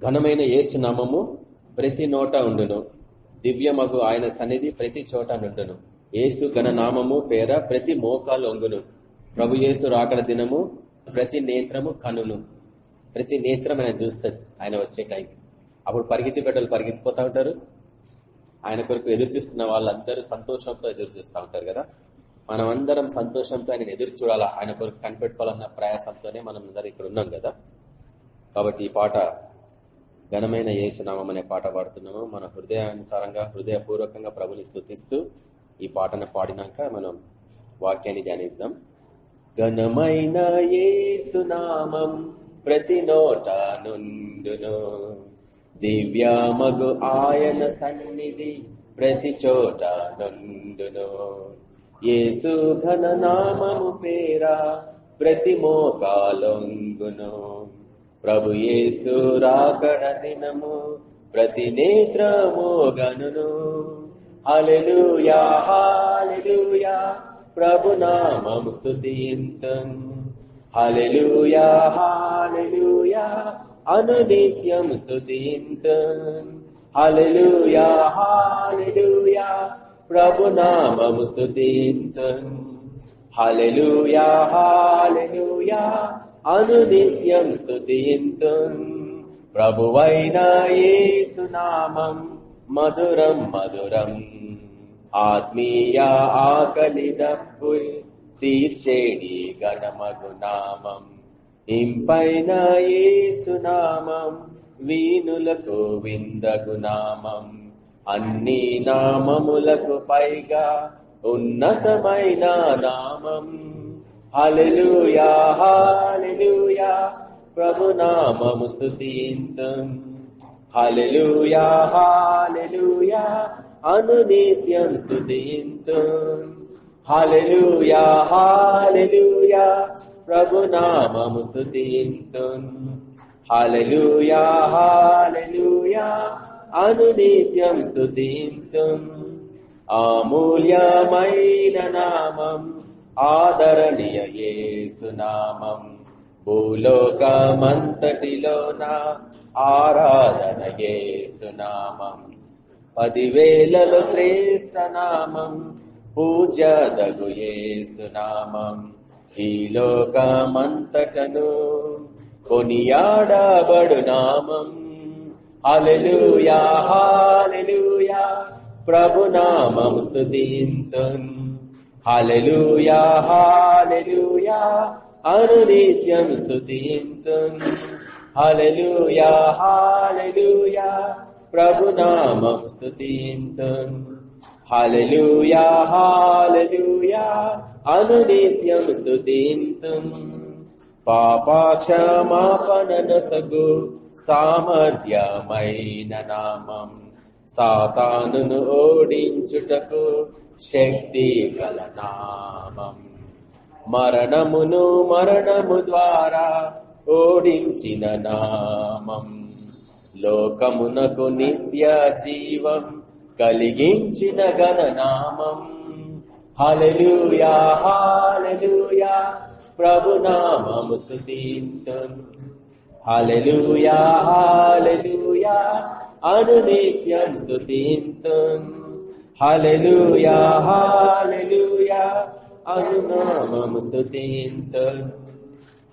ఘనమైన యేసు నామము ప్రతి నోట ఉండును. దివ్యమగు ఆయన సన్నిధి ప్రతి చోట నుండును. ఏసు ఘననామము పేర ప్రతి మోకాలు ఒంగును ప్రభు యేసు రాకడ దినము ప్రతి నేత్రము కనును. ప్రతి నేత్రం ఆయన చూస్తుంది. ఆయన వచ్చే టైంకి అప్పుడు పరిగెత్తి బిడ్డలు పరిగెత్తిపోతూ ఉంటారు. ఆయన కొరకు ఎదురు చూస్తున్న వాళ్ళందరూ సంతోషంతో ఎదురు చూస్తూ ఉంటారు కదా. మనం అందరం సంతోషంతో ఆయన ఎదురు చూడాలా? ఆయన కొరకు కనిపెట్టుకోవాలన్న ప్రయాసంతోనే మనం అందరం ఇక్కడ ఉన్నాం కదా. కాబట్టి ఈ పాట ఘనమైన ఏసునామం అనే పాట పాడుతున్నాము. మన హృదయానుసారంగా హృదయపూర్వకంగా ప్రభుని స్థుతిస్తూ ఈ పాటను పాడినాక మనం వాక్యాన్ని ధ్యానిస్తాం. ఘనమైన ఏసునామం ప్రతి నోట నుండును. దివ్యామగు ఆయన సన్నిధి ప్రతి చోట నుండును. ఏసు ఘన నామము పేరా ప్రతి మోకాలొంగును. ప్రభు యేసు రాకడ దినము ప్రతి నేత్రము గనును. హల్లెలూయా హల్లెలూయా ప్రభు నామము స్థుతింతం హలెలుయా హాలెలుయా అనునిత్యం స్థుతింతం హలెలుయా హాలెలుయా ప్రభు నామము స్థుతింతం హలెలుయా హాలెలుయా అనునిత్యం స్తుతింతం ప్రభువైన యేసునామం మధురం మధురం ఆత్మీయ ఆకలి దప్పు తీర్చేడి గణమగు నామం ఇంపైన ఏసునామం వీణులకు విందగునామం అన్ని నామములకు పైగా ఉన్నతమైన నామం హల్లెలూయా హల్లెలూయా. ప్రభు నామము స్తుతింతం. హల్లెలూయా హల్లెలూయా. అనునిత్యం స్తుతింతం. హల్లెలూయా హల్లెలూయా. ప్రభు నామము స్తుతింతం. హల్లెలూయా హల్లెలూయా. అనునిత్యం స్తుతింతం. అమూల్యమైన నామం ఆదరణీయ ఏసునామం భూలోకమంతటిలోన ఆరాధన ఏసునామం పదివేలలో శ్రేష్ఠ నామం. పూజదగు ఏసునామం ఈ లోకమంతటను కొనియాడబడు నామం. అలెలుయా హాలెలుయా ప్రభునామం స్తుతింతం హల్లెలూయా హల్లెలూయా అనునిత్యం స్తుతింతం హల్లెలూయా హల్లెలూయా ప్రభునామం స్తుతింతం హల్లెలూయా హల్లెలూయా అనునిత్యం స్తుతింతం పాపాక్షమాపణనసగు సామర్థ్యమైన నామం. సాతానును ఓడించుటకు శక్తి గల నామం. మరణమును మరణము ద్వారా ఓడించిన నామం. లోకమునకు నిత్య జీవం కలిగించిన గణనామం హలలుయా హల్లెలూయా ప్రభునామము స్తుతింతం హలలుయా హల్లెలూయా అనునిత్యం స్తుతింతం. హల్లెలూయా హల్లెలూయా అనునామము స్తుతింతం.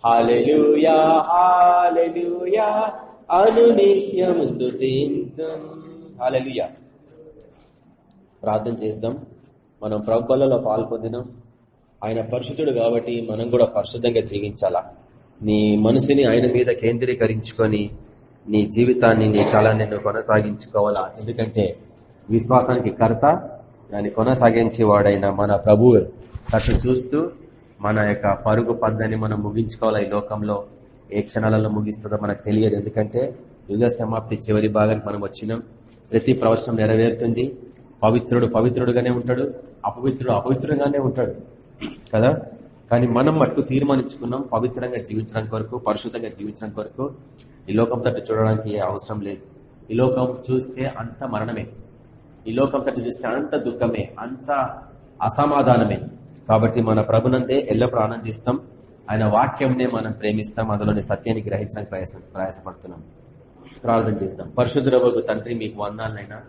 హల్లెలూయా హల్లెలూయా అనునిత్యం స్తుతింతం. హల్లెలూయా. ప్రార్థన చేద్దాం. మనం ప్రభులలో పాల్పొందినాం. ఆయన పరిశుద్ధుడు కాబట్టి మనం కూడా పరిశుద్ధంగా జీవించాలా. నీ మనసుని ఆయన మీద కేంద్రీకరించుకొని నీ జీవితాన్ని నీ కళని నువ్వు కొనసాగించుకోవాలా? ఎందుకంటే విశ్వాసానికి కర్త దాన్ని కొనసాగించేవాడైన మన ప్రభువు తట్టు చూస్తూ మన యొక్క పరుగు పందని మనం ముగించుకోవాలా ఈ లోకంలో? ఏ క్షణాలలో ముగిస్తుందో మనకు తెలియదు. ఎందుకంటే యుగ సమాప్తి చివరి భాగానికి మనం వచ్చినాం. ప్రతి ప్రవచనం నెరవేరుతుంది. పవిత్రుడు పవిత్రుడుగానే ఉంటాడు. అపవిత్రుడు అపవిత్రంగానే ఉంటాడు. కదా? కానీ మనం మట్టు తీర్మానించుకున్నాం. పవిత్రంగా జీవించడం కొరకు పరిశుద్ధంగా జీవించడం కొరకు ఈ లోకం తట్టు చూడడానికి అవసరం లేదు. ఈ లోకం చూస్తే అంత మరణమే. ఈ లోకం తట్టు చూస్తే అంత దుఃఖమే అంత అసమాధానమే. కాబట్టి మన ప్రభునందే ఎల్లప్పుడు ఆనందిస్తాం ఆయన వాక్యంనే మనం ప్రేమిస్తాం. అందులోని సత్యాన్ని గ్రహించడానికి ప్రయాస ప్రయాసపడుతున్నాం. ప్రార్థన చేస్తాం. పరిశుద్ధ తండ్రి మీకు వందాలనైనా.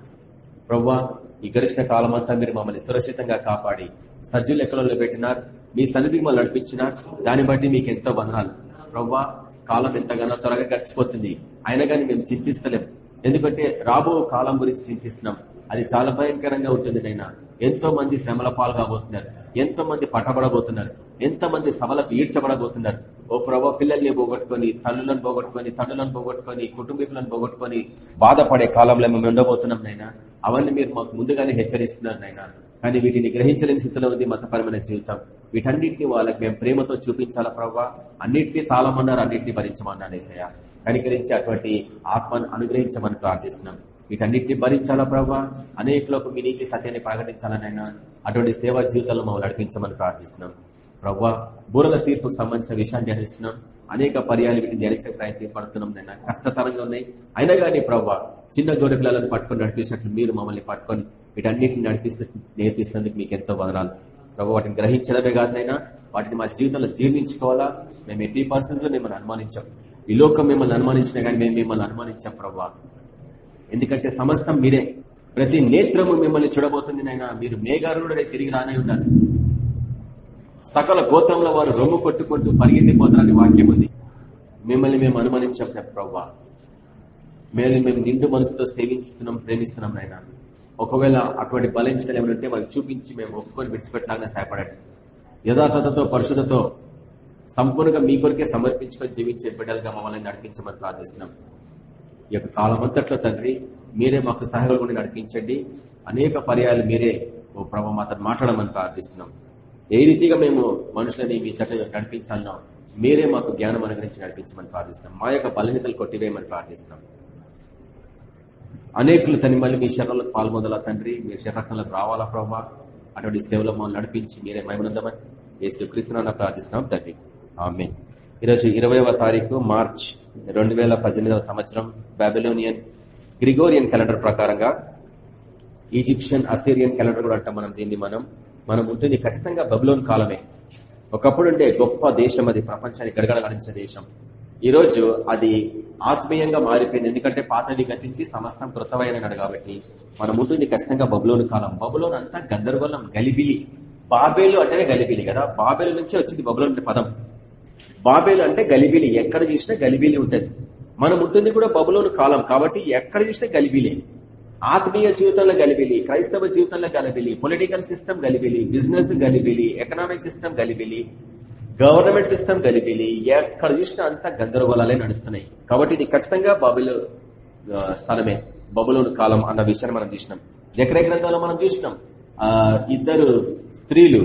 ప్రవ్వా ఈ గడిచిన కాలం అంతా మీరు మమ్మల్ని సురక్షితంగా కాపాడి సజ్జు లెక్కలలో పెట్టినారు మీ సన్నిధికి మమ్మల్ని నడిపించినారు. దాన్ని బట్టి మీకు ఎంతో వందనాలు. ప్రవ్వా కాలం ఎంతగానో త్వరగా గడిచిపోతుంది. అయినా కానీ మేము చింతిస్తలేం. ఎందుకంటే రాబో కాలం గురించి చింతిస్తున్నాం. అది చాలా భయంకరంగా ఉంటుంది నైనా. ఎంతో మంది శ్రమల పాలు కాబోతున్నారు ఎంతో మంది పట్టబడబోతున్నారు ఎంతో మంది సభలకు ఈడ్చబడబోతున్నారు. ఓ ప్రభా పిల్లల్ని పోగొట్టుకొని తల్లులను పోగొట్టుకొని తండ్రులను పోగొట్టుకొని కుటుంబీకులను పోగొట్టుకొని బాధపడే కాలంలో మేము ఉండబోతున్నాం నైనా. అవన్నీ మీరు మాకు ముందుగానే హెచ్చరిస్తున్నారు నైనా. కానీ వీటిని గ్రహించలేని స్థితిలో ఉంది మతపరమైన జీవితం. వీటన్నిటిని వాళ్ళకి మేము ప్రేమతో చూపించాలా ప్రభావ అన్నింటినీ తాళమన్నారు అన్నింటినీ భరించమన్నారు ఏసయ్య. కనికరించి అటువంటి ఆత్మను అనుగ్రహించమని ప్రార్థిస్తున్నాం. వీటన్నిటిని భరించాలా ప్రభావ అనేకులకు మీ నీతి సత్యాన్ని ప్రకటించాలనైనా అటువంటి సేవా జీవితాలు మమ్మల్ని నడిపించమని ప్రార్థిస్తున్నాం. ప్రవ్వా బూరల తీర్పుకు సంబంధించిన విషయాన్ని ధ్యానిస్తున్నాం. అనేక పర్యాలు వీటిని ధ్యానించే ప్రయత్నం పడుతున్నాం. నేను కష్టతరంగా ఉన్నాయి. అయినా కానీ ప్రవ్వా చిన్న గోడ పిల్లలను పట్టుకొని నడిపించినట్లు మీరు మమ్మల్ని పట్టుకొని వీటన్నిటిని నడిపిస్తూ నేర్పిస్తున్నందుకు మీకు ఎంతో వదనాలు. ప్రభు వాటిని గ్రహించడమే కాదనైనా వాటిని మా జీవితంలో జీర్ణించుకోవాలా? మేము ఎట్టి పరిస్థితుల్లో మిమ్మల్ని అనుమానించాం. ఈ లోకం మిమ్మల్ని అనుమానించినా కానీ మేము మిమ్మల్ని అనుమానించాం ప్రభావ ఎందుకంటే సమస్తం మీరే. ప్రతి నేత్రము మిమ్మల్ని చూడబోతుంది నైనా మీరు మేఘారుడే తిరిగి రానే ఉన్నారు. సకల గోత్రంలో వారు రొమ్ము కొట్టుకుంటూ పరిగెత్తిపోతారని వాక్యం ఉంది. మిమ్మల్ని మేము అనుమానించాం ప్రభా. మేము మేము నిండు మనసుతో సేవించుతున్నాం ప్రేమిస్తున్నాం నాయన. ఒకవేళ అటువంటి బలహీనతలు ఏమైనా ఉంటే వాళ్ళకి చూపించి మేము ఒప్పుకొని విడిచిపెట్టాలని సహాయపడండి. యథార్థతతో పరిశుద్ధతో సంపూర్ణంగా మీ కొరికే సమర్పించుకొని జీవించే బిడ్డలుగా మమ్మల్ని నడిపించమని ప్రార్థిస్తున్నాం. ఈ యొక్క కాలమంతట్లో తండ్రి మీరే మాకు సహాయంగా నడిపించండి. అనేక పర్యాలు మీరే ఓ ప్రభావ మాతో మాట్లాడమని ప్రార్థిస్తున్నాం. ఏ రీతిగా మేము మనుషులని మీ చట్ట నడిపించాలన్నా మీరే మాకు జ్ఞానం అనుగ్రహించి నడిపించమని ప్రార్థిస్తున్నాం. మా యొక్క బలహీనతలు కొట్టివేయమని ప్రార్థిస్తున్నాం. అనేకులు తని మళ్ళీ మీ శరణంలో పాల్గొందలా తండ్రి. మీ శరణంలోకి రావాలా ప్రభావ అటువంటి సేవలో మమ్మల్ని నడిపించి మీరే మైమనుందామని ఏసు కృష్ణ ప్రార్థిస్తున్నాం తండ్రి. ఆమె ఈరోజు ఇరవైవ తారీఖు మార్చ్ రెండు వేల పద్దెనిమిదవ సంవత్సరం బాబిలోనియన్ గ్రిగోరియన్ క్యాలెండర్ ప్రకారంగా ఈజిప్షియన్ అసేరియన్ క్యాలెండర్ కూడా అంటాం మనం దీన్ని మనం. మనం ఉంటుంది ఖచ్చితంగా బబులోన్ కాలమే. ఒకప్పుడు ఉండే గొప్ప దేశం అది. ప్రపంచాన్ని గడగడగడించిన దేశం. ఈరోజు అది ఆత్మీయంగా మారిపోయింది. ఎందుకంటే పాతని గతించి సమస్తం కృతమైనడు కాబట్టి మనం ఉంటుంది ఖచ్చితంగా బబులోని కాలం. బబులోన్ అంతా గందరగోళం గలిబిలి. బాబేలు అంటేనే గలిబిలి కదా? బాబేలు నుంచి వచ్చింది బబులోన్ పదం. బాబేలు అంటే గలిబిలి. ఎక్కడ చూసినా గలిబిలి ఉంటుంది. మనం ఉంటుంది కూడా బబులోని కాలం. కాబట్టి ఎక్కడ చూసినా గలిబిలి. ఆత్మీయ జీవితంలో గలిబిలి క్రైస్తవ జీవితంలో గలిబిలి పొలిటికల్ సిస్టమ్ గలిబిలి బిజినెస్ గలిబిలి ఎకనామిక్ సిస్టమ్ గలిబిలి గవర్నమెంట్ సిస్టమ్ గలిబిలి ఎక్కడ చూసినా అంతా గందరగోళాలే నడుస్తున్నాయి. కాబట్టి ఇది ఖచ్చితంగా బాబులు స్థలమే బబులోని కాలం అన్న విషయాన్ని మనం చూసినాం జకరే గ్రంథంలో మనం చూసినాం. ఇద్దరు స్త్రీలు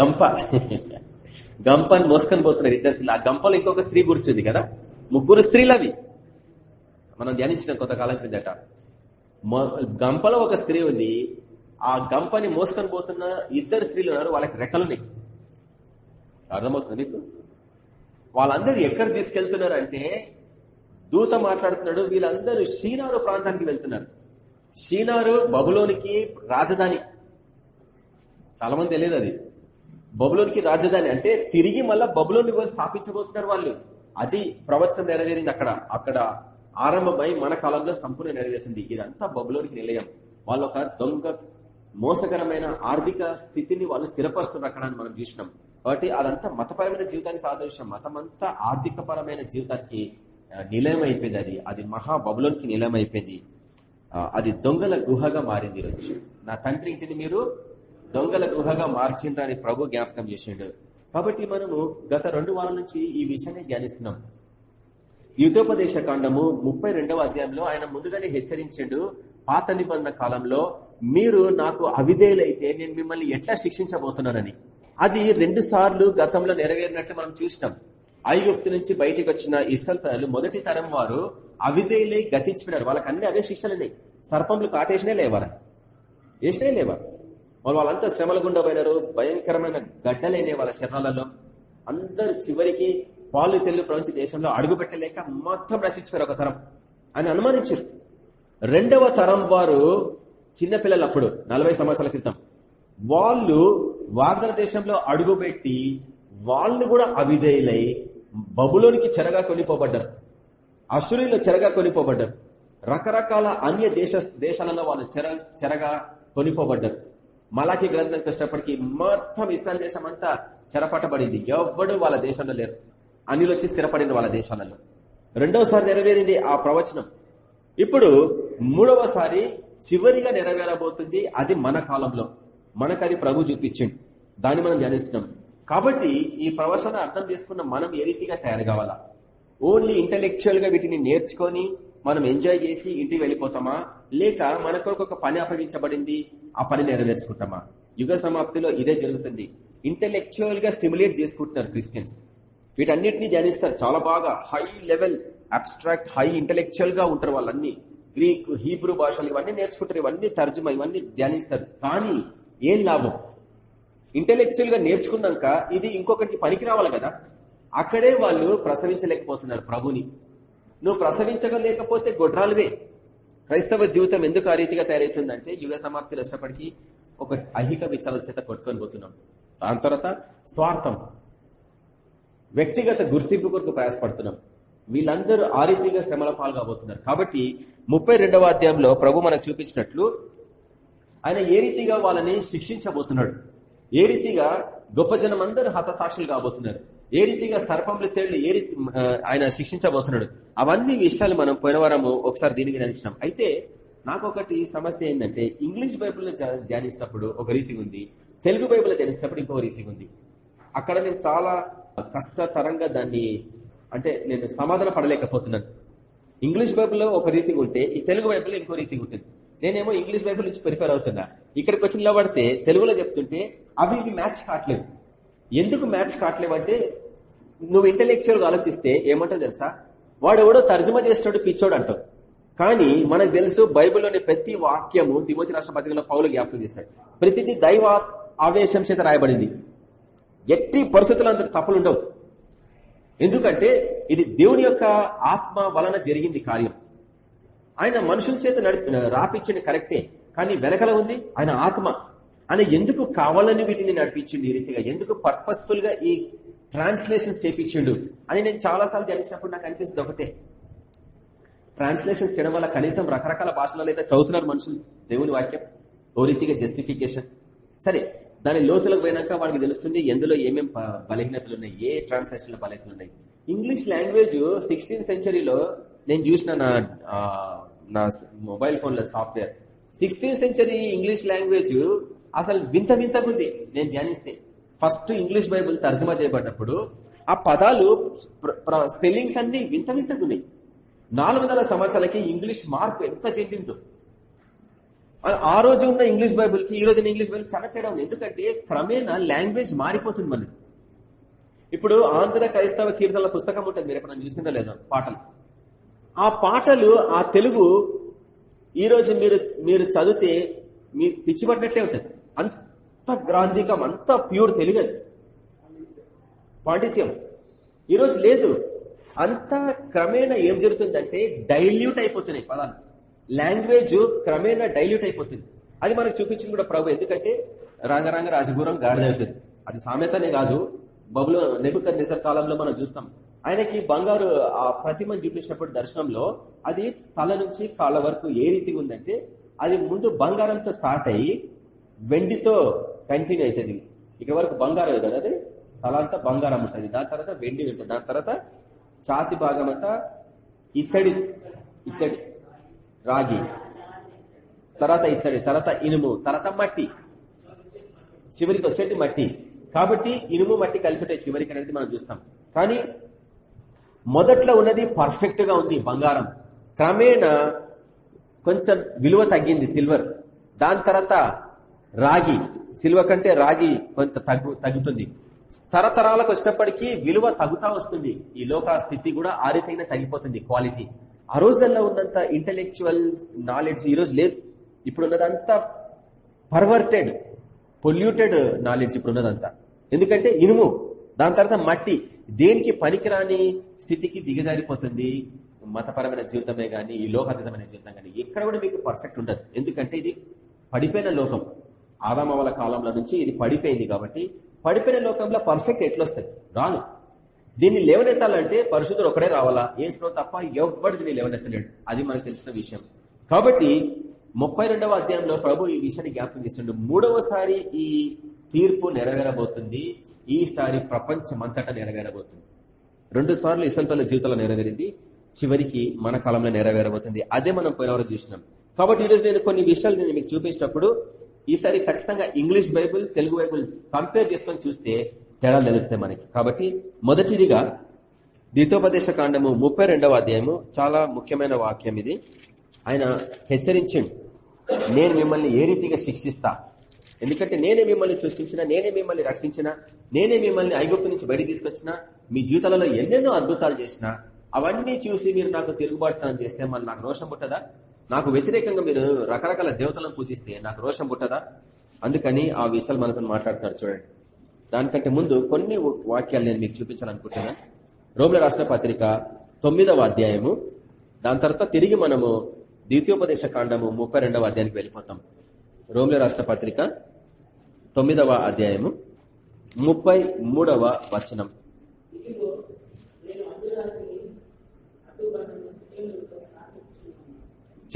గంప గంపని మోసుకొని పోతున్నారు ఇద్దరు స్త్రీలు. ఆ గంపలో ఇంకొక స్త్రీ కూర్చుంది కదా? ముగ్గురు స్త్రీలు అవి మనం ధ్యానించిన కొంతకాలం క్రిందట. గంపలో ఒక స్త్రీ ఉంది. ఆ గంపని మోసుకొని పోతున్న ఇద్దరు స్త్రీలు ఉన్నారు. వాళ్ళకి రెక్కలున్నాయి. అర్థమవుతుంది నీకు? వాళ్ళందరూ ఎక్కడ తీసుకెళ్తున్నారు అంటే దూత మాట్లాడుతున్నాడు వీళ్ళందరూ షీనారు ప్రాంతానికి వెళ్తున్నారు. షీనారు బబులోనికి రాజధాని. చాలా మంది తెలియదు అది. బబులోనికి రాజధాని అంటే తిరిగి మళ్ళా బబులోని స్థాపించబోతున్నారు వాళ్ళు. అది ప్రవచనం నెరవేరింది అక్కడ. అక్కడ ఆరంభమై మన కాలంలో సంపూర్ణ నెరవేరుతుంది. ఇదంతా బబులోనికి నిలయం. వాళ్ళొక దొంగ మోసకరమైన ఆర్థిక స్థితిని వాళ్ళు స్థిరపరుస్తున్నారు అక్కడ మనం చూసినాం. కాబట్టి అదంతా మతపరమైన జీవితానికి సాదృశ్యం. మతం అంతా ఆర్థికపరమైన జీవితానికి నిలయం అయిపోయింది అది. అది మహా బబులోనికి నిలయం అయిపోయింది అది దొంగల గుహగా మారింది ఈరోజు. నా తండ్రి ఇంటిని మీరు దొంగల గుహగా మార్చిండ్రని ప్రభు జ్ఞాపకం చేసిండు. కాబట్టి మనము గత రెండు వారాల నుంచి ఈ విషయాన్ని ధ్యానిస్తున్నాం. యుద్ధోపదేశ కాండము ముప్పై అధ్యాయంలో ఆయన ముందుగానే హెచ్చరించిండు పాత నిబంధన కాలంలో మీరు నాకు అవిధేయులైతే నేను మిమ్మల్ని ఎట్లా శిక్షించబోతున్నానని. అది రెండు సార్లు గతంలో నెరవేరినట్లు మనం చూసినాం. ఐగుప్తు నుంచి బయటకు వచ్చిన ఇస్రాయల్ మొదటి తరం వారు అవిధేయులై గతించిపోయినారు. వాళ్ళకి అన్ని అవే శిక్షలున్నాయి. సర్పంలు కాటేసినే లేవారు? వేసినే లేవా? వాళ్ళు వాళ్ళంతా శ్రమల గుండా పోయినారు. భయంకరమైన గడ్డలేనే వాళ్ళ శరీరాలలో. అందరు చివరికి పాలు తెలుగు ప్రపంచ దేశంలో అడుగు పెట్టలేక మొత్తం నశించిపోయారు ఒక తరం అని అనుమానించారు. రెండవ తరం వారు చిన్నపిల్లలప్పుడు నలభై సంవత్సరాల క్రితం. వాళ్ళు వాగ్దన దేశంలో అడుగుపెట్టి వాళ్ళు కూడా అవిధేయులై బబులోనికి చెరగా కొనిపోబడ్డారు. అశ్వరీలో చెరగా కొనిపోబడ్డారు. రకరకాల అన్య దేశ దేశాలలో వాళ్ళు చెర చెరగా కొనిపోబడ్డారు. మలాకి గ్రంథం వచ్చేటప్పటికి మొత్తం ఇస్రాయల్ దేశం అంతా చెరపట్టబడింది. ఎవ్వడు వాళ్ళ దేశంలో లేరు. అన్యులు వచ్చి స్థిరపడింది వాళ్ళ దేశాలలో. రెండవసారి నెరవేరింది ఆ ప్రవచనం. ఇప్పుడు మూడవసారి చివరిగా నెరవేరబోతుంది అది మన కాలంలో. మనకు అది ప్రభు చూపించండి. దాన్ని మనం ధ్యానిస్తున్నాం. కాబట్టి ఈ ప్రవచన అర్థం చేసుకున్న మనం ఏ రీతిగా తయారు కావాలా ఓన్లీ ఇంటలెక్చువల్గా వీటిని నేర్చుకొని మనం ఎంజాయ్ చేసి ఇంటికి వెళ్ళిపోతామా? లేక మన కొరకు ఒక పని అప్పగించబడింది ఆ పని నెరవేర్చుకుంటామా? యుగ సమాప్తిలో ఇదే జరుగుతుంది. ఇంటలెక్చువల్గా స్టిమ్యులేట్ చేసుకుంటున్నారు క్రిస్టియన్స్. వీటన్నిటిని ధ్యానిస్తారు. చాలా బాగా హై లెవెల్ అబ్స్ట్రాక్ట్ హై ఇంటలెక్చువల్గా ఉంటారు వాళ్ళన్ని. గ్రీక్ హీబ్రూ భాషలు ఇవన్నీ నేర్చుకుంటారు ఇవన్నీ తర్జుమా ఇవన్నీ ధ్యానిస్తారు. కానీ ఏం లాభం? ఇంటెలెక్చువల్గా నేర్చుకున్నాక ఇది ఇంకొకటి పనికి రావాలి కదా. అక్కడే వాళ్ళు ప్రసవించలేకపోతున్నారు ప్రభుని. నువ్వు ప్రసవించగలేకపోతే గొడ్రాలువే. క్రైస్తవ జీవితం ఎందుకు ఆ రీతిగా తయారవుతుందంటే యుగ సమాప్తి వచ్చినప్పటికీ ఒక ఐహిక విచారాల చేత కొట్టుకొని పోతున్నాం. దాని తర్వాత స్వార్థం. వ్యక్తిగత గుర్తింపు కొరకు ప్రయాసపడుతున్నాం. వీళ్ళందరూ ఆ రీతిగా శ్రమల పాల్గొబోతున్నారు. కాబట్టి ముప్పై రెండవ అధ్యాయంలో ప్రభు మనకు చూపించినట్లు ఆయన ఏ రీతిగా వాళ్ళని శిక్షించబోతున్నాడు. ఏ రీతిగా గొప్ప జనం అందరూ హతసాక్షులు కాబోతున్నారు? ఏ రీతిగా సర్పంలు తేళ్ళు ఏ రీతి ఆయన శిక్షించబోతున్నాడు? అవన్నీ విషయాలు మనం పోయిన వారము ఒకసారి దీనికి ధ్యానించినాం. అయితే నాకు ఒకటి సమస్య ఏంటంటే ఇంగ్లీష్ బైబుల్ ధ్యానిస్తున్నప్పుడు ఒక రీతి ఉంది. తెలుగు బైబుల్ ధ్యానిస్తున్నప్పుడు ఇంకో రీతి ఉంది. అక్కడ నేను చాలా కష్టతరంగా దాన్ని అంటే నేను సమాధాన పడలేకపోతున్నాను. ఇంగ్లీష్ బైబుల్లో ఒక రీతి ఉంటే ఈ తెలుగు బైబుల్లో ఇంకో రీతి ఉంటుంది. నేనేమో ఇంగ్లీష్ బైబుల్ నుంచి ప్రిపేర్ అవుతున్నా. ఇక్కడికి వచ్చి నిలబడితే తెలుగులో చెప్తుంటే అవి ఇవి మ్యాచ్ కావట్లేవు. ఎందుకు మ్యాచ్ కావట్లేవు అంటే నువ్వు ఇంటెలెక్చువల్ ఆలోచిస్తే ఏమంటో తెలుసా? వాడు ఎవడో తర్జుమా చేస్తాడు పిచ్చోడు అంటావు. కానీ మనకు తెలుసు బైబిల్లోని ప్రతి వాక్యము తిమోతి రాష్ట్ర పత్రికలో పౌలు జ్ఞాపకం చేస్తాడు ప్రతిదీ దైవ ఆవేశం చేత రాయబడింది. ఎట్టి పరిస్థితుల్లో అంత తప్పులుండవు. ఎందుకంటే ఇది దేవుని యొక్క ఆత్మ వలన జరిగింది కార్యం. ఆయన మనుషుల చేత రాపించింది కరెక్టే కానీ వెనకల ఉంది ఆయన ఆత్మ. ఆయన ఎందుకు కావాలని వీటిని నడిపించిండు ఈ రీతిగా? ఎందుకు పర్పస్ఫుల్గా ఈ ట్రాన్స్లేషన్స్ చేపించిండు? అని నేను చాలా సార్లు ధ్యానించినప్పుడు నాకు అనిపిస్తుంది ఒకటే. ట్రాన్స్లేషన్స్ చేయడం వల్ల కనీసం రకరకాల భాషలలో అయితే చదువుతున్నారు మనుషులు. దేవుని వాక్యం ఓ రీతిగా జస్టిఫికేషన్ సరే దాని లోతులకు పోయినాక వాళ్ళకి తెలుస్తుంది ఎందులో ఏమేం బలహీనతలు ఉన్నాయి ఏ ట్రాన్స్లేషన్ బలహీనతలు ఉన్నాయి. ఇంగ్లీష్ లాంగ్వేజ్ సిక్స్టీన్ సెంచరీలో నేను చూసిన నా నా మొబైల్ ఫోన్లో software. Sixteen century English language అసలు వింత వింతకుంది నేను ధ్యానిస్తే. ఫస్ట్ ఇంగ్లీష్ బైబుల్ తర్జుమా చేయబడ్డప్పుడు ఆ పదాలు స్పెల్లింగ్స్ అన్ని వింత వింతకున్నాయి నాలుగు వందల సంవత్సరాలకి ఇంగ్లీష్ మార్పు ఎంత చెందిందో. ఆ రోజు ఉన్న ఇంగ్లీష్ బైబుల్కి ఈ రోజు ఇంగ్లీష్ బైబుల్ చాలా తేడా ఉంది. ఎందుకంటే క్రమేణా లాంగ్వేజ్ మారిపోతుంది మనకి ఇప్పుడు ఆంధ్ర క్రైస్తవ కీర్తనల పుస్తకం ఉంటుంది. మీరు ఎక్కడ చూసిందా లేదా? పాటలు. ఆ పాటలు ఆ తెలుగు ఈ రోజు మీరు మీరు చదివితే మీ పిచ్చిపట్టినట్లే ఉంటుంది. అంత గ్రాంధికం అంత ప్యూర్ తెలుగు అది. పాండిత్యం. ఈరోజు లేదు. అంత క్రమేణా ఏం జరుగుతుందంటే డైల్యూట్ అయిపోతున్నాయి పదాలు. లాంగ్వేజ్ క్రమేణా డైల్యూట్ అయిపోతుంది. అది మనకు చూపించింది కూడా ప్రభు. ఎందుకంటే రంగరంగ రాజగురం గాడిదవుతుంది అది సామెతనే కాదు. బబులో నెబుక నిసర్ కాలంలో మనం చూస్తాం. ఆయనకి బంగారు ఆ ప్రతిమను చూపించినప్పుడు దర్శనంలో అది తల నుంచి కాళ్ళ వరకు ఏ రీతి ఉందంటే అది ముందు బంగారంతో స్టార్ట్ అయ్యి వెండితో కంటిన్యూ అవుతుంది. ఇక్కడ వరకు బంగారం కదా అది? తల అంతా బంగారం ఉంటుంది. దాని తర్వాత వెండి ఉంటుంది. దాని తర్వాత ఛాతి భాగం అంతా ఇత్తడి ఇత్తడి రాగి. తర్వాత ఇత్తడి తర్వాత ఇనుము తర్వాత మట్టి. చివరికి వచ్చేది మట్టి. కాబట్టి ఇనుము మట్టి కలిసిటే చివరికి అనేది మనం చూస్తాం. కానీ మొదట్లో ఉన్నది పర్ఫెక్ట్గా ఉంది బంగారం. క్రమేణా కొంచెం విలువ తగ్గింది సిల్వర్ దాని తర్వాత రాగి. సిల్వర్ కంటే రాగి కొంత తగ్గు తగ్గుతుంది. తరతరాలకు వచ్చేటప్పటికీ విలువ తగ్గుతా వస్తుంది. ఈ లోక స్థితి కూడా ఆ తగ్గిపోతుంది క్వాలిటీ ఆ రోజులలో ఉన్నంత ఇంటలెక్చువల్ నాలెడ్జ్ ఈరోజు లేదు. ఇప్పుడు ఉన్నదంతా పర్వర్టెడ్ పొల్యూటెడ్ నాలెడ్జ్ ఇప్పుడు ఉన్నదంతా ఎందుకంటే ఇనుము దాని తర్వాత మట్టి. దేనికి పనికిరాని స్థితికి దిగజారిపోతుంది? మతపరమైన జీవితమే కానీ ఈ లోకాతీతమైన జీవితం కానీ ఎక్కడ కూడా మీకు పర్ఫెక్ట్ ఉండదు. ఎందుకంటే ఇది పడిపోయిన లోకం. ఆదామవల కాలంలో నుంచి ఇది పడిపోయింది కాబట్టి పడిపోయిన లోకంలో పర్ఫెక్ట్ ఎట్లొస్తుంది రాను దీన్ని లేవనెత్తాలంటే పరిశుద్ధుడు ఒకడే రావాలా? ఏసులో తప్ప ఎవ్వడు దీన్ని లేవనెత్తలేడు. అది మనకు తెలిసిన విషయం. కాబట్టి ముప్పై రెండవ అధ్యాయంలో ప్రభు ఈ విషయాన్ని జ్ఞాపకం చేస్తుండే. మూడవసారి ఈ తీర్పు నెరవేరబోతుంది. ఈసారి ప్రపంచమంతటా నెరవేరబోతుంది. రెండు సార్లు ఇసల్పల్ల జీవితంలో నెరవేరింది. చివరికి మన కాలంలో నెరవేరబోతుంది. అదే మనం పోయినవరకు చూసినాం. కాబట్టి ఈరోజు నేను కొన్ని విషయాలు నేను మీకు చూపించినప్పుడు ఈసారి ఖచ్చితంగా English Bible Telugu Bible compare చేసుకొని చూస్తే తేడాలు తెలుస్తాయి మనకి. కాబట్టి మొదటిదిగా ద్వితోపదేశ కాండము ముప్పై అధ్యాయము చాలా ముఖ్యమైన వాక్యం ఇది. ఆయన హెచ్చరించండి నేను మిమ్మల్ని ఏ రీతిగా శిక్షిస్తా? ఎందుకంటే నేనే మిమ్మల్ని సృష్టించిన నేనే మిమ్మల్ని రక్షించిన నేనే మిమ్మల్ని ఐగుప్తు నుంచి బయట తీసుకొచ్చిన మీ జీవితాలలో ఎన్నెన్నో అద్భుతాలు చేసిన అవన్నీ చూసి మీరు నాకు తిరుగుబాటుతనం చేస్తే మళ్ళీ నాకు రోషం పుట్టదా? నాకు వ్యతిరేకంగా మీరు రకరకాల దేవతలను పూజిస్తే నాకు రోషం పుట్టదా? అందుకని ఆ విషయాలు మనతో మాట్లాడుతున్నారు చూడండి. దానికంటే ముందు కొన్ని వాక్యాలు నేను మీకు చూపించాలనుకుంటున్నాను రోమిల రాష్ట్ర పత్రిక తొమ్మిదవ అధ్యాయము. దాని తర్వాత తిరిగి మనము ద్వితీయోపదేశ కాండము ముప్పై రెండవ అధ్యాయానికి వెళ్ళిపోతాం. రోమిల రాష్ట్ర పత్రిక తొమ్మిదవ అధ్యాయము ముప్పై మూడవ వచనం.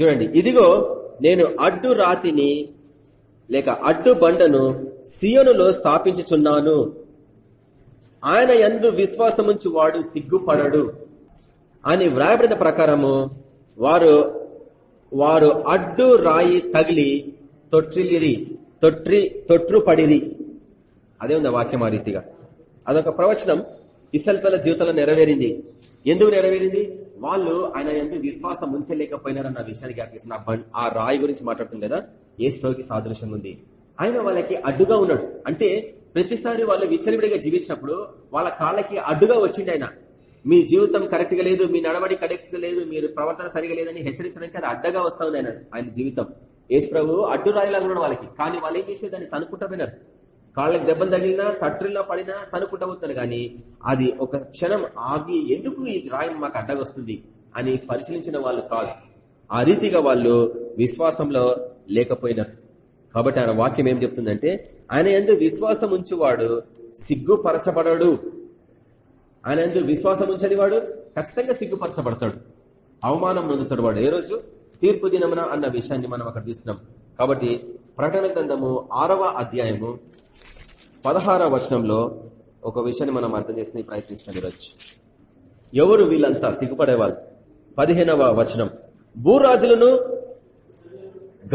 చూడండి ఇదిగో నేను అడ్డు రాతిని లేక అడ్డు బండను సియోనులో స్థాపించుచున్నాను. ఆయన ఎందు విశ్వాసముంచి వాడు సిగ్గుపడడు. అని వ్రాయబడిన ప్రకారము వారు వారు అడ్డు రాయి తగిలి తొట్టిలిరి. తొట్రి తొట్రు పడిరి అదే ఉంది వాక్యం ఆ రీతిగా? అదొక ప్రవచనం ఇసల్పల జీవితంలో నెరవేరింది. ఎందుకు నెరవేరింది? వాళ్ళు ఆయన ఎందుకు విశ్వాసం ఉంచలేకపోయినారన్న విషయాన్ని జ్ఞాపిస్తున్న ఆ రాయి గురించి మాట్లాడుతుంది కదా ఏ స్టోకి సాదృశ్యంగా ఉంది. ఆయన వాళ్ళకి అడ్డుగా ఉన్నాడు. అంటే ప్రతిసారి వాళ్ళు విచ్చలివిడిగా జీవించినప్పుడు వాళ్ళ కాళ్ళకి అడ్డుగా వచ్చింది ఆయన. మీ జీవితం కరెక్ట్గా లేదు మీ నడవడి కరెక్ట్ లేదు మీరు ప్రవర్తన సరిగా లేదని హెచ్చరించడానికి అది అడ్డగా వస్తా ఉంది ఆయన ఆయన జీవితం. యేసు ప్రభు అడ్డు రాయలాగున్నాడు వాళ్ళకి. కానీ వాళ్ళు ఏం చేసేది దాన్ని తనుకుంటా పోయినారు. కాళ్ళకి దెబ్బలు తగిలినా తట్టుల్లో పడినా తనుకుంటా పోతున్నారు. కానీ అది ఒక క్షణం ఆగి ఎందుకు ఈ రాయి మాకు అడ్డగొస్తుంది అని పరిశీలించిన వాళ్ళు కాదు. ఆ రీతిగా వాళ్ళు విశ్వాసంలో లేకపోయినారు. కాబట్టి ఆయన వాక్యం ఏం చెప్తుందంటే ఆయన ఎందు విశ్వాసం ఉంచువాడు సిగ్గుపరచబడడు. ఆయన ఎందుకు విశ్వాసం ఉంచని వాడు ఖచ్చితంగా సిగ్గుపరచబడతాడు. అవమానం పొందుతాడు వాడు. ఏ రోజు? తీర్పు దినమున అన్న విషయాన్ని మనం అక్కడ చూస్తున్నాం. కాబట్టి ప్రకటన గ్రంథము ఆరవ అధ్యాయము పదహారవ వచనంలో ఒక విషయాన్ని మనం అర్థం చేసుకుని ప్రయత్నిస్తాం ఈరోజు. ఎవరు వీళ్ళంతా సిగ్గుపడేవాళ్ళు? పదిహేనవ వచనం. భూరాజులను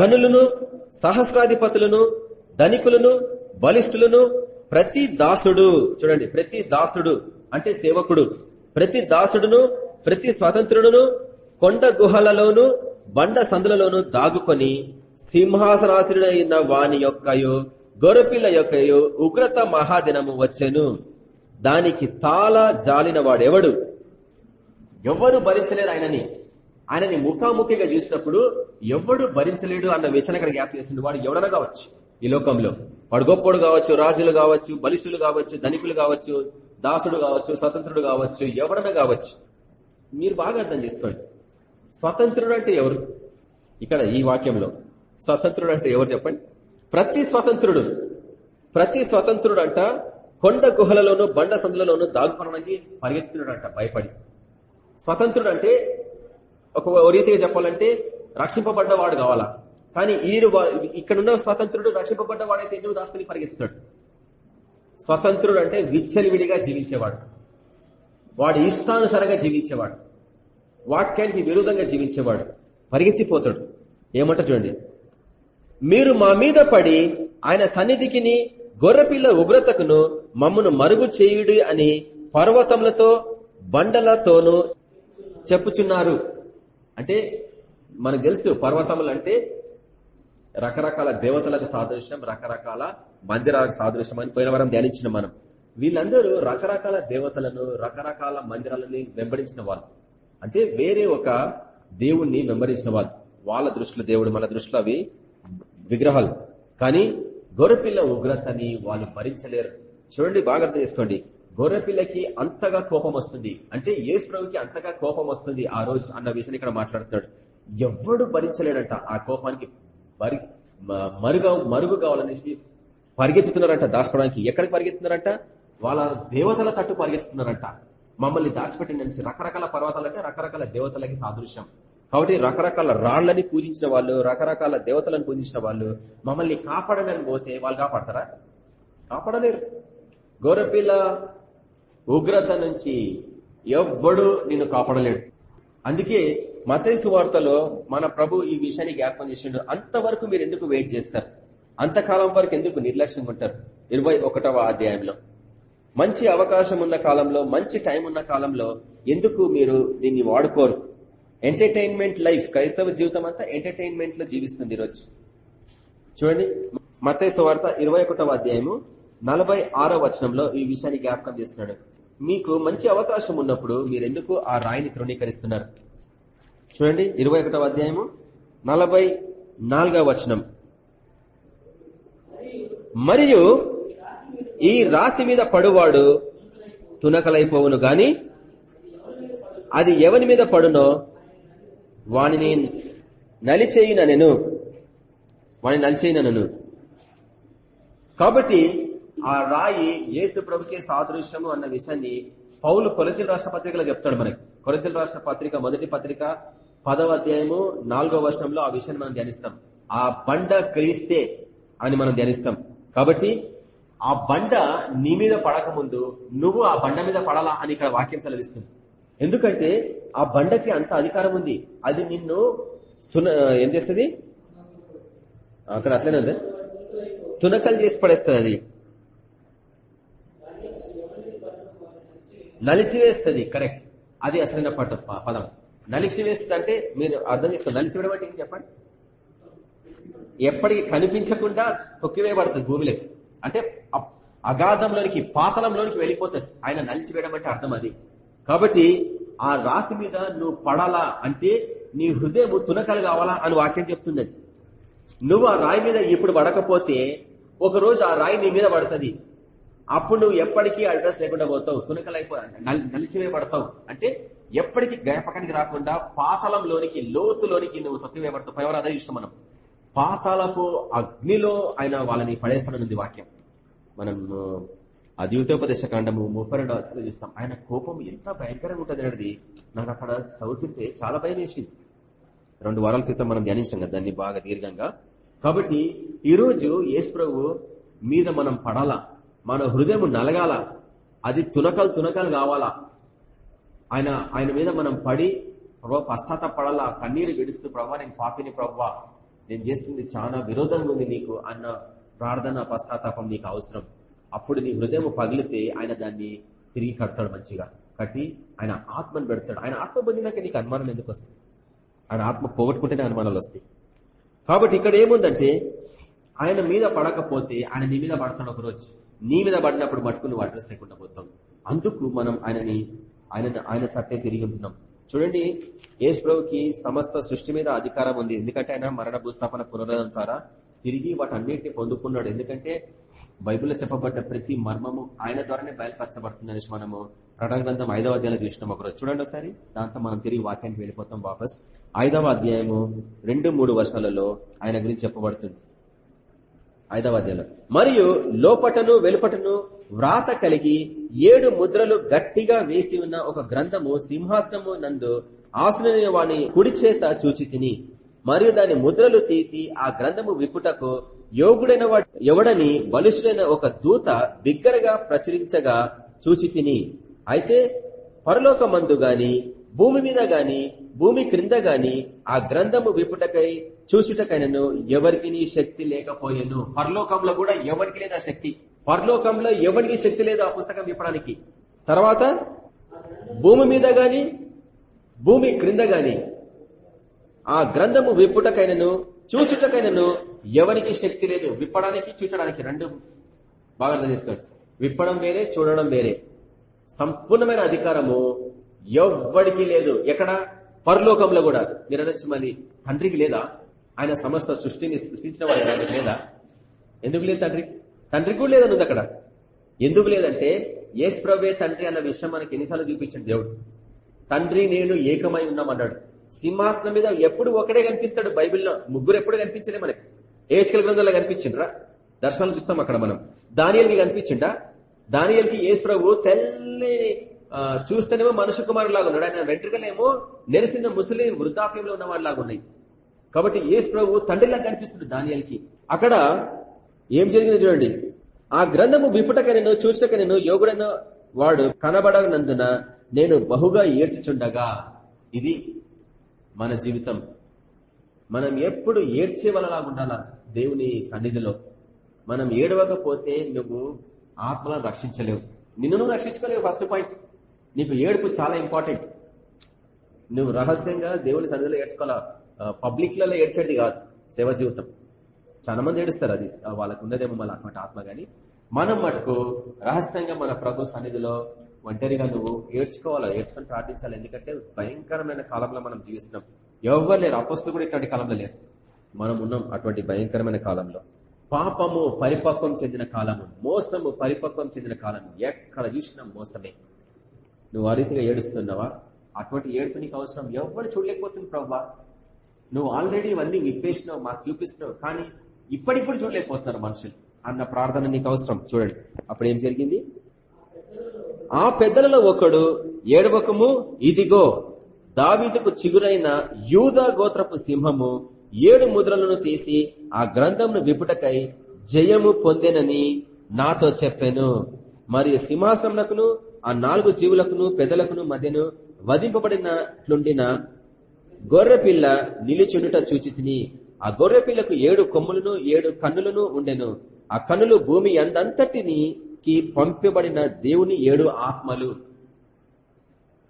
గనులను సహస్రాధిపతులను ధనికులను బలిష్ఠులను ప్రతి దాసుడు చూడండి ప్రతి దాసుడు అంటే సేవకుడు ప్రతి దాసుడును ప్రతి స్వతంత్రుడును కొండ గుహలలోను బండ సందులలోను దాగుకొని సింహాసనాసుడైన వాని యొక్కయు గొరపిల్ల యొక్కయు ఉగ్రత మహాదినము వచ్చెను. దానికి తాళ జాలిన వాడెవడు ఎవరు భరించలేరు ఆయనని. ఆయనని ముఖాముఖిగా చూసినప్పుడు ఎవడు భరించలేడు అన్న విషయాన్ని అక్కడ జ్ఞాపం చేసింది. వాడు ఎవడన కావచ్చు ఈ లోకంలో. వాడు గొప్పడు కావచ్చు రాజులు కావచ్చు బలిష్ఠులు కావచ్చు ధనికులు కావచ్చు దాసుడు కావచ్చు స్వతంత్రుడు కావచ్చు ఎవడన కావచ్చు. మీరు బాగా అర్థం చేసుకోండి. స్వతంత్రుడు అంటే ఎవరు? ఇక్కడ ఈ వాక్యంలో. స్వతంత్రుడు అంటే ఎవరు చెప్పండి? ప్రతి స్వతంత్రుడు. ప్రతి స్వతంత్రుడు అంట కొండ గుహలలోను బండ సందులలోను దాగుకోవడానికి పరిగెత్తున్నాడు అంట భయపడి. స్వతంత్రుడు అంటే ఒక రీతిగా చెప్పాలంటే రక్షింపబడ్డవాడు కావాలా? కానీ ఈయన ఇక్కడున్న స్వతంత్రుడు రక్షింపబడ్డవాడైతే ఎందుకు దాసుకుని పరిగెత్తుతాడు స్వతంత్రుడు అంటే విచ్చలివిడిగా జీవించేవాడు. వాడి ఇష్టానుసారంగా జీవించేవాడు. వాక్యానికి విరుద్ధంగా జీవించేవాడు పరిగెత్తిపోతాడు. ఏమంట చూడండి. మీరు మా మీద పడి ఆయన సన్నిధికిని గొర్రెపిల్ల ఉగ్రతకును మమ్మను మరుగు చేయుడి అని పర్వతములతో బండలతోనూ చెప్పుచున్నారు. అంటే మనకు తెలుసు పర్వతములు అంటే రకరకాల దేవతలకు సాదృశ్యం రకరకాల మందిరాలకు సాదృశ్యం అని పోయిన వారం ధ్యానించిన మనం. వీళ్ళందరూ రకరకాల దేవతలను రకరకాల మందిరాలని వెంబడించిన వాళ్ళు. అంటే వేరే ఒక దేవుణ్ణి వెంబడించిన వాళ్ళు వాళ్ళ దృష్టిలో దేవుడు మన దృష్టిలో అవి విగ్రహాలు. కానీ గొర్రెపిల్ల ఉగ్రతని వాళ్ళు భరించలేరు. చూడండి బాగా అర్థం చేసుకోండి. గొర్రెపిల్లకి అంతగా కోపం వస్తుంది. అంటే ఏ అంతగా కోపం వస్తుంది ఆ రోజు అన్న విషయాన్ని ఇక్కడ మాట్లాడుతున్నాడు. ఎవడు భరించలేడంట. ఆ కోపానికి మరి మరుగు మరుగు కావాలనేసి పరిగెత్తుతున్నారంట దాచుకోవడానికి. ఎక్కడికి పరిగెత్తున్నారంట వాళ్ళ దేవతల తట్టు పరిగెత్తుతున్నారంట. మమ్మల్ని దాచిపెట్టిన రకరకాల పర్వతాలు అంటే రకరకాల దేవతలకి సాదృశ్యం. కాబట్టి రకరకాల రాళ్ళని పూజించిన వాళ్ళు రకరకాల దేవతలను పూజించిన వాళ్ళు మమ్మల్ని కాపాడడానికి పోతే వాళ్ళు కాపాడతారా? కాపాడలేరు. గోరపిల్ల ఉగ్రత నుంచి ఎవ్వడు నిన్ను కాపాడలేడు. అందుకే మతేసు వార్తలో మన ప్రభు ఈ విషయాన్ని జ్ఞాపకం చేసిండు. అంతవరకు మీరు ఎందుకు వెయిట్ చేస్తారు? అంతకాలం వరకు ఎందుకు నిర్లక్ష్యం ఉంటారు? ఇరవై అధ్యాయంలో. మంచి అవకాశం ఉన్న కాలంలో మంచి టైం ఉన్న కాలంలో ఎందుకు మీరు దీన్ని వాడుకోరు? ఎంటర్టైన్మెంట్ లైఫ్ క్రైస్తవ జీవితం అంతా ఎంటర్టైన్మెంట్లో జీవిస్తుంది ఈరోజు. చూడండి మతైసు వార్త ఇరవై అధ్యాయము నలభై వచనంలో ఈ విషయాన్ని జ్ఞాపకం చేస్తున్నాడు. మీకు మంచి అవకాశం ఉన్నప్పుడు మీరు ఎందుకు ఆ రాయిని తృణీకరిస్తున్నారు? చూడండి ఇరవై అధ్యాయము నలభై నాలుగవ వచనం. మరియు ఈ రాతి మీద పడువాడు తునకలైపోవును గాని అది ఎవని మీద పడునో వానిని నలిచేయిన నేను వాని నలిచేయిన నేను కాబట్టి ఆ రాయి ఏసు ప్రభుకే సాదృశ్యము అన్న విషయాన్ని పౌలు కొలతీల రాష్ట్ర పత్రికలో చెప్తాడు మనకి. కొలతీల రాష్ట్ర పత్రిక మొదటి పత్రిక పదవ అధ్యాయము నాలుగవ వర్షంలో ఆ విషయాన్ని మనం ధ్యానిస్తాం. ఆ బండ క్రీస్తే అని మనం ధ్యానిస్తాం. కాబట్టి ఆ బండ నీ మీద పడకముందు నువ్వు ఆ బండ మీద పడాలా అని ఇక్కడ వాక్యం సెలవిస్తుంది. ఎందుకంటే ఆ బండకి అంత అధికారం ఉంది. అది నిన్ను ఏం చేస్తుంది? అక్కడ అట్లనే ఉంది. తునకలు చేసి పడేస్తుంది అది. నలిచివేస్తుంది కరెక్ట్ అది అసలైన పట్టు పదం. నలిచివేస్తుంది అంటే మీరు అర్థం చేసుకోండి. నలిచివేయడం అంటే ఏం చెప్పండి? ఎప్పటికి కనిపించకుండా తొక్కివేయబడుతుంది భూమిలోకి. అంటే అగాధంలోనికి పాతలంలోనికి వెళ్ళిపోతుంది ఆయన నలిచివేయడం అంటే అర్థం అది. కాబట్టి ఆ రాతి మీద నువ్వు పడాలా అంటే నీ హృదయం తునకలు కావాలా అని వాక్యం చెప్తుంది నువ్వు ఆ రాయి మీద ఇప్పుడు పడకపోతే ఒకరోజు ఆ రాయి నీ మీద పడుతుంది. అప్పుడు నువ్వు ఎప్పటికీ అడ్రస్ లేకుండా పోతావు. తునకలైపో నలిచివేయబడతావు. అంటే ఎప్పటికీ జ్ఞాపకానికి రాకుండా పాతలంలోనికి లోతులోనికి నువ్వు తొక్కివేయబడతావు. పైవరు అదే ఇష్టం మనం పాతాలపు అగ్నిలో ఆయన వాళ్ళని పడేస్తానన్నది వాక్యం. మనం అద్వితోపదేశ కాండము ముప్పై రెండవ చూస్తాం. ఆయన కోపం ఎంత భయంకరంగా ఉంటుంది అనేది నాకు అక్కడ చదువుతుంటే చాలా భయం వేసింది. రెండు వారాల క్రితం మనం ధ్యానించాం కదా దాన్ని బాగా దీర్ఘంగా. కాబట్టి ఈరోజు యేసు ప్రభు మీద మనం పడాలా? మన హృదయం నలగాల? అది తునకలు తునకలు కావాలా? ఆయన ఆయన మీద మనం పడి ప్రభావ పశ్చాత్తపడాలా? కన్నీరు విడుస్తూ ప్రభావ నేను పాపిని ప్రభావ నేను చేస్తుంది చాలా విరోధంగా ఉంది నీకు అన్న ప్రార్థన పశ్చాత్తాపం నీకు అవసరం. అప్పుడు నీ హృదయం పగిలితే ఆయన దాన్ని తిరిగి కడతాడు మంచిగా. కట్టి ఆయన ఆత్మను పెడతాడు. ఆయన ఆత్మ పొందినాక నీకు అనుమానం ఎందుకు వస్తుంది? ఆయన ఆత్మ పోగొట్టుకుంటేనే అనుమానాలు వస్తాయి. కాబట్టి ఇక్కడ ఏముందంటే ఆయన మీద పడకపోతే ఆయన నీ మీద పడతాడు ఒకరోజు. నీ మీద పడినప్పుడు మట్టుకు నువ్వు అడ్రస్ లేకుండా పోతావు. అందుకు మనం ఆయనని ఆయన ఆయన తట్టే తిరిగి ఉంటున్నాం. చూడండి యేసు ప్రభుకి సమస్త సృష్టి మీద అధికారం ఉంది. ఎందుకంటే ఆయన మరణ భూస్థాపన పునరుద్ధం ద్వారా తిరిగి వాటన్నిటిని పొందుకున్నాడు. ఎందుకంటే బైబిల్లో చెప్పబడ్డ ప్రతి మర్మము ఆయన ద్వారానే బయలుపరచబడుతుందని మనము ప్రకటన గ్రంథం ఐదవ అధ్యాయంలో చూసినాం ఒకరోజు. చూడండి ఒకసారి. దాంతో మనం తిరిగి వాక్యానికి వెళ్ళిపోతాం వాపస్. ఐదవ అధ్యాయము రెండు మూడు వర్షాలలో ఆయన గురించి చెప్పబడుతుంది. ఐదవ అధ్యాయంలో మరియు లోపటను వెలుపటను వ్రాత కలిగి ఏడు ముద్రలు గట్టిగా వేసి ఉన్న ఒక గ్రంథము సింహాసనము నందు ఆశ్రయ వాణి కుడి చేత చూచి తిని మరియు దాని ముద్రలు తీసి ఆ గ్రంథము విప్పుటకు యోగుడైన ఎవడని బలుషుడైన ఒక దూత బిగ్గరగా ప్రచురించగా చూచి తిని అయితే పరలోకమందు గాని భూమి మీద గాని భూమి క్రింద గాని ఆ గ్రంథము విపుటకై చూచుటకైనను ఎవరికి శక్తి లేకపోయాను. పరలోకంలో కూడా ఎవరికి లేదా శక్తి? పరలోకంలో ఎవరికి శక్తి లేదు ఆ పుస్తకం విప్పడానికి? తర్వాత భూమి మీద గాని భూమి క్రింద గాని ఆ గ్రంథము విప్పుటకైనను చూచుటకైనను ఎవరికి శక్తి లేదు? విప్పడానికి చూచడానికి రెండు బాగా అర్థం చేసుకోండి. విప్పడం వేరే చూడడం వేరే. సంపూర్ణమైన అధికారము ఎవ్వడికి లేదు? ఎక్కడ? పరలోకంలో కూడా. మీరు మళ్ళీ తండ్రికి లేదా? ఆయన సమస్త సృష్టిని సృష్టించిన వాడు లేదా? ఎందుకు లేదు తండ్రి? తండ్రికి కూడా లేదని అక్కడ. ఎందుకు లేదంటే ఏసు ప్రవే తండ్రి అన్న విషయం మనకి ఎన్నిసార్లు చూపించాడు దేవుడు. తండ్రి నేను ఏకమై ఉన్నామన్నాడు. సింహాసనం మీద ఎప్పుడు ఒకడే కనిపిస్తాడు బైబిల్లో. ముగ్గురు ఎప్పుడు కనిపించలే మనకి. ఏసుకల గ్రంథంలో కనిపించిండ్రా? దర్శనాలు చూస్తాం అక్కడ మనం. దానియల్కి కనిపించిండా? దానియల్కి ఏసు ప్రభు తెల్లని చూస్తేనేమో మనుషు కుమారులాగా ఉన్నాడు ఆయన వెంట్రుకలేమో నెరిసిన ముసలి వృద్ధాప్యంలో ఉన్న ఉన్నాయి కాబట్టి యేసు ప్రభు తండ్రిలా కనిపిస్తుంది దానియాలకి. అక్కడ ఏం జరిగింది చూడండి. ఆ గ్రంథము విపుటక నేను చూచక నేను యోగుడైన వాడు కనబడనందున నేను బహుగా ఏడ్చుచుండగా. ఇది మన జీవితం. మనం ఎప్పుడు ఏడ్చే వాళ్ళలాగా ఉండాలా? దేవుని సన్నిధిలో. మనం ఏడవకపోతే నువ్వు ఆత్మలను రక్షించలేవు. నిన్ను రక్షించుకోలేవు ఫస్ట్ పాయింట్ నీకు ఏడుపు చాలా ఇంపార్టెంట్ నువ్వు రహస్యంగా దేవుని సన్నిధిలో ఏడ్చుకోవాలా? పబ్లిక్లలో ఏడ్చేది కాదు సేవ జీవితం. చాలా మంది ఏడుస్తారు అది వాళ్ళకు ఉన్నదేమో మళ్ళీ అటువంటి ఆత్మ కానీ మనం మటుకు రహస్యంగా మన ప్రభు సన్నిధిలో ఒంటరిగా నువ్వు ఏడ్చుకోవాలా ఏడ్చుకొని ప్రార్థించాలి? ఎందుకంటే భయంకరమైన కాలంలో మనం జీవిస్తున్నాం. ఎవరు లేరు అపోస్తులు కూడా ఇట్లాంటి కాలంలో లేరు. మనం ఉన్నాం అటువంటి భయంకరమైన కాలంలో. పాపము పరిపక్వం చెందిన కాలము మోసము పరిపక్వం చెందిన కాలం ఎక్కడ చూసినా మోసమే. నువ్వు ఆ రీతిగా ఏడుస్తున్నావా? అటువంటి ఏడుపు నీకు అవసరం. ఎవరు చూడలేకపోతుంది ప్రవ్వా. నువ్వు ఆల్రెడీ ఇవన్నీ విప్పేసినావు మాకు చూపిస్తున్నావు కానీ ఇప్పటిప్పుడు చూడలేకపోతున్నారు మనుషులు అన్న ప్రార్థన నీకు అవసరం. చూడండి. అప్పుడు ఏం జరిగింది? ఆ పెద్దలలో ఒకడు ఏడవకము ఇదిగో దావీదుకు చిగురైన యూదా గోత్రపు సింహము ఏడు ముద్రలను తీసి ఆ గ్రంథంను విపుటకై జయము పొందెనని నాతో చెప్పాను. మరియు సింహాసనమునకును ఆ నాలుగు జీవులకును పెద్దలకును మధ్యను వధింపబడినట్లుండిన గొర్రెపిల్ల నిలిచుండుట చూచితిని ఆ గొర్రెపిల్లకు ఏడు కొమ్ములను ఏడు కన్నులను ఉండెను. ఆ కన్నులు భూమి అందంతటినికి పంపబడిన దేవుని ఏడు ఆత్మలు.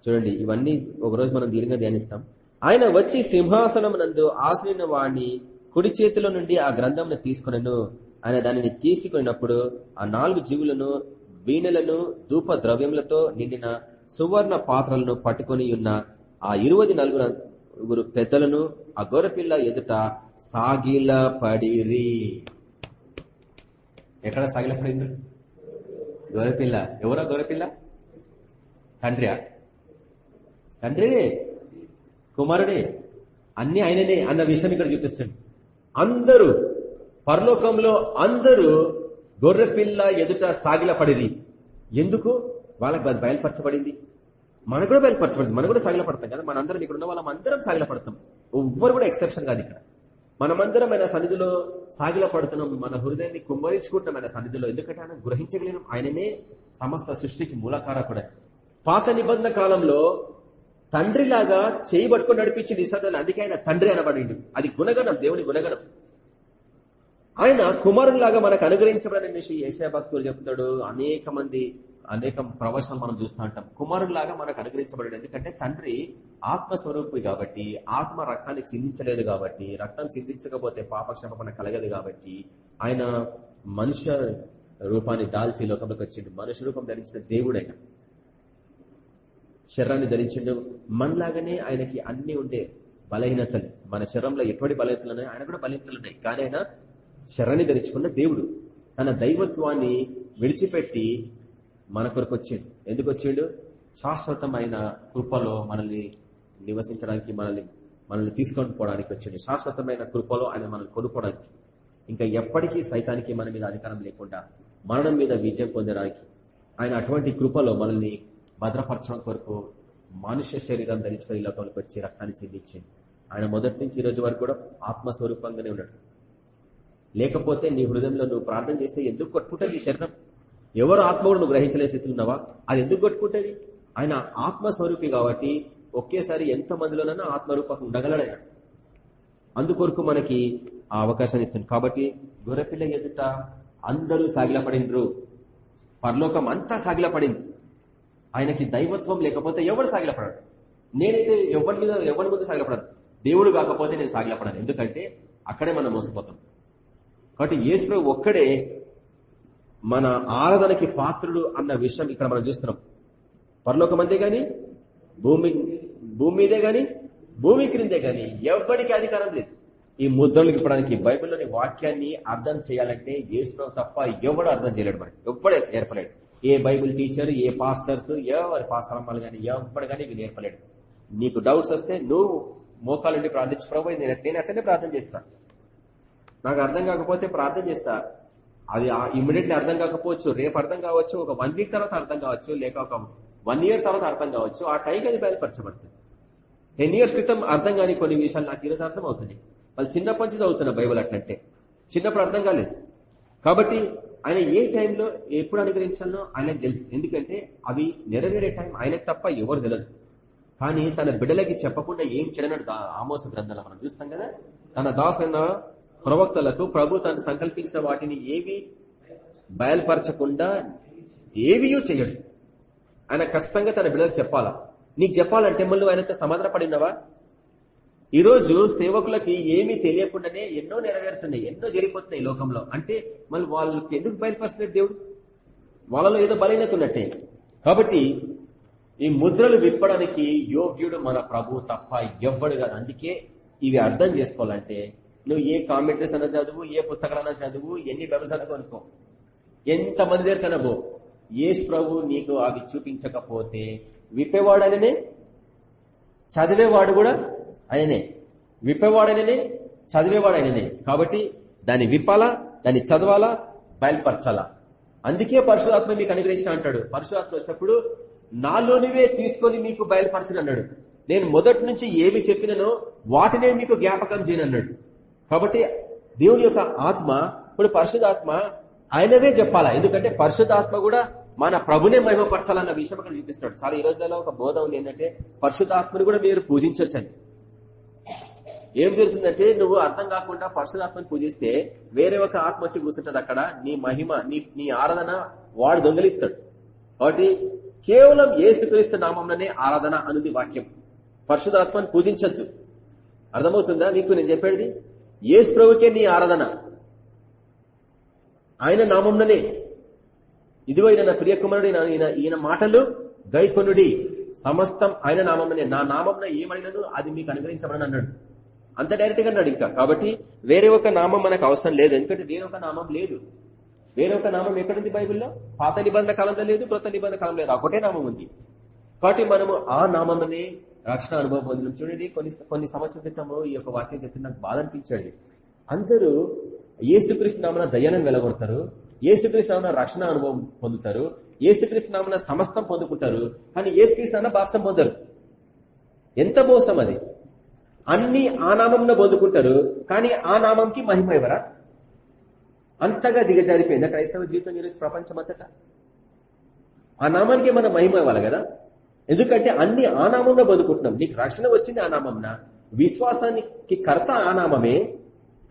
చూడండి ఇవన్నీ ఒకరోజు మనం దీనిగా ధ్యానిస్తాం. ఆయన వచ్చి సింహాసనం నందు ఆశ్రయిన వాణ్ణి కుడి చేతిలో నుండి ఆ గ్రంథంను తీసుకునను. ఆయన దానిని తీసుకున్నప్పుడు ఆ నాలుగు జీవులను వీణలను ధూప ద్రవ్యములతో నిండిన సువర్ణ పాత్రలను పట్టుకొని ఉన్న ఆ ఇరువది నలుగురు గురు పెద్దలను ఆ గోరపిల్ల ఎదుట సాగిల పడిరి. ఎక్కడ సాగిల పడింది గోరపిల్ల ఎవరో గోరపిల్ల తండ్రియా? తండ్రినే. కుమారుడే. అన్ని ఆయననే అన్న విషయం ఇక్కడ చూపిస్తుంది. అందరూ పరలోకంలో అందరూ గొర్రెపిల్ల ఎదుట సాగిలపడిది ఎందుకు? వాళ్ళకి అది బయలుపరచబడింది. మనకు కూడా బయలుపరచబడింది మనం కూడా సాగిలపడతాం కదా. మనందరం ఇక్కడ ఉన్న వాళ్ళం అందరం సాగిలపడతాం. ఎవ్వరు కూడా ఎక్సెప్షన్ కాదు ఇక్కడ. మనమందరం ఆయన సన్నిధిలో సాగిలపడుతున్నాం. మన హృదయాన్ని కుమ్మరించుకుంటున్నాం ఆయన సన్నిధిలో. ఎందుకంటే ఆయన గ్రహించగలిగిన ఆయననే సమస్త సృష్టికి మూలకారకుడే పాత నిబంధన కాలంలో తండ్రిలాగా చేయి పట్టుకొని నడిపించింది ఇసరాయల్ అందుకే ఆయన తండ్రి అనబడిండు. అది గుణగణం దేవుని గుణగణం. ఆయన కుమారులాగా మనకు అనుగ్రహించబడిన ఏషియా భక్తులు చెప్తాడు అనేక మంది అనేక ప్రవచనం మనం చూస్తూ ఉంటాం. కుమారులాగా మనకు అనుగ్రహించబడాడు. ఎందుకంటే తండ్రి ఆత్మస్వరూపి కాబట్టి ఆత్మ రక్తాన్ని చిందించలేదు కాబట్టి రక్తం చిందించకపోతే పాపక్షమపణ కలగదు కాబట్టి ఆయన మనుష్య రూపాన్ని దాల్చి లోకంలోకి వచ్చిండు. మనుష్య రూపం ధరించిన దేవుడైన శరీరాన్ని ధరించిండు. మనలాగానే ఆయనకి అన్ని ఉండే బలహీనతలు. మన శరీరంలో ఎటువంటి బలహీనతలు ఉన్నాయి ఆయన కూడా బలహీనతలు ఉన్నాయి. కానీ ఆయన శరణి ధరించుకున్న దేవుడు. తన దైవత్వాన్ని విడిచిపెట్టి మన కొరకు వచ్చిండు. ఎందుకు వచ్చిండు? శాశ్వతమైన కృపలో మనల్ని నివసించడానికి మనల్ని మనల్ని తీసుకొని పోవడానికి వచ్చింది శాశ్వతమైన కృపలో ఆయన మనల్ని కొనుక్కోవడానికి. ఇంకా ఎప్పటికీ సైతానికి మన మీద అధికారం లేకుండా మరణం మీద విజయం పొందడానికి ఆయన అటువంటి కృపలో మనల్ని భద్రపరచడం కొరకు మనుష్య శరీరం ధరించుకొని ఈ లోకంలోకి వచ్చి రక్తాన్ని చెందించింది ఆయన మొదటి నుంచి ఈ రోజు వరకు కూడా ఆత్మస్వరూపంగానే ఉన్నాడు. లేకపోతే నీ హృదయంలో నువ్వు ప్రార్థన చేస్తే ఎందుకు కొట్టుకుంటుంది ఈ శరీరం? ఎవరు ఆత్మ కూడా నువ్వు గ్రహించలే స్థితిలో ఉన్నావా? అది ఎందుకు కొట్టుకుంటుంది? ఆయన ఆత్మస్వరూపి కాబట్టి ఒకేసారి ఎంత మందిలోనైనా ఆత్మరూపం ఉండగలడు. అందుకొరకు మనకి ఆ అవకాశాన్ని ఇస్తుంది కాబట్టి గొర్రెపిల్ల ఎదుట అందరూ సాగిలపడినరు. పరలోకం అంతా సాగిలపడింది. ఆయనకి దైవత్వం లేకపోతే ఎవరు సాగిలపడాడు? నేనైతే ఎవరి మీద ఎవరి ముందు సాగిలపడను. దేవుడు కాకపోతే నేను సాగిలపడాను. ఎందుకంటే అక్కడే మనం మోసపోతాం. కాబట్టి ఏసు ఒక్కడే మన ఆరాధనకి పాత్రుడు అన్న విషయం ఇక్కడ మనం చూస్తున్నాం. పరలోకం గాని భూమి భూమి మీదే గాని భూమి క్రిందే గాని ఎవ్వడికి అధికారం లేదు. ఈ ముద్రలు ఇప్పడానికి బైబిల్లోని వాక్యాన్ని అర్థం చేయాలంటే ఏసులో తప్ప ఎవడు అర్థం చేయలేడు మరి. ఎవడు ఏర్పలేడు ఏ బైబిల్ టీచర్ ఏ పాస్టర్స్ ఎవరి పాస్టరమ్మలు కానీ ఎవడు కానీ ఇవి నేర్పలేడు. నీకు డౌట్స్ వస్తే నువ్వు మోకాలు నుండి నేను నేను అట్లనే ప్రార్థన చేస్తా. నాకు అర్థం కాకపోతే ప్రార్థన చేస్తా. అది ఇమ్మీడియట్లీ అర్థం కాకపోవచ్చు రేపు అర్థం కావచ్చు ఒక వన్ వీక్ తర్వాత అర్థం కావచ్చు లేక ఒక వన్ ఇయర్ తర్వాత అర్థం కావచ్చు ఆ టైంకి అది బయలుపరచబడుతుంది టెన్ ఇయర్స్ క్రితం అర్థం కాని కొన్ని విషయాలు నాకు ఈరోజు అర్థం అవుతున్నాయి వాళ్ళు చిన్నప్పటి నుంచి చదువుతున్న బైబుల్ అట్లంటే చిన్నప్పుడు అర్థం కాలేదు. కాబట్టి ఆయన ఏ టైంలో ఎప్పుడు అనుగ్రహించాలో ఆయనకు తెలుసు. ఎందుకంటే అవి నెరవేరే టైం ఆయనకు తప్ప ఎవరు తెలియదు కానీ తన బిడ్డలకి చెప్పకుండా ఏం చేయనట్టు ఆమోస గ్రంథాలు మనం చూస్తాం కదా తన దాసైన ప్రవక్తలకు ప్రభు తను సంకల్పించిన వాటిని ఏవి? బయలుపరచకుండా ఏవియూ చేయడు. ఆయన ఖచ్చితంగా తన బిడ్డలకు చెప్పాలా? నీకు చెప్పాలంటే మళ్ళీ ఆయనతో సమాధాన పడినవా సేవకులకి ఏమీ తెలియకుండానే ఎన్నో నెరవేరుతున్నాయి ఎన్నో జరిగిపోతున్నాయి లోకంలో. అంటే మళ్ళీ వాళ్ళకి ఎందుకు బయలుపరుస్తున్నాడు దేవుడు? వాళ్ళలో ఏదో బలహీనత ఉన్నట్టే. కాబట్టి ఈ ముద్రలు విప్పడానికి యోగ్యుడు మన ప్రభు తప్ప ఎవ్వడు కాదు. అందుకే ఇవి అర్థం చేసుకోవాలంటే నువ్వు ఏ కామెంటరీస్ అన్నా చదువు ఏ పుస్తకాలన్నా చదువు ఎన్ని బైబిల్స్ అన్నా కొనుక్కో. ఎంతమంది దగ్గర కనబో ఏసు ప్రభు నీకు అవి చూపించకపోతే విప్పేవాడనే చదివేవాడు కూడా ఆయననే. విప్పేవాడనే చదివేవాడు ఆయననే కాబట్టి దాన్ని విప్పాలా దాన్ని చదవాలా బయలుపరచాలా? అందుకే పరశురాత్మ మీకు అనుగ్రహించిన అంటాడు. పరశురాత్మ వచ్చినప్పుడు నాలోనివే తీసుకొని మీకు బయలుపరచను అన్నాడు నేను మొదటి నుంచి ఏమి చెప్పిననో వాటినే మీకు జ్ఞాపకం చేయనన్నాడు. కాబట్టి దేవుని యొక్క ఆత్మ ఇప్పుడు పరిశుధాత్మ ఆయనవే చెప్పాలా? ఎందుకంటే పరిశుధాత్మ కూడా మన ప్రభునే మహిమపరచాలన్న విషయం అక్కడ చూపిస్తాడు చాలా ఈ రోజులలో ఒక బోధ ఉంది ఏంటంటే పరిశుధాత్మను కూడా మీరు పూజించవచ్చని. ఏం జరుగుతుందంటే నువ్వు అర్థం కాకుండా పరిశుధాత్మను పూజిస్తే వేరే ఒక ఆత్మ వచ్చి కూర్చుంటది అక్కడ నీ మహిమ నీ నీ ఆరాధన వాడు దొంగలిస్తాడు. కాబట్టి కేవలం ఏ స్వీకరిస్తున్న నామంలోనే ఆరాధన అనేది వాక్యం. పరిశుధాత్మను పూజించద్దు. అర్థమవుతుందా మీకు నేను చెప్పేది? ఏసు ప్రభుకే నీ ఆరాధన. ఆయన నామంలోనే. ఇదిగో ఈయన నా ప్రియకుమారుడు ఈయన ఈయన మాటలు గైకొనుడి. సమస్తం ఆయన నామంలోనే. నా నామంలో ఏమడినను అది మీకు అనుగ్రహించమని అన్నాడు. అంత డైరెక్ట్గా అన్నాడు ఇంకా. కాబట్టి వేరే ఒక నామం మనకు అవసరం లేదు. ఎందుకంటే వేరే ఒక నామం లేదు. వేరే ఒక నామం ఎక్కడుంది బైబిల్లో? పాత నిబంధన కాలంలో లేదు కృత నిబంధన కాలంలో లేదు. ఒకటే నామం ఉంది. కాబట్టి మనము ఆ నామంలోనే రక్షణ అనుభవం పొందిన చూడండి కొన్ని కొన్ని సంవత్సరాల క్రితము ఈ యొక్క వాక్యం చెప్తే నాకు బాధ అనిపించండి అందరూ ఏసుక్రీస్తు నామన దయాలను వెలగొడతారు ఏసుక్రీస్తు నామన రక్షణ అనుభవం పొందుతారు ఏసుక్రీస్తు నామన సమస్తం పొందుకుంటారు కానీ ఏసుక్రీస్తు నామన బాప్సం పొందరు. ఎంత మోసం అది? అన్ని ఆ నామంలో పొందుకుంటారు కానీ ఆ నామంకి మహిమ ఎవరా? అంతగా దిగజారిపోయింది. క్రైస్తవ జీవితం ఈరోజు ప్రపంచం అంతటా ఆ నామానికి మన మహిమ ఇవ్వాలి కదా? ఎందుకంటే అన్ని ఆనామంలో బతుకుంటున్నాం. నీకు రక్షణ వచ్చింది ఆనామం విశ్వాసానికి కర్త ఆనామమే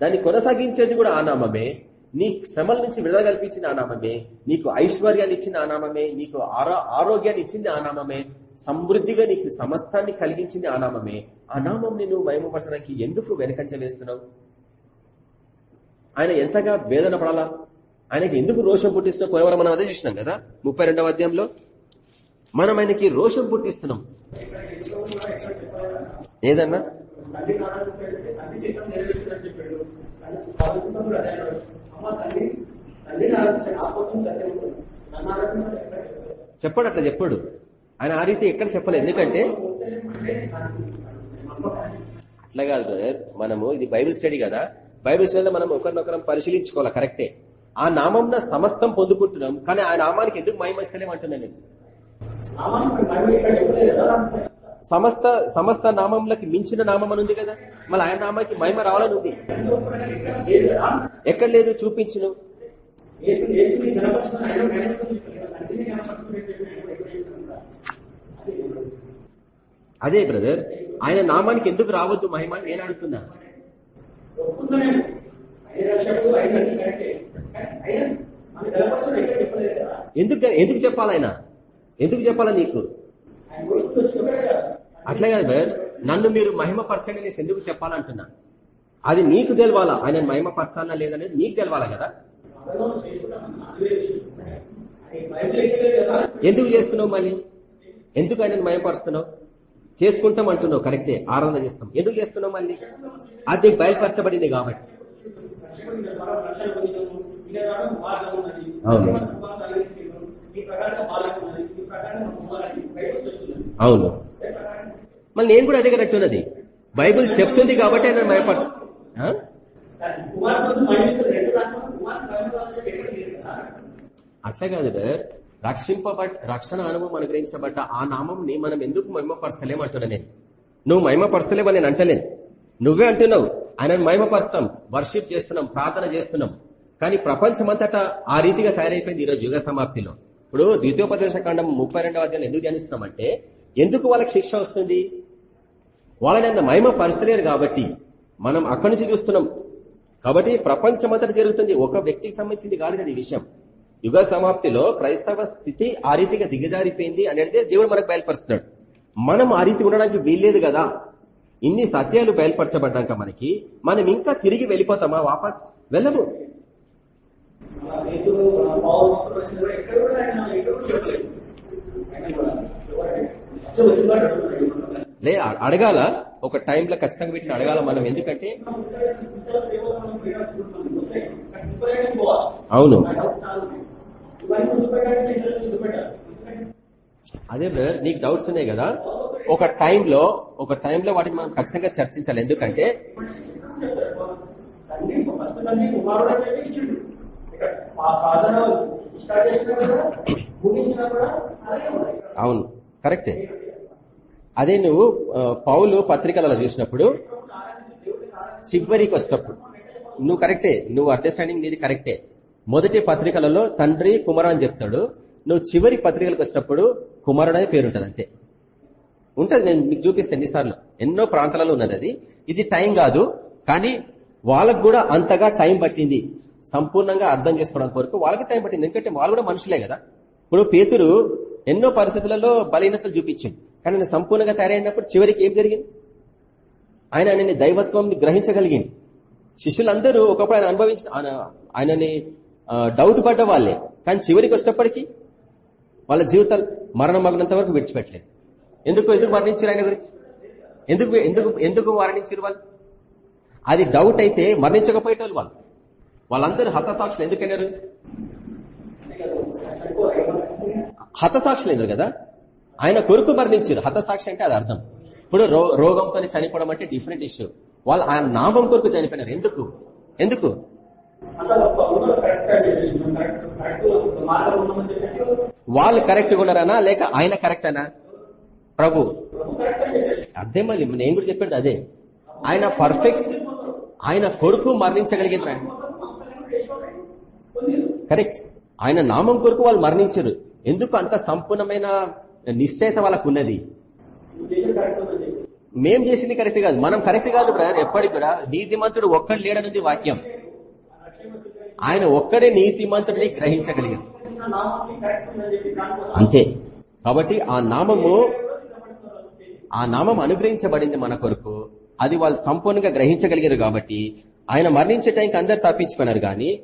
దాన్ని కొనసాగించేది కూడా ఆనామమే నీ శ్రమల నుంచి విడుదల కల్పించింది ఆ నీకు ఐశ్వర్యాన్ని ఇచ్చింది ఆనామమే నీకు ఆరోగ్యాన్ని ఇచ్చింది ఆనామమే సమృద్ధిగా నీకు సమస్తాన్ని కలిగించింది ఆనామమే ఆనామం నిన్ను మయమపరచడానికి నేను ఎందుకు వెనకంచ వేస్తున్నావు? ఆయన ఎంతగా వేదన పడాలా? ఆయనకి ఎందుకు రోషం పుట్టిస్తున్న పోయేవారు మనం అదే చూసినాం కదా? ముప్పై రెండవ అధ్యాయంలో? మనం ఆయనకి రోషం పుట్టిస్తున్నాం. ఏదన్నా? చెప్పాడు అట్లా చెప్పాడు. ఆయన ఆ రీతి ఎక్కడ చెప్పలేదు. ఎందుకంటే అట్లా కాదు బ్రదర్. మనము ఇది బైబిల్ స్టడీ కదా. బైబిల్ స్టడీలో మనం ఒకరినొకరం పరిశీలించుకోవాలి కరెక్టే. ఆ నామం సమస్తం పొందుకుంటున్నాం కానీ ఆ నామానికి ఎందుకు మహిమ అంటున్నా నేను. సమస్త సమస్త నామంలకి మించిన నామం అని ఉంది కదా? మళ్ళీ ఆయన నామానికి మహిమ రావాలని ఉంది ఎక్కడ లేదు చూపించును. అదే బ్రదర్ ఆయన నామానికి ఎందుకు రావద్దు మహిమ నేను అడుగుతున్నా. ఎందుకు ఎందుకు చెప్పాలయన ఎందుకు చెప్పాలా నీకు? అట్లే కాదు బ్రదర్ నన్ను మీరు మహిమపరచండి నేను ఎందుకు చెప్పాలంటున్నా? అది నీకు తెలవాలా ఆయన మహిమపరచాలా లేదనేది నీకు తెలవాలా కదా? ఎందుకు చేస్తున్నావు మళ్ళీ? ఎందుకు ఆయన మయపరుస్తున్నావు చేసుకుంటాం అంటున్నావు కరెక్టే. ఆరాధన చేస్తాం. ఎందుకు చేస్తున్నావు మళ్ళీ? అది బయలుపరచబడింది కాబట్టి. అవును. అవును. మళ్ళీ నేను కూడా అదే కరెక్ట్ బైబుల్ చెప్తుంది కాబట్టి ఆయన భయపరచు అట్లా కాదు రక్షింపబట్ రక్షణ అనుభవం అనుగ్రహించబడ్డ ఆ నామంని మనం ఎందుకు మహిమపరచలేమంటున్నా నేను. నువ్వు మహిమపరచలేవని నేను అంటలేను. నువ్వే అంటున్నావు. ఆయన మహిమపరుస్తాం వర్షిప్ చేస్తున్నాం ప్రార్థన చేస్తున్నాం. కానీ ప్రపంచమంతటా ఆ రీతిగా తయారైపోయింది ఈరోజు యుగ సమాప్తిలో. ఇప్పుడు ద్వితీయోపదేశ కాండం ముప్పై రెండవ అధ్యాయులు ఎందుకు ధ్యానిస్తున్నామంటే ఎందుకు వాళ్ళకి శిక్ష వస్తుంది? వాళ్ళని అన్న మహిమ పరుస్తలేరు కాబట్టి మనం అక్కడి నుంచి చూస్తున్నాం. కాబట్టి ప్రపంచమంతటా జరుగుతుంది. ఒక వ్యక్తికి సంబంధించింది కాదు కదా ఈ విషయం. యుగ సమాప్తిలో క్రైస్తవ స్థితి ఆ రీతిగా దిగజారిపోయింది అనేది దేవుడు మనకు బయలుపరుస్తున్నాడు. మనం ఆ రీతి ఉండడానికి వీల్లేదు కదా. ఇన్ని సత్యాలు బయలుపరచబడ్డాక మనకి మనం ఇంకా తిరిగి వెళ్ళిపోతామా? వాపస్ వెళ్ళము. అలా పేతురు, ఆ కూడా ఎక్కడ కూడా ఆయన ఎక్కడ కూడా చెప్పలేదు. ఆయన కూడా వచ్చిన లే అడగాల? ఒక టైంలో ఖచ్చితంగా వీటిని అడగాల మనం. ఎందుకంటే అవును. అదే బ్రదర్ నీకు డౌట్స్ ఉన్నాయి కదా? ఒక టైంలో ఒక టైంలో వాటిని మనం ఖచ్చితంగా చర్చించాలి. ఎందుకంటే అవును కరెక్టే అదే నువ్వు పౌలు పత్రికలలో చూసినప్పుడు చివరికి వచ్చినప్పుడు నువ్వు కరెక్టే నువ్వు అండర్స్టాండింగ్ నీది కరెక్టే మొదటి పత్రికలలో తండ్రి కుమారు అని చెప్తాడు. నువ్వు చివరి పత్రికలకు వచ్చినప్పుడు కుమారుడు అనే పేరు ఉంటుంది అంతే. ఉంటది నేను మీకు చూపిస్తాను ఎన్నిసార్లు ఎన్నో ప్రాంతాలలో ఉన్నది అది. ఇది టైం కాదు కానీ వాళ్ళకు కూడా అంతగా టైం పట్టింది. సంపూర్ణంగా అర్థం చేసుకోవడానికి వరకు వాళ్ళకి టైం పట్టింది. ఎందుకంటే వాళ్ళు కూడా మనుషులే కదా. ఇప్పుడు పేతురు ఎన్నో పరిస్థితులలో బలహీనతలు చూపించింది. కానీ ఆయన సంపూర్ణంగా తయారైనప్పుడు చివరికి ఏం జరిగింది? ఆయన ఆయనని దైవత్వం గ్రహించగలిగింది. శిష్యులందరూ ఒకప్పుడు ఆయన అనుభవించిన ఆయన- ఆయనని డౌట్ పడ్డ వాళ్ళే. కానీ చివరికి వచ్చేటప్పటికీ వాళ్ళ జీవితాలు మరణం మగ్నంత వరకు విడిచిపెట్టలేదు. ఎందుకు ఎందుకు మరణించారు ఆయన గురించి? ఎందుకు ఎందుకు ఎందుకు మరణించారు వాళ్ళు? అది డౌట్ అయితే మరణించకపోయేటోళ్ళు వాళ్ళు. వాళ్ళందరూ హతసాక్షులు ఎందుకన్నారు హతసాక్షులు కదా? ఆయన కొరకు మరణించారు. హతసాక్షి అంటే అది అర్థం. ఇప్పుడు రో- రోగంతో చనిపోవడం అంటే డిఫరెంట్ ఇష్యూ వాళ్ళు ఆయన నామం కొరకు చనిపోయినారు. ఎందుకు? ఎందుకు? కరెక్ట్ వాళ్ళు కరెక్ట్ ఉన్నారనా? లేక ఆయన కరెక్ట్ అనా ప్రభు. అదే మళ్ళీ నేను కూడా చెప్పాడు అదే. ఆయన పర్ఫెక్ట్ ఆయన కొడుకు మరణించగలిగిన కరెక్ట్ ఆయన నామం కొరకు వాళ్ళు మరణించారు. ఎందుకు అంత సంపూర్ణమైన నిశ్చయత వాళ్ళకు ఉన్నది మేం చేసింది కరెక్ట్ కాదు. మనం కరెక్ట్ కాదు బ్రదర్. ఎప్పటికి కూడా నీతిమంతుడు ఒక్కడు లేడనుంది వాక్యం. ఆయన ఒక్కడే నీతిమంతుడిని గ్రహించగలిగారు అంతే. కాబట్టి ఆ నామము ఆ నామం అనుగ్రహించబడింది మన కొరకు. అది వాళ్ళు సంపూర్ణంగా గ్రహించగలిగారు కాబట్టి ఆయన మరణించే టైంకి అందరు తప్పించుకున్నారు గాని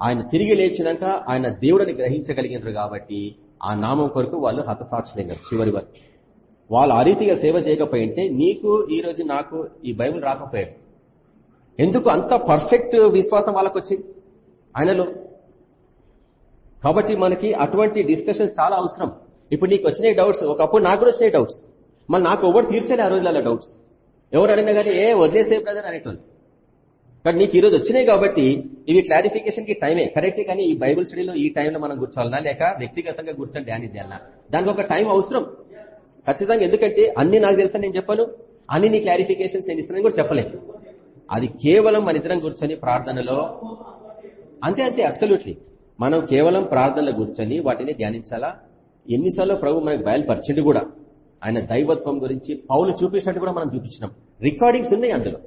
ఆయన తిరిగి లేచినాక ఆయన దేవుడిని గ్రహించగలిగినారు కాబట్టి ఆ నామం కొరకు వాళ్ళు హతసాక్షులైనారు చివరి వరకు. వాళ్ళు ఆ రీతిగా సేవ చేయకపోయింటే నీకు ఈ రోజు నాకు ఈ బైబిల్ రాకపోయాడు. ఎందుకు అంత పర్ఫెక్ట్ విశ్వాసం వాళ్ళకు వచ్చింది ఆయనలో. కాబట్టి మనకి అటువంటి డిస్కషన్స్ చాలా అవసరం. ఇప్పుడు నీకు వచ్చినాయి డౌట్స్ ఒకప్పుడు నాకు కూడా వచ్చినాయి డౌట్స్. మళ్ళీ నాకు ఎవరు తీర్చలే ఆ రోజులలో డౌట్స్. ఎవరు అడిగినా కానీ ఏ వదిలేసే బ్రదర్ అనేటోళ్ళు. కానీ నీకు ఈరోజు వచ్చినాయి కాబట్టి ఇవి క్లారిఫికేషన్కి టైమే కరెక్ట్ కానీ ఈ బైబుల్ స్టడీలో ఈ టైంలో మనం కూర్చోవాలనా? లేక వ్యక్తిగతంగా కూర్చొని ధ్యానం చేయాలన్నా దానికి ఒక టైం అవసరం. ఖచ్చితంగా ఎందుకంటే అన్ని నాకు తెలుసా నేను చెప్పను? అన్ని నీ క్లారిఫికేషన్స్ నేను ఇస్తానని కూడా చెప్పలేను. అది కేవలం మన ఇద్దరం కూర్చొని ప్రార్థనలో. అంతే అంతే అబ్సల్యూట్లీ మనం కేవలం ప్రార్థనలో కూర్చొని వాటిని ధ్యానించాలా? ఎన్నిసార్లు ప్రభు మనకు బయలుపరిచిండు కూడా. ఆయన దైవత్వం గురించి పౌలు చూపించినట్టు కూడా మనం చూపించినాం. రికార్డింగ్స్ ఉన్నాయి అందులో.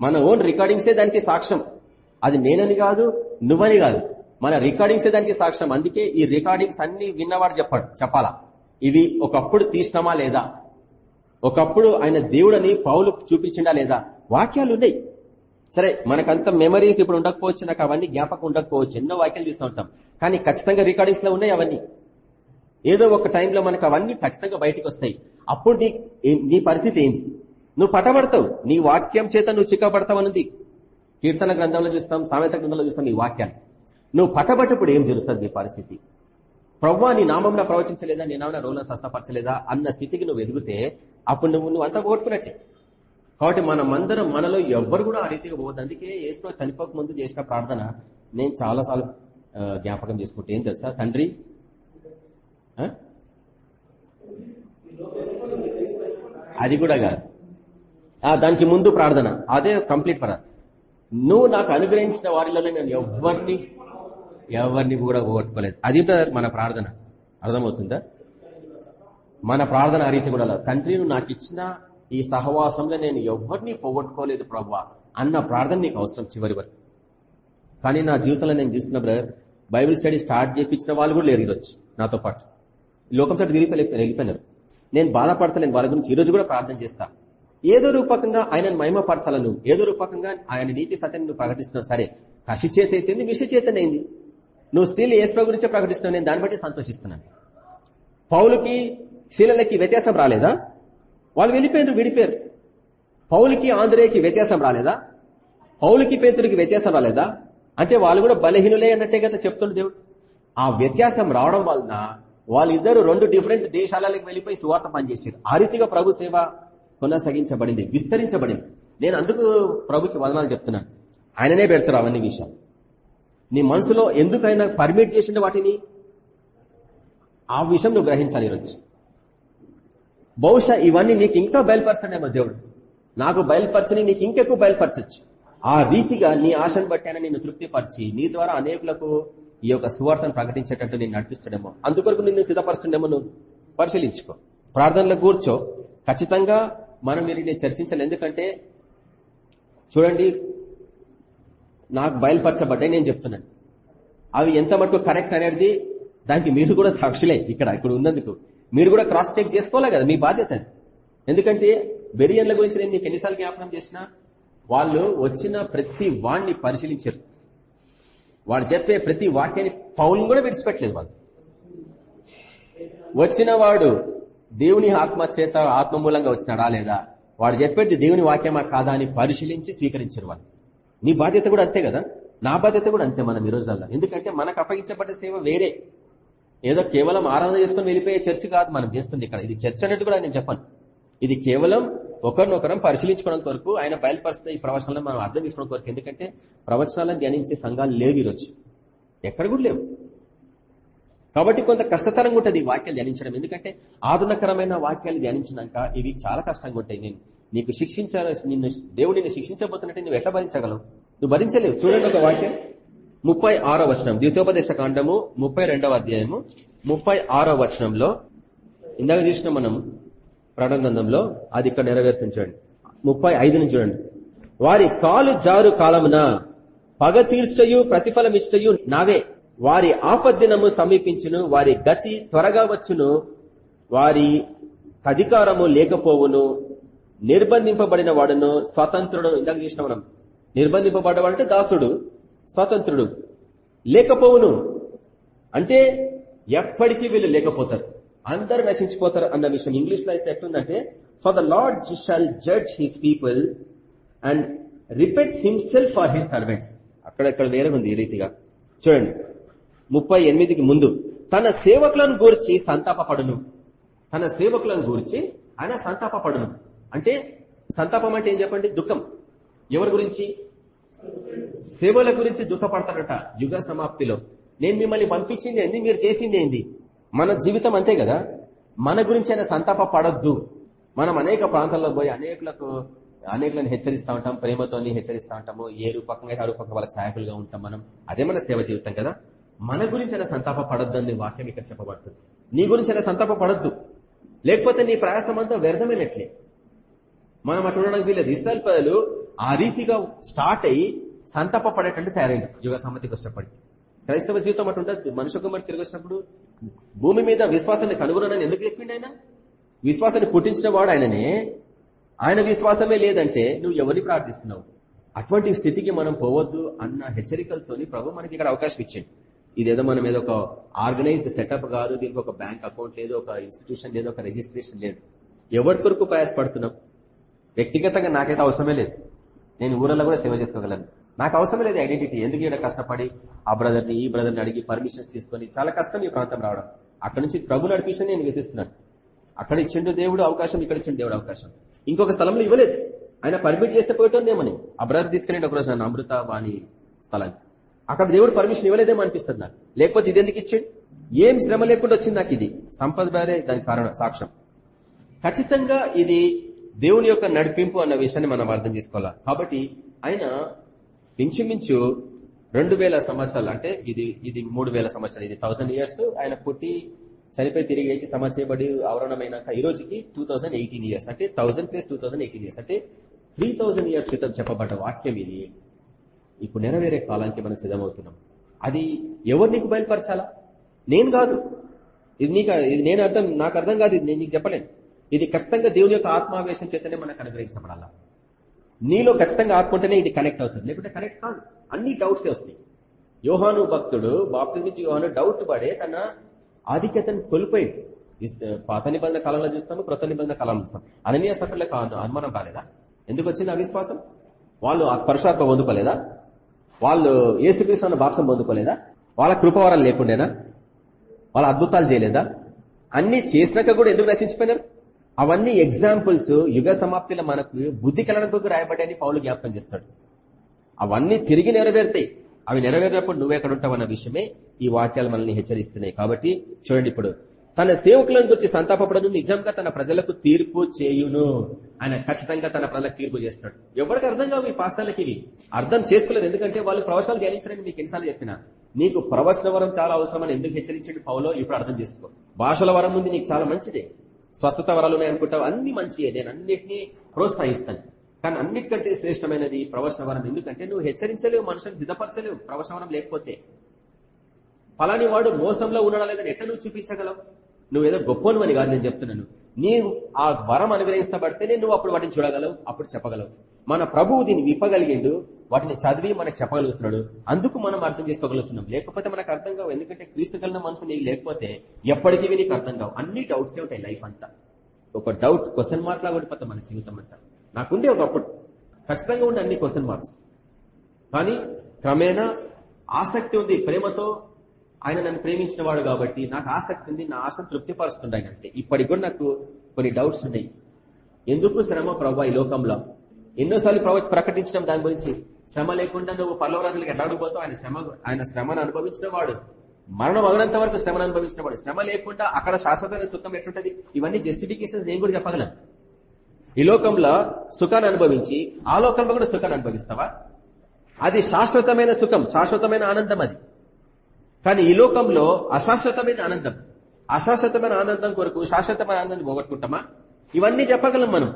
మన ఓన్ రికార్డింగ్సే దానికి సాక్ష్యం. అది నేనని కాదు నువ్వని కాదు. మన రికార్డింగ్సే దానికి సాక్ష్యం. అందుకే ఈ రికార్డింగ్స్ అన్ని విన్నవాడు చెప్పాడు చెప్పాలా? ఇవి ఒకప్పుడు తీసినామా లేదా? ఒకప్పుడు ఆయన దేవుడని పౌలు చూపించిండా లేదా? వాక్యాలు ఉన్నాయి. సరే మనకంత మెమరీస్ ఇప్పుడు ఉండకపోవచ్చు నాకు అవన్నీ జ్ఞాపకం ఉండకపోవచ్చు. ఎన్నో వాక్యాలు తీస్తూ ఉంటాం. కానీ ఖచ్చితంగా రికార్డింగ్స్లో ఉన్నాయి అవన్నీ. ఏదో ఒక టైంలో మనకు అవన్నీ ఖచ్చితంగా బయటకు వస్తాయి. అప్పుడు నీ నీ పరిస్థితి ఏంది నువ్వు పటబడతావు నీ వాక్యం చేత నువ్వు చిక్కబడతావు అన్నది కీర్తన గ్రంథంలో చూస్తాం సామెత గ్రంథంలో చూస్తాం నీ వాక్యాన్ని నువ్వు పటబట్టప్పుడు ఏం జరుగుతుంది నీ పరిస్థితి? ప్రవ్వా నీ నామంలో ప్రవచించలేదా? నీ నామన రోగులను స్వస్థపరచలేదా? అన్న స్థితికి నువ్వు ఎదిగితే అప్పుడు నువ్వు నువ్వు అంతా కోరుకున్నట్టే. కాబట్టి మనమందరం మనలో ఎవ్వరు కూడా ఆ రీతిగా పోవద్దు. అందుకే ఏసులో చనిపోక ముందు చేసిన ప్రార్థన నేను చాలాసార్లు జ్ఞాపకం చేసుకుంటే. ఏం తెలుసా? తండ్రి? అది కూడా కాదు. దానికి ముందు ప్రార్థన. అదే కంప్లీట్ ప్రార్థన నువ్వు నాకు అనుగ్రహించిన వారిలో నేను ఎవరిని ఎవరిని కూడా పోగొట్టుకోలేదు. అది మన ప్రార్థన. అర్థమవుతుందా? మన ప్రార్థన ఆ రీతి కూడా తండ్రి నువ్వు నాకు ఇచ్చిన ఈ సహవాసంలో నేను ఎవరిని పోగొట్టుకోలేదు ప్రభా అన్న ప్రార్థన నీకు అవసరం చివరి వరకు. కానీ నా జీవితంలో నేను చూస్తున్న బ్రదర్ బైబిల్ స్టడీ స్టార్ట్ చేయించిన వాళ్ళు కూడా లేరు ఈరోజు నాతో పాటు. లోకంతో తిరిగి వెళ్ళిపోయినారు. నేను బాధపడతలేను. వాళ్ళ గురించి ఈరోజు కూడా ప్రార్థన చేస్తాను ఏదో రూపకంగా ఆయనను మహిమపరచాలను ఏదో రూపకంగా ఆయన నీతి సత్యాన్ని నువ్వు ప్రకటిస్తున్నావు సరే కషి చేత అయితేంది మిషి చేతనైంది. నువ్వు స్టిల్ ఏసుప్రభు గురించే ప్రకటిస్తున్నావు నేను దాన్ని బట్టి సంతోషిస్తున్నాను. పౌలుకి శీలలకి వ్యత్యాసం రాలేదా? వాళ్ళు వెళ్ళిపోయారు విడిపోయారు. పౌలుకి ఆంధ్రేయకి వ్యత్యాసం రాలేదా? పౌలుకి పేతుడికి వ్యత్యాసం రాలేదా? అంటే వాళ్ళు కూడా బలహీనులే అన్నట్టే కదా చెప్తుండే దేవుడు. ఆ వ్యత్యాసం రావడం వలన వాళ్ళిద్దరు రెండు డిఫరెంట్ దేశాలకు వెళ్ళిపోయి సువార్త పనిచేసారు ఆ రీతిగా ప్రభు సేవ కొనసాగించబడింది విస్తరించబడింది. నేను అందుకు ప్రభుకి వదనాలు చెప్తున్నాను. ఆయననే పెడతారు అవన్నీ విషయాలు. నీ మనసులో ఎందుకైనా పర్మిట్ చేసిండు వాటిని? ఆ విషయం నువ్వు గ్రహించాలి ఈరోజు. బహుశా ఇవన్నీ నీకు ఇంకా బయలుపరచడేమో దేవుడు. నాకు బయలుపరచని నీకు ఇంకెక్కువ బయలుపరచచ్చు. ఆ రీతిగా నీ ఆశను బట్టి ఆయన నిన్ను తృప్తిపరిచి నీ ద్వారా అనేకులకు ఈ యొక్క సువార్తను ప్రకటించేటట్టు నేను నడిపిస్తాడేమో. అందుకొరకు నిన్ను సిద్ధపరుస్తుండేమో నువ్వు. పరిశీలించుకో. ప్రార్థనలో కూర్చో. ఖచ్చితంగా మనం వీరిని చర్చించాలి. ఎందుకంటే చూడండి నాకు బయలుపరచబడ్డాయి నేను చెప్తున్నాను. అవి ఎంత మటుకు కరెక్ట్ అనేది దానికి మీరు కూడా సాక్షులే ఇక్కడ ఇక్కడ ఉన్నందుకు. మీరు కూడా క్రాస్ చెక్ చేసుకోవాలి కదా మీ బాధ్యత అది. ఎందుకంటే బెరియన్ల గురించి నేను మీకు ఎన్నిసార్లు జ్ఞాపనం చేసిన వాళ్ళు వచ్చిన ప్రతి వాణ్ణి పరిశీలించారు. వాడు చెప్పే ప్రతి వాక్యాన్ని పౌలను కూడా విడిచిపెట్టలేదు వాళ్ళు. వచ్చిన వాడు దేవుని ఆత్మ చేత ఆత్మ మూలంగా వచ్చినాడా లేదా? వాడు చెప్పేది దేవుని వాక్యమా కాదా అని పరిశీలించి స్వీకరించారు వాళ్ళు. నీ బాధ్యత కూడా అంతే కదా? నా బాధ్యత కూడా అంతే మనం ఈ రోజులలో ఎందుకంటే మనకు అప్పగించబడ్డ సేవ వేరే. ఏదో కేవలం ఆరాధన చేసుకుని వెళ్ళిపోయే చర్చ కాదు మనం చేస్తుంది ఇక్కడ. ఇది చర్చ్ అన్నట్టు కూడా నేను చెప్పాను. ఇది కేవలం ఒకరినొకరం పరిశీలించుకోవడం కొరకు ఆయన బయలుపరుస్తున్న ఈ ప్రవచనాలను మనం అర్థం చేసుకోవడం కొరకు. ఎందుకంటే ప్రవచనాలను ధ్యానించే సంఘాలు లేవు ఈరోజు. ఎక్కడ కూడా లేవు. కాబట్టి కొంత కష్టతరంగా ఉంటుంది ఈ వాక్యాలు ధ్యానించడం. ఎందుకంటే ఆధునకరమైన వాక్యాలు ధ్యానించినాక ఇవి చాలా కష్టంగా ఉంటాయి. నేను నీకు శిక్షించ నిన్ను దేవుడు నిన్ను శిక్షించబోతున్నట్టు నువ్వు ఎట్లా భరించగలవు? నువ్వు భరించలేవు. చూడండి ఒక వాక్యం. ముప్పై ఆరో వచనం. ద్వితోపదేశ కాండము ముప్పై రెండవ అధ్యాయము ముప్పై ఆరో వచనంలో ఇందాక చూసిన మనం ప్రాణగ్రంథంలో అది ఇక్కడ నెరవేర్తించండి ముప్పై ఐదు నుంచి చూడండి. వారి కాలు జారు కాలమున పగ తీర్చయు ప్రతిఫలం ఇచ్చయు నావే. వారి ఆపద్దినము సమీపించును వారి గతి త్వరగా వచ్చును వారి అధికారము లేకపోవును నిర్బంధింపబడిన వాడును స్వతంత్రుడు ఇందాక చూసిన మనం. నిర్బంధింపబడ్డవాడంటే దాసుడు స్వతంత్రుడు. లేకపోవును. అంటే ఎప్పటికీ వీళ్ళు లేకపోతారు. అందరు నశించిపోతారు అన్న విషయం ఇంగ్లీష్లో అయితే ఎట్లుందంటే for the lord shall judge his people and repent himself for his servants అక్కడ ఇక్కడ వేరే ఉంది ఈ రీతిగా. చూడండి. ముప్పై ఎనిమిదికి ముందు తన సేవకులను గూర్చి సంతాపపడును. తన సేవకులను గూర్చి ఆయన సంతాపపడును. అంటే సంతాపం అంటే ఏం చెప్పండి? దుఃఖం. ఎవరి గురించి? సేవల గురించి దుఃఖపడతాడట యుగ సమాప్తిలో. నేను మిమ్మల్ని పంపించింది ఏంది? మీరు చేసింది ఏంది? మన జీవితం అంతే కదా? మన గురించి అయినా సంతాప పడద్దు మనం అనేక ప్రాంతాల్లో పోయి అనేకులకు అనేకులను హెచ్చరిస్తూ ఉంటాం ప్రేమతోని హెచ్చరిస్తూ ఉంటాము. ఏ రూపకంగా ఆ రూపకంగా వాళ్ళకి సహాయకులుగా ఉంటాం మనం. అదే మన సేవ జీవితం కదా? మన గురించి అయినా సంతాప పడొద్దు అని వాక్యం ఇక్కడ చెప్పబడుతుంది. నీ గురించి అయినా సంతాప పడొద్దు. లేకపోతే నీ ప్రయాసం అంతా వ్యర్థమైనట్లే. మనం అటు ఉండడానికి వీలేదు ఇస్రాయల్ ఆ రీతిగా స్టార్ట్ అయ్యి సంతాప పడేటట్టు తయారైంది యుగ సమ్మతికి వచ్చినప్పటి క్రైస్తవ జీవితం అటు ఉండదు. మనుషు కుమార్ తిరిగి వచ్చినప్పుడు భూమి మీద విశ్వాసాన్ని కనుగొనని ఎందుకు చెప్పిండి ఆయన? విశ్వాసాన్ని పుట్టించిన వాడు ఆయననే. ఆయన విశ్వాసమే లేదంటే నువ్వు ఎవరిని ప్రార్థిస్తున్నావు? అటువంటి స్థితికి మనం పోవద్దు అన్న హెచ్చరికలతోని ప్రభు మనకి ఇక్కడ అవకాశం ఇచ్చింది ఇదేదో మనం ఏదో ఒక ఆర్గనైజ్డ్ సెటప్ కాదు దీనికి ఒక బ్యాంక్ అకౌంట్ లేదు ఒక ఇన్స్టిట్యూషన్ లేదు ఒక రిజిస్ట్రేషన్ లేదు. ఎవరి కొరకు ప్రయాసపడుతున్నాం? వ్యక్తిగతంగా నాకైతే అవసరమే లేదు. నేను ఊరల్లో కూడా సేవ చేసుకోగలను. నాకు అవసరమే లేదు ఐడెంటిటీ. ఎందుకు ఇక్కడ కష్టపడి ఆ బ్రదర్ని ఈ బ్రదర్ని అడిగి పర్మిషన్స్ తీసుకొని చాలా కష్టం ఈ ప్రాంతం రావడం. అక్కడ నుంచి ప్రభు నడిపించని నేను విసిస్తున్నాను. అక్కడ ఇచ్చిండు దేవుడు అవకాశం ఇక్కడ ఇచ్చిండు దేవుడు అవకాశం. ఇంకొక స్థలంలో ఇవ్వలేదు. ఆయన పర్మిట్ చేస్తే పోయేటోనేమని ఆ బ్రదర్ తీసుకెళ్ళండి ఒకరోజు నన్ను అమృత వాణి స్థలాన్ని అక్కడ దేవుడు పర్మిషన్ ఇవ్వలేదేమో అనిపిస్తుంది నాకు. లేకపోతే ఇది ఎందుకు ఇచ్చాడు? ఏం శ్రమ లేకుండా వచ్చింది నాకు ఇది. సంపద బారే దానికి కారణం సాక్ష్యం. ఖచ్చితంగా ఇది దేవుని యొక్క నడిపింపు అన్న విషయాన్ని మనం అర్థం చేసుకోవాలా? కాబట్టి ఆయన ఇంచుమించు రెండు వేల సంవత్సరాలు అంటే ఇది ఇది మూడు వేల సంవత్సరాలు ఇది థౌసండ్ ఇయర్స్ ఆయన పుట్టి చనిపోయి తిరిగి లేచి సమాజ చేయబడి ఆవరణమైనాక ఈ రోజుకి టూ థౌసండ్ ఎయిటీన్ ఇయర్స్ అంటే thousand plus two thousand years అంటే త్రీ థౌసండ్ ఇయర్స్ క్రితం చెప్పబడ్డ వాక్యం ఇది. ఇప్పుడు నెరవేరే కాలానికి మనం సిద్ధమవుతున్నాం. అది ఎవరు నీకు బయలుపరచాలా? నేను కాదు. ఇది నీకు ఇది నేను అర్థం నాకు అర్థం కాదు ఇది నేను నీకు చెప్పలేను. ఇది ఖచ్చితంగా దేవుని యొక్క ఆత్మావేశం చేతనే మనకు అనుగ్రహించబడాలా? నీలో ఖచ్చితంగా ఆత్మంటేనే ఇది కనెక్ట్ అవుతుంది. లేకుంటే కనెక్ట్ కాదు. అన్ని డౌట్స్ వస్తాయి. యోహాను భక్తుడు బాప్తిజమించి యోహాను డౌట్ పడే తన ఆధిక్యతను కోల్పోయింది పాత నిబంధన కాలంలో చూస్తాము కృత నిబంధన కాలంలో చూస్తాం. అననీయ సఫర్లకు అనుమానం రాలేదా ఎందుకు వచ్చింది అవిశ్వాసం వాళ్ళు ఆ పరుషాత్మ పొందుకోలేదా? వాళ్ళు ఏసుకృష్ణ బాప్సం పొందుకోలేదా? వాళ్ళ కృపవరం లేకుండేనా? వాళ్ళ అద్భుతాలు చేయలేదా? అన్ని చేసినాక కూడా ఎందుకు నశించిపోయినారు? అవన్నీ ఎగ్జాంపుల్స్ యుగ సమాప్తిలో మనకు బుద్ధి కలడానికి రాయబడ్డాయని పౌలు జ్ఞాపకం చేస్తాడు. అవన్నీ తిరిగి నెరవేరుతాయి. అవి నెరవేరినప్పుడు నువ్వెక్కడ ఉంటావన్న విషయమే ఈ వాక్యాలు మనల్ని హెచ్చరిస్తున్నాయి. కాబట్టి చూడండి ఇప్పుడు తన సేవకులను గురించి సంతాపపడను నిజంగా తన ప్రజలకు తీర్పు చేయును ఆయన ఖచ్చితంగా తన ప్రజలకు తీర్పు చేస్తాడు. ఎవరికి అర్థం కావు ఈ పాస్తాలకి ఇవి? అర్థం చేసుకోలేదు. ఎందుకంటే వాళ్ళు ప్రవచనాలు ధ్యానించడానికి మీకు ఎన్నిసార్లు చెప్పిన. నీకు ప్రవచన వరం చాలా అవసరమని ఎందుకు హెచ్చరించండి పౌలో? ఇప్పుడు అర్థం చేసుకో. భాషల వరం ఉంది నీకు చాలా మంచిదే. స్వస్థత వరాలు ఉన్నాయనుకుంటావు అన్ని మంచియే. నేను అన్నింటినీ ప్రోత్సహిస్తాను. కానీ అన్నిటికంటే శ్రేష్టమైనది ప్రవచన వరం. ఎందుకంటే నువ్వు హెచ్చరించలేవు మనుషులను సిద్ధపరచలేవు. ప్రవచన వరం లేకపోతే. ఫలాని వాడు మోసంలో ఉన్నాడా లేదని ఎట్లా నువ్వు చూపించగలవు? నువ్వేదో గొప్పనువని కాదు నేను చెప్తున్నాను. నీవు ఆ వరం అనుగ్రహించబడితేనే నువ్వు అప్పుడు వాటిని చూడగలవు అప్పుడు చెప్పగలవు. మన ప్రభువు దీన్ని విప్పగలిగిండు వాటిని చదివి మనకు చెప్పగలుగుతున్నాడు. అందుకు మనం అర్థం చేసుకోగలుగుతున్నాం. లేకపోతే మనకు అర్థం కావు. ఎందుకంటే క్రీస్తు కలిగిన మనసు నీకు లేకపోతే ఎప్పటికీ నీకు అర్థం కావు. అన్ని డౌట్సే ఉంటాయి లైఫ్ అంతా. ఒక డౌట్ క్వశ్చన్ మార్క్ లాగా ఉండిపోతాం మన జీవితం అంతా. నాకుండే ఒకప్పుడు ఖచ్చితంగా ఉండే అన్ని క్వశ్చన్ మార్క్స్. కానీ క్రమేణా ఆసక్తి ఉంది ప్రేమతో ఆయన నన్ను ప్రేమించిన వాడు కాబట్టి నాకు ఆసక్తి ఉంది నా ఆశను తృప్తిపరుస్తుండే ఆయన అంతే. ఇప్పటికి కూడా నాకు కొన్ని డౌట్స్ ఉన్నాయి. ఎందుకు శ్రమ ప్రభా ఈ లోకంలో? ఎన్నోసార్లు ప్రవ- ప్రకటించడం దాని గురించి శ్రమ లేకుండా నువ్వు పల్లవరాజులకు ఎట్లా అడుగుపోతావు ఆయన శ్రమ ఆయన శ్రమను అనుభవించిన వాడు మరణం అగినంత వరకు శ్రమను అనుభవించిన వాడు శ్రమ లేకుండా అక్కడ శాశ్వతమైన సుఖం ఎట్లుంటది? ఇవన్నీ జస్టిఫికేషన్స్ నేను కూడా చెప్పగలను. ఈ లోకంలో సుఖాన్ని అనుభవించి ఆ లోకంలో కూడా సుఖాన్ని అనుభవిస్తావా? అది శాశ్వతమైన సుఖం శాశ్వతమైన ఆనందం అది. కానీ ఈ లోకంలో అశాశ్వతమైన ఆనందం అశాశ్వతమైన ఆనందం కొరకు శాశ్వతమైన ఆనందాన్ని పోగొట్టుకుంటామా? ఇవన్నీ చెప్పగలం మనం.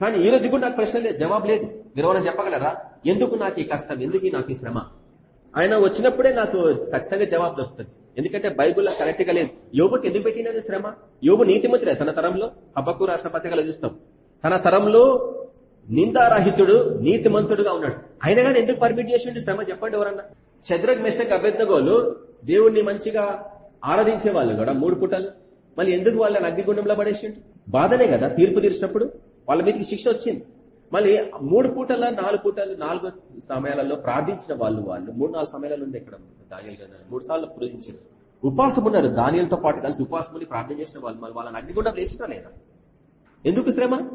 కానీ ఈ రోజు కూడా నాకు ప్రశ్న లేదు జవాబు లేదు. మీరు చెప్పగలరా? ఎందుకు నాకు ఈ కష్టం? ఎందుకు నాకు ఈ శ్రమ? ఆయన వచ్చినప్పుడే నాకు ఖచ్చితంగా జవాబు దొరుకుతుంది. ఎందుకంటే బైబుల్లో కరెక్ట్గా లేదు. యోగుకి ఎందుకు పెట్టినది శ్రమ? యోగు నీతిమంతుడే తన తరంలో. హబ్బకు రాసిన పత్రికలు చూస్తాం. తన తరంలో నిందారహితుడు నీతిమంతుడుగా ఉన్నాడు. అయినా కానీ ఎందుకు పర్మిట్ చేసిండు శ్రమ? చెప్పండి ఎవరన్నా. చంద్రక్ మెషక్ అభ్యర్థగోలు దేవుణ్ణి మంచిగా ఆరాధించే వాళ్ళు కూడా మూడు పుటలు. మళ్ళీ ఎందుకు వాళ్ళని అగ్నిగుండంలో పడేసిండు? బాధనే కదా తీర్పు తీర్చినప్పుడు వాళ్ళ మీదకి శిక్ష వచ్చింది. మళ్ళీ మూడు పూటల నాలుగు పూటలు నాలుగు సమయాలలో ప్రార్థించిన వాళ్ళు వాళ్ళు. మూడు నాలుగు సమయాలలో ఉంది ఇక్కడ దానియల్ గారు మూడు సార్లు పూజించారు. ఉపాసం ఉన్నారు. దానియలతో పాటు కలిసి ఉపాసముని ప్రార్థన చేసిన వాళ్ళు. మళ్ళీ వాళ్ళని అగ్నిగుండం వేసినా లేదా? ఎందుకు శ్రమ?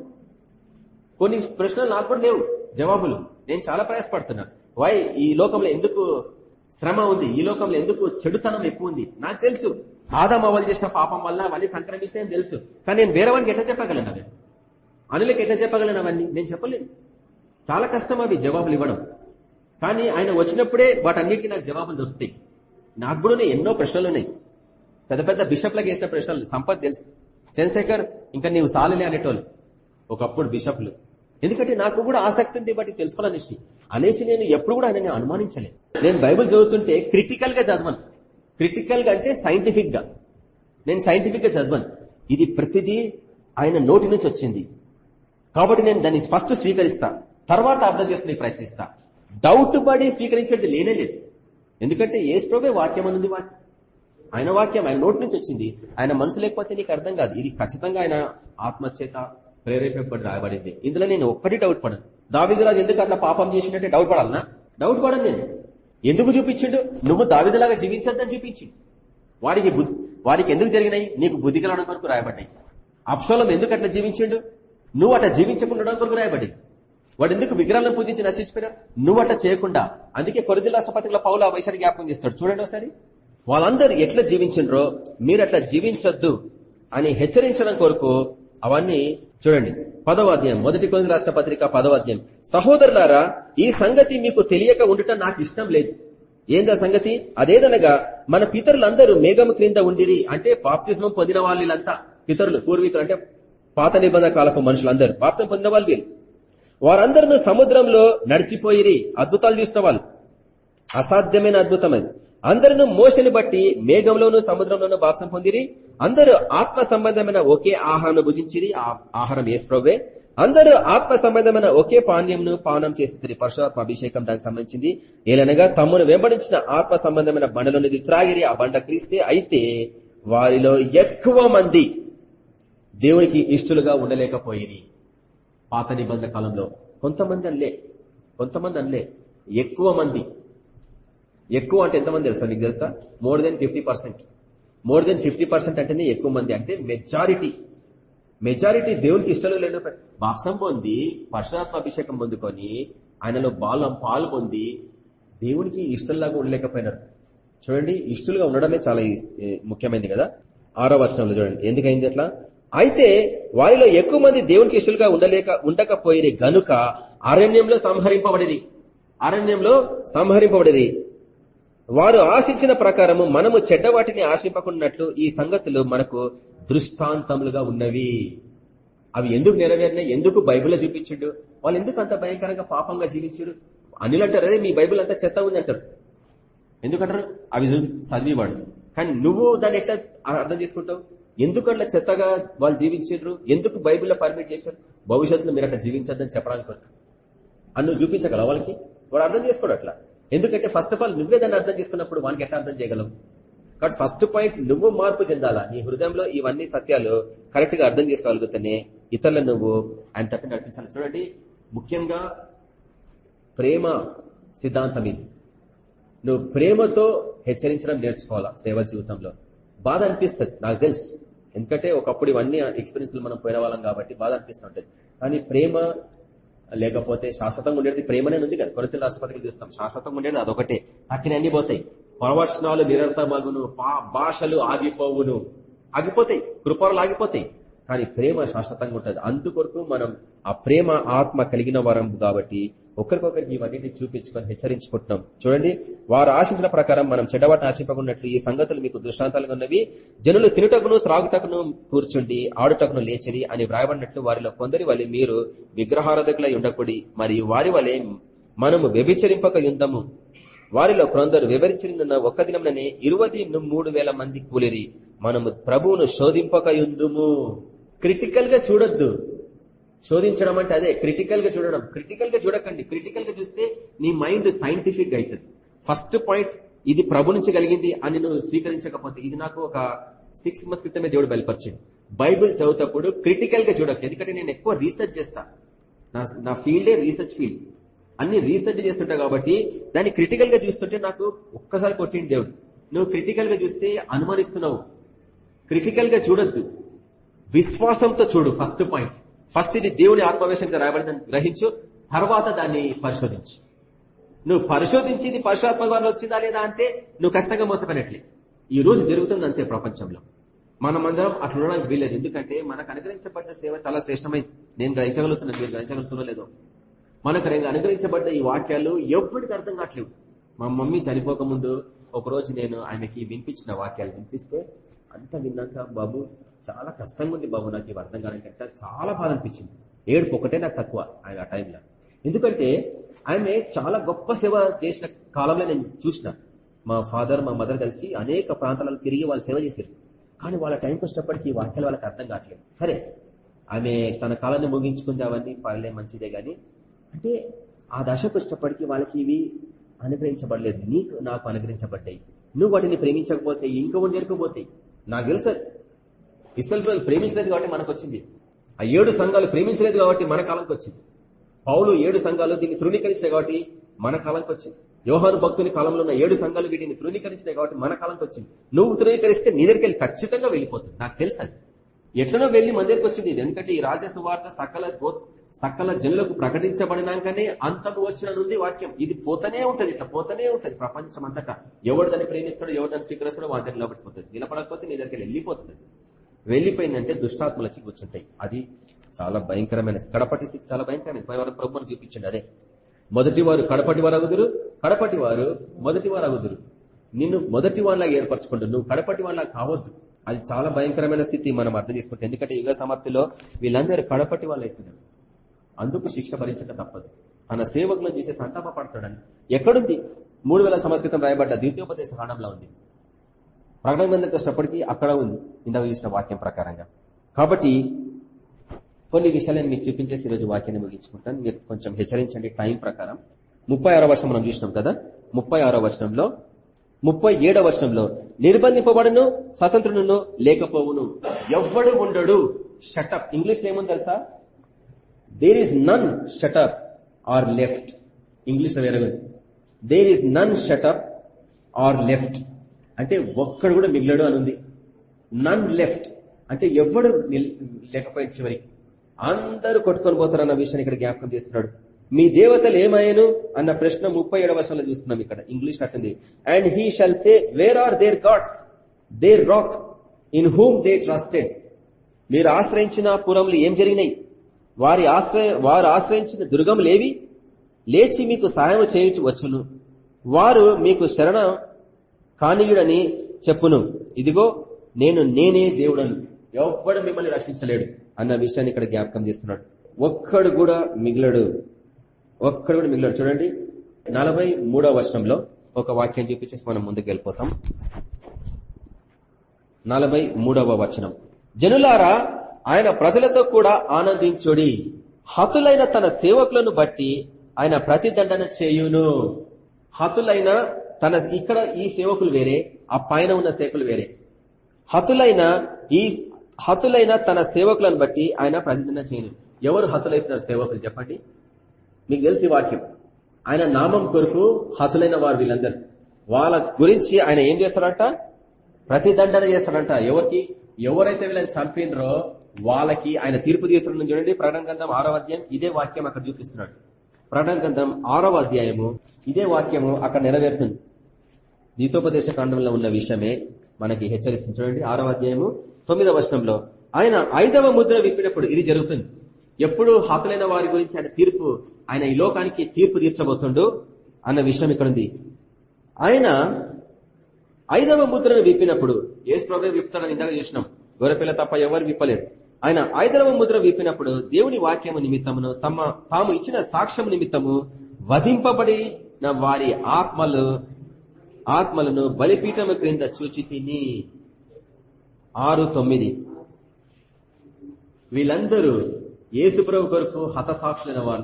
కొన్ని ప్రశ్నలు నాకు కూడా లేవు. జవాబులు. నేను చాలా ప్రయాసపడుతున్నా. వై ఈ లోకంలో ఎందుకు శ్రమ ఉంది. ఈ లోకంలో ఎందుకు చెడుతనం ఎక్కువ ఉంది? నాకు తెలుసు. ఆదాం అవ్వలు చేసిన పాపం వల్ల అవన్నీ సంక్రమిస్తాయని తెలుసు. కానీ నేను వేరేవానికి ఎట్లా చెప్పగలను అవి? అనులకి ఎట్లా చెప్పగలను అవన్నీ? నేను చెప్పలేను. చాలా కష్టం అవి జవాబులు ఇవ్వడం. కానీ ఆయన వచ్చినప్పుడే వాటన్నిటికీ నాకు జవాబులు దొరుకుతాయి. నాకు కూడా ఎన్నో ప్రశ్నలు ఉన్నాయి. పెద్ద పెద్ద బిషప్లకు వేసిన ప్రశ్నలు. సంపత్ తెలుసు. చంద్రశేఖర్ ఇంకా నీవు సాలలే అనేటోళ్ళు. ఒకప్పుడు బిషప్లు. ఎందుకంటే నాకు కూడా ఆసక్తి ఉంది. వాటికి తెలుసుకోవాలనేసి అనేసి నేను ఎప్పుడు కూడా ఆయన అనుమానించలేదు. నేను బైబిల్ చదువుతుంటే క్రిటికల్గా చదవను. క్రిటికల్గా అంటే సైంటిఫిక్గా నేను సైంటిఫిక్గా చదవను. ఇది ప్రతిదీ ఆయన నోటి నుంచి వచ్చింది. కాబట్టి నేను దాన్ని ఫస్ట్ స్వీకరిస్తా. తర్వాత అర్థం చేసుకునే ప్రయత్నిస్తా. డౌట్ పడి స్వీకరించేది లేనే లేదు. ఎందుకంటే ఏ స్ప్రోవే వాక్యం అనుంది వాక్యం. ఆయన వాక్యం ఆయన నోటి నుంచి వచ్చింది. ఆయన మనసు లేకపోతే నీకు అర్థం కాదు. ఇది ఖచ్చితంగా ఆయన ఆత్మచేత ప్రేరేపడి రాయబడింది. ఇందులో నేను ఒక్కటి డౌట్ పడను. దావిదురాజు ఎందుకు అట్లా పాపం చేసినట్టే డౌట్ పడాలనా? డౌట్ పడను నేను. ఎందుకు చూపించిండు? నువ్వు దావిదలాగా జీవించద్దని చూపించి వాడికి బుద్ధి వాడికి ఎందుకు జరిగినాయి? నీకు బుద్ధి కలవడం కొరకు రాయబడ్డాయి. అప్సలం ఎందుకు అట్లా జీవించిండు? నువ్వు అట్లా జీవించకుండా ఉండడం కొరకు రాయబడి వాడు ఎందుకు విగ్రహాలను పూజించి నశించిపోయినారు నువ్వు అట్లా చేయకుండా. అందుకే కొరిది రాష్ట్రపతిలో పౌలు ఆ వైశాఖ జ్ఞాపకం చేస్తాడు. చూడండి ఒకసారి. వాళ్ళందరూ ఎట్లా జీవించిండ్రో మీరు అట్లా జీవించొద్దు అని హెచ్చరించడం కొరకు అవన్నీ చూడండి. పదవ అధ్యాయం. మొదటి కొన్ని రాష్ట్ర పత్రిక పదవ అధ్యాయం. సహోదరులారా ఈ సంగతి మీకు తెలియక ఉండటం నాకు ఇష్టం లేదు. ఏందా సంగతి? అదేదనగా మన పితరులందరూ మేఘం క్రింద ఉండిరి అంటే బాప్తిజం పొందిన వాళ్ళంతా పితరులు పూర్వీకులు అంటే పాత నిబంధన కాలపు మనుషులందరూ. బాప్సం పొందిన వాళ్ళు వీళ్ళు. వారందరూ సముద్రంలో నడిచిపోయిరి. అద్భుతాలు చూసిన వాళ్ళు. అసాధ్యమైన అద్భుతం అది అందరూ మోసని బట్టి మేఘంలోను సముద్రంలోను బాప్సం పొందిరి. అందరూ ఆత్మ సంబంధమైన ఒకే ఆహారం భుజించిరి. ఆ ఆహారం ఏసుప్రవ్వే అందరూ ఆత్మ సంబంధమైన ఒకే పానీయంను పానం చేసింది పరశురాత్మ అభిషేకం దానికి సంబంధించింది. ఏలనగా తమ్మును వెంబడించిన ఆత్మ సంబంధమైన బండలోనిది త్రాగిరి. ఆ బండ క్రీస్తే అయితే వారిలో ఎక్కువ మంది దేవునికి ఇష్టలుగా ఉండలేకపోయి పాత నిబంధన కాలంలో కొంతమంది అల్లే కొంతమంది అల్లే ఎక్కువ మంది. ఎక్కువ అంటే ఎంతమంది తెలుసా? నీకు తెలుసా? More than fifty percent more than fifty percent అంటేనే ఎక్కువ మంది. అంటే మెజారిటీ మెజారిటీ దేవునికి ఇష్టాలు లేని బాప్సం పొంది పరశురాత్మ అభిషేకం పొందుకొని ఆయనలో బాలం పాలు పొంది దేవునికి ఇష్టంలాగా ఉండలేకపోయినారు. చూడండి ఇష్టలుగా ఉండడమే చాలా ముఖ్యమైనది కదా. ఆరో వర్షంలో చూడండి. ఎందుకైంది అట్లా? అయితే వారిలో ఎక్కువ మంది దేవునికి ఇష్టలుగా ఉండలేక ఉండకపోయేది గనుక అరణ్యంలో సంహరింపబడేది అరణ్యంలో సంహరింపబడేది వారు ఆశించిన ప్రకారము మనము చెడ్డ వాటిని ఆశింపకున్నట్లు ఈ సంగతులు మనకు దృష్టాంతములుగా ఉన్నవి. అవి ఎందుకు నెరవేరినాయి ఎందుకు బైబిల్లో చూపించిండు? వాళ్ళు ఎందుకు అంత భయంకరంగా పాపంగా జీవించారు అనిల్ అంటారు మీ బైబిల్ అంతా చెత్త ఉంది అంటారు. ఎందుకంటారు? అవి చదివి- చదివేవాడు కానీ నువ్వు దాన్ని ఎట్లా అర్థం చేసుకుంటావు? ఎందుకు అట్లా చెత్తగా వాళ్ళు జీవించారు ఎందుకు బైబిల్లో పర్మిట్ చేశారు? భవిష్యత్తులో మీరు అట్లా జీవించద్దని చెప్పడానికి అన్ను చూపించగల వాళ్ళకి? వాడు అర్థం చేసుకోడు అట్లా. ఎందుకంటే ఫస్ట్ ఆఫ్ ఆల్ నువ్వే దాన్ని అర్థం చేసుకున్నప్పుడు వానికి ఎట్లా అర్థం చేయగలవు? కాబట్టి ఫస్ట్ పాయింట్ నువ్వు మార్పు చెందాలా? నీ హృదయంలో ఇవన్నీ సత్యాలు కరెక్ట్గా అర్థం చేసుకోగలుగుతానే ఇతరులను నువ్వు ఆయన తప్పని నడిపించాలి. చూడండి ముఖ్యంగా ప్రేమ సిద్ధాంతం ఇది. నువ్వు ప్రేమతో హెచ్చరించడం నేర్చుకోవాలా సేవ జీవితంలో? బాధ అనిపిస్తుంది నాకు తెలుసు. ఎందుకంటే ఒకప్పుడు ఇవన్నీ ఎక్స్పీరియన్స్ మనం పోయిన వాళ్ళం కాబట్టి బాధ అనిపిస్తుంటది. కానీ ప్రేమ లేకపోతే శాశ్వతంగా ఉండేది ప్రేమనే ఉంది కదా. కొరతలు రాష్ట్రపతికి చూస్తాం శాశ్వతంగా ఉండేది అదొకటే. తక్కిన అన్ని పోతాయి. ప్రవచనాలు నిరర్థమగును పా- భాషలు ఆగిపోవును. ఆగిపోతాయి. కృపలు ఆగిపోతాయి. కానీ ప్రేమ శాశ్వతంగా ఉంటుంది. అందుకొరకు మనం ఆ ప్రేమ ఆత్మ కలిగిన వరం కాబట్టి ఒకరికొకరికి ఇవన్నీ చూపించుకొని హెచ్చరించుకుంటున్నాం. చూడండి వారు ఆశించిన ప్రకారం మనం చెడ్డవాటిని ఆశింపకున్నట్లు ఈ సంగతులు మీకు దృష్టాంతాలుగా ఉన్నవి. జనులు తినుటకును త్రాగుటకును కూర్చుండి ఆడుటకును లేచిరి అని వ్రాయబడినట్లు వారిలో కొందరి వలె మీరు విగ్రహారాధకులై ఉండకూడి మరియు వారి వలె మనము వ్యభిచరింపక యుద్ధము వారిలో కొందరు వివరించిన ఒక్క దినంలోనే ఇరవై మూడు వేల మంది కూలిరి. మనము ప్రభువును శోధింపక యుద్ధము క్రిటికల్గా చూడొద్దు. శోధించడం అంటే అదే క్రిటికల్గా చూడడం. క్రిటికల్గా చూడకండి. క్రిటికల్గా చూస్తే నీ మైండ్ సైంటిఫిక్ అవుతుంది. ఫస్ట్ పాయింట్ ఇది ప్రభు నుంచి కలిగింది అని నువ్వు స్వీకరించకపోతే ఇది నాకు ఒక సిక్స్ మంత్స్ క్రితమే దేవుడు బయలుపరిచింది బైబిల్ చదువుతప్పుడు క్రిటికల్గా చూడకు. ఎందుకంటే నేను ఎక్కువ రీసెర్చ్ చేస్తా. నా నా ఫీల్డే రీసెర్చ్ ఫీల్డ్ అన్ని రీసెర్చ్ చేస్తుంటా కాబట్టి దాన్ని క్రిటికల్గా చూస్తుంటే నాకు ఒక్కసారి కొట్టింది దేవుడు. నువ్వు క్రిటికల్గా చూస్తే అనుమానిస్తున్నావు. క్రిటికల్గా చూడొద్దు. విశ్వాసంతో చూడు ఫస్ట్ పాయింట్ ఫస్ట్ ఇది దేవుని ఆత్మవేశంగా రాయబడిందని గ్రహించు తర్వాత దాన్ని పరిశోధించు. నువ్వు పరిశోధించి ఇది పరిశుభాత్మ ద్వారా వచ్చిందా లేదా అంటే నువ్వు ఖచ్చితంగా మోసపోయినట్లే. ఈ రోజు జరుగుతుంది అంతే ప్రపంచంలో. మనమందరం అట్లా ఉండడానికి వీలేదు ఎందుకంటే మనకు అనుగ్రహించబడ్డ సేవ చాలా శ్రేష్టమైంది. నేను గ్రహించగలుగుతున్నాను మీరు గ్రహించగలుగుతున్నా లేదో. మనకు అనుగ్రహించబడ్డ ఈ వాక్యాలు ఎవరికి అర్థం కావట్లేవు మా మమ్మీ చనిపోకముందు ఒకరోజు నేను ఆమెకి వినిపించిన వాక్యాలు వినిపిస్తే అంత విన్నాక బాబు చాలా కష్టంగా ఉంది బాబు నాకు ఇవి అర్థం కావడానికి. చాలా బాధ అనిపించింది ఏడుపు ఒకటే నాకు తక్కువ ఆయన ఆ టైంలో. ఎందుకంటే ఆమె చాలా గొప్ప సేవ చేసిన కాలంలో నేను చూసిన. మా ఫాదర్ మా మదర్ కలిసి అనేక ప్రాంతాలలో తిరిగి వాళ్ళు సేవ చేశారు. కానీ వాళ్ళ టైంకి వచ్చినప్పటికీ వాక్యాలు వాళ్ళకి అర్థం కావట్లేదు. సరే ఆమె తన కాలాన్ని ముగించుకుంది అవన్నీ పర్లే మంచిదే కానీ అంటే ఆ దశకు వచ్చినప్పటికీ వాళ్ళకి ఇవి అనుగ్రహించబడలేదు. నీకు నాకు అనుగ్రహించబడ్డాయి. నువ్వు వాటిని ప్రేమించకపోతే ఇంకో నేర్కపోతాయి నాకు తెలుసు ఇస్రాయల్ ప్రేమించలేదు కాబట్టి మనకు వచ్చింది ఆ ఏడు సంఘాలు ప్రేమించలేదు కాబట్టి మన కాలంకి వచ్చింది పౌలు ఏడు సంఘాలు దీన్ని తృణీకరించాయి కాబట్టి మన కాలంకి వచ్చింది యోహాను భక్తుని కాలంలో ఉన్న ఏడు సంఘాలు వీటిని తృణీకరించాయి కాబట్టి మన కాలంకి వచ్చింది నువ్వు తృణీకరిస్తే నీ దగ్గరికి వెళ్ళి ఖచ్చితంగా వెళ్ళిపోతుంది. నాకు తెలుసు అది. ఎట్లనో వెళ్ళి మన దగ్గరికి వచ్చింది ఎందుకంటే ఈ రాజసువార్త సకల సకల జనులకు ప్రకటించబడినాకనే అంతకు వచ్చిననుంది వాక్యం. ఇది పోతనే ఉంటది ఇట్లా పోతనే ఉంటది ప్రపంచం అంతటా ఎవడు దాన్ని ప్రేమిస్తాడో ఎవరు దాన్ని స్వీకరిస్తాడో దగ్గర నిలబడిపోతుంది నిలబడకపోతే నీ దగ్గరికి వెళ్ళిపోతుంది. వెళ్ళిపోయిందంటే దుష్టాత్మలు వచ్చి కూర్చుంటాయి. అది చాలా భయంకరమైన కడపటి స్థితి చాలా భయంకరమైనది. పై వారు ప్రభుత్వం చూపించండి అదే. మొదటి వారు కడపటి వారు అగుదురు కడపటి వారు మొదటి వారు అగుదురు నిన్ను మొదటి వాళ్ళ ఏర్పరచుకుంటు నువ్వు కడపటి వాళ్ళ కావద్దు. అది చాలా భయంకరమైన స్థితి మనం అర్థం చేసుకుంటాం. ఎందుకంటే యుగ సమాప్తిలో వీళ్ళందరూ కడపటి వాళ్ళు అయిపోయినారు. అందుకు శిక్ష భరించక తప్పదు. తన సేవకులను చేసే సంతాప పడతాడని ఎక్కడుంది? మూడు వేల సంస్కృతం రాయబడ్డ ద్వితీయోపదేశ కాండంలో ఉంది. ప్రకటన గ్రంథంకి వచ్చినప్పటికీ అక్కడ ఉంది ఇందాక చూసిన వాక్యం ప్రకారంగా. కాబట్టి కొన్ని విషయాలను మీకు చూపించేసి ఈరోజు వాక్యాన్ని ముగించుకుంటాను. మీరు కొంచెం హెచ్చరించండి టైం ప్రకారం. ముప్పై ఆరో వర్షం మనం చూసినాం కదా? ముప్పై ఆరో వర్షంలో ముప్పై ఏడో వర్షంలో నిర్బంధింపబడును స్వతంత్రును లేకపోవును ఎవ్వడు ఉండడు షటప్ ఇంగ్లీష్ ఏముంది తెలుసా? There is none shut up or left ఇంగ్లీష్లో వేరే there is none shut up or left అంటే ఒక్కడు కూడా మిగిలడు అని ఉంది. నన్ లెఫ్ట్ అంటే ఎవడు లేకపోయి చివరికి అందరూ కొట్టుకొని పోతారన్న విషయాన్ని ఇక్కడ జ్ఞాపకం చేస్తున్నాడు. మీ దేవతలు ఏమయ్యను అన్న ప్రశ్న ముప్పై ఏడవ వర్షంలో చూస్తున్నాం ఇక్కడ. English అట్టుంది and he shall say where are their gods their rock in whom they trusted మీరు ఆశ్రయించిన పురములు ఏం జరిగినాయి? వారి ఆశ్రయ వారు ఆశ్రయించిన దుర్గములేవి లేచి మీకు సహాయం చేయించి వచ్చును. వారు మీకు శరణ కానీయుడని చెప్పును. ఇదిగో నేను నేనే దేవుడను. ఎవ్వడు మిమ్మల్ని రక్షించలేడు అన్న విషయాన్ని ఇక్కడ జ్ఞాపకం చేస్తున్నాడు. ఒక్కడు కూడా మిగిలడు. ఒక్కడు కూడా మిగిలడు. చూడండి నలభై మూడవ వర్షంలో ఒక వాక్యం చూపించేసి మనం ముందుకు వెళ్ళిపోతాం. నలభై మూడవ వచనం. జనులారా ఆయన ప్రజలతో కూడా ఆనందించుడి. హతులైన తన సేవకులను బట్టి ఆయన ప్రతిదండన చేయును. హతులైన తన ఇక్కడ ఈ సేవకులు వేరే ఆ పైన ఉన్న సేవకులు వేరే. హతులైన ఈ హతులైన తన సేవకులను బట్టి ఆయన ప్రతిదిన చేయను. ఎవరు హతులైతున్నారు సేవకులు చెప్పండి? మీకు తెలిసి వాక్యం. ఆయన నామం కొరకు హతులైన వారు వీళ్ళందరూ. వాళ్ళ గురించి ఆయన ఏం చేస్తారంట ప్రతిదండన చేస్తాడంట. ఎవరికి? ఎవరైతే వీళ్ళని చంపినరో వాళ్ళకి ఆయన తీర్పు తీస్తున్నాడు చూడండి. ప్రకటన గ్రంథం ఆరవ అధ్యాయం ఇదే వాక్యం అక్కడ చూపిస్తున్నాడు. ప్రకటన గ్రంథం ఆరవ అధ్యాయము ఇదే వాక్యము అక్కడ నెరవేరుతుంది. దీతోపదేశ కాండంలో ఉన్న విషయమే మనకి హెచ్చరిస్తుంది. చూడండి ఆరవ అధ్యాయము తొమ్మిదవ వర్షంలో ఆయన ఐదవ ముద్ర విప్పినప్పుడు ఇది జరుగుతుంది. ఎప్పుడు హాతులైన వారి గురించి ఆయన తీర్పు ఆయన ఈ లోకానికి తీర్పు తీర్చబోతుండు అన్న విషయం ఇక్కడ ఉంది. ఆయన ఐదవ ముద్రను విప్పినప్పుడు ఏసు ప్రభు విప్తాడని ఇందాక చూసినాం. గొర్రెపిల్ల తప్ప ఎవరు విప్పలేరు. ఆయన ఐదవ ముద్ర విప్పినప్పుడు దేవుని వాక్యము నిమిత్తమును తమ తాము ఇచ్చిన సాక్ష్యం నిమిత్తము వధింపబడి వారి ఆత్మలు ఆత్మలను బలిపీఠము క్రింద చూచి తిని. ఆరు తొమ్మిది. వీళ్ళందరూ యేసుప్రభు కొరకు హతసాక్షులైన వారు.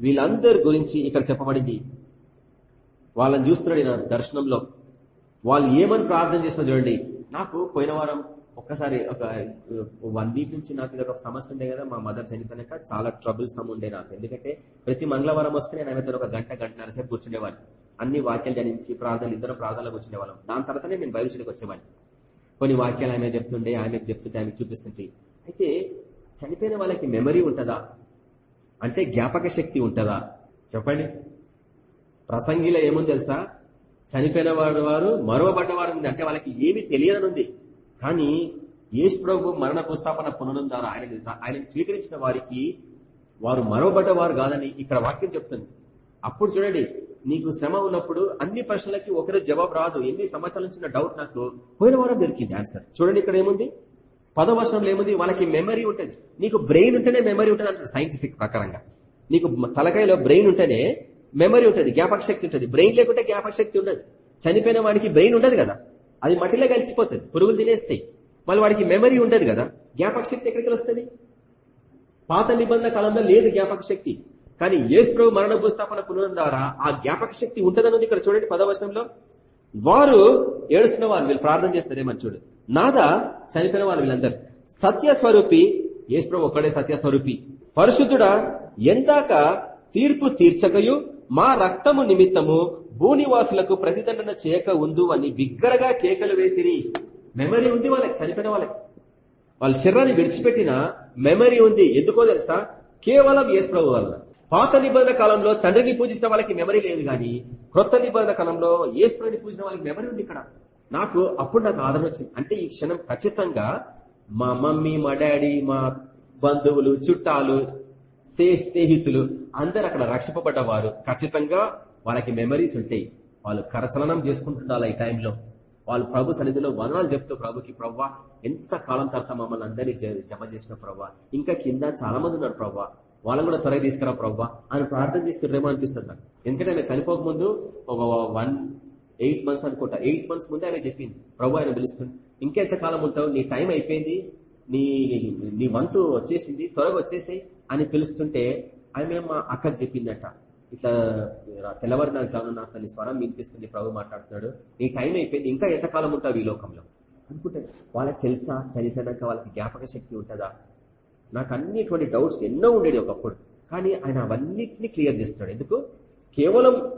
వీళ్ళందరి గురించి ఇక్కడ చెప్పబడింది. వాళ్ళని చూస్తున్నాడు దర్శనంలో. వాళ్ళు ఏమని ప్రార్థన చేస్తున్నారు చూడండి. నాకు పోయిన వారం ఒక్కసారి ఒక వన్ వీక్ నుంచి నాకు ఇది ఒక సమస్య ఉండే కదా మా మదర్ చనిపోయినాక చాలా ట్రబుల్స్ ఉండే నాకు. ఎందుకంటే ప్రతి మంగళవారం వస్తే నేను ఆమెతో ఒక గంట గంటన్నర సేపు కూర్చుండేవాడిని అన్ని వాక్యాలు జనించి ప్రార్థనలు ఇద్దరు ప్రార్థనలు కూర్చుండేవాళ్ళం. దాని తర్వాతనే నేను బయలుదేరికి వచ్చేవాడిని. కొన్ని వాక్యాలు ఆమె చెప్తుండే ఆమె చెప్తుంటే ఆమె చూపిస్తుంటే. అయితే చనిపోయిన వాళ్ళకి మెమరీ ఉంటుందా? అంటే జ్ఞాపక శక్తి ఉంటుందా? చెప్పండి. ప్రసంగిలో ఏముంది తెలుసా? చనిపోయిన వాడు వారు మరవబడ్డవారు ఉంది. అంటే వాళ్ళకి ఏమి తెలియనుంది కానీ యేసు ప్రభు మరణ పుస్తాపన ద్వారా ఆయన ఆయన స్వీకరించిన వారికి వారు మరవబడ్డవారు కాదని ఇక్కడ వాక్యం చెప్తుంది. అప్పుడు చూడండి నీకు శ్రమ ఉన్నప్పుడు అన్ని ప్రశ్నలకి ఒకరే జవాబు రాదు. ఎన్ని సంవత్సరాల నుంచి డౌట్ నాకు పోయిన వారం దొరికింది ఆన్సర్. చూడండి ఇక్కడ ఏముంది? పదవర్షంలో ఏముంది? వాళ్ళకి మెమరీ ఉంటుంది. నీకు బ్రెయిన్ ఉంటేనే మెమరీ ఉంటుంది అంటారు సైంటిఫిక్ ప్రకారంగా. నీకు తలకాయలో బ్రెయిన్ ఉంటేనే మెమరీ ఉంటుంది జ్ఞాపక శక్తి ఉంటుంది. బ్రెయిన్ లేకుంటే జ్ఞాపక శక్తి ఉండదు. చనిపోయిన వాడికి బ్రెయిన్ ఉండదు కదా. అది మట్టిలో కలిసిపోతుంది. పురుగులు తినేస్తాయి. మళ్ళీ వాడికి మెమరీ ఉండదు కదా. జ్ఞాపక శక్తి ఎక్కడికి వస్తుంది? పాత నిబంధన కాలంలో లేదు జ్ఞాపక శక్తి. కానీ ఏసు ప్రభు మరణ భూస్థాపన పునరుద్ధరణ ద్వారా ఆ జ్ఞాపక శక్తి ఉంటదన్నది ఇక్కడ చూడండి పదవచనంలో వారు ఏడుస్తున్న వారు వీళ్ళు ప్రార్థన చేస్తారేమని చూడు. నాదా చనిపోయిన వారు వీళ్ళందరూ. సత్య స్వరూపి యేసు ప్రభు ఒక్కడే సత్య స్వరూపి పరిశుద్ధుడా ఎందాక తీర్పు తీర్చకయు మా రక్తము నిమిత్తము భూనివాసులకు ప్రతిదండన చేయక ఉందు అని బిగ్గరగా కేకలు వేసిరి. మెమరీ ఉంది వాళ్ళకి చనిపోయిన వాళ్ళకి. వాళ్ళ శరీరాన్ని విడిచిపెట్టిన మెమరీ ఉంది. ఎందుకో తెలుసా? కేవలం యేసు వలన. పాత నిబంధన కాలంలో తండ్రిని పూజించిన వాళ్ళకి మెమరీ లేదు కానీ క్రొత్త నిబంధన కాలంలో యేసుని పూజించిన వాళ్ళకి మెమరీ ఉంది ఇక్కడ. నాకు అప్పుడు నాకు ఆదరణ వచ్చింది. అంటే ఈ క్షణం ఖచ్చితంగా మా మమ్మీ మా డాడీ మా బంధువులు చుట్టాలు స్నేహితులు అందరు అక్కడ రక్షింపబడ్డవారు. ఖచ్చితంగా వాళ్ళకి మెమరీస్ ఉంటాయి. వాళ్ళు కరచలనం చేసుకుంటుండాలి ఈ టైంలో వాళ్ళు ప్రభు సన్నిధిలో వనాలు చెప్తూ ప్రభుకి ప్రవ్వా ఎంత కాలం తర్వాత మమ్మల్ని అందరినీ జ- జమ చేసిన ప్రవ్వా? ఇంకా కింద చాలా మంది ఉన్నారు ప్రవ్వా. వాళ్ళని కూడా త్వరగా తీసుకురా ప్రవ్వా అని ప్రార్థన చేస్తుండేమో అనిపిస్తుంది నాకు. ఎందుకంటే ఆయన చనిపోక ముందు ఒక వన్ ఎయిట్ మంత్స్ అనుకుంటా. ఎయిట్ మంత్స్ ముందే ఆయన చెప్పింది. ప్రభు ఆయన పిలుస్తుంది. ఇంకెంత కాలం ఉంటావు? నీ టైం అయిపోయింది. నీ నీ వంతు వచ్చేసింది. త్వరగా వచ్చేసాయి. అని పిలుస్తుంటే ఆమె మా అక్కకి చెప్పిందట. ఇట్లా తెల్లవారు నాకు జాను నాకు తన స్వరం వినిపిస్తుంది ప్రభు మాట్లాడుతున్నాడు. నీ టైం అయిపోయింది ఇంకా ఎంతకాలం ఉంటావు ఈ లోకంలో? అనుకుంటే వాళ్ళకి తెలుసా? చనిపోయినాక వాళ్ళకి జ్ఞాపక శక్తి ఉంటుందా? నాకు అన్నిటువంటి డౌట్స్ ఎన్నో ఉండేది ఒకప్పుడు. కానీ ఆయన అవన్నిటిని క్లియర్ చేస్తున్నాడు. ఎందుకు? కేవలం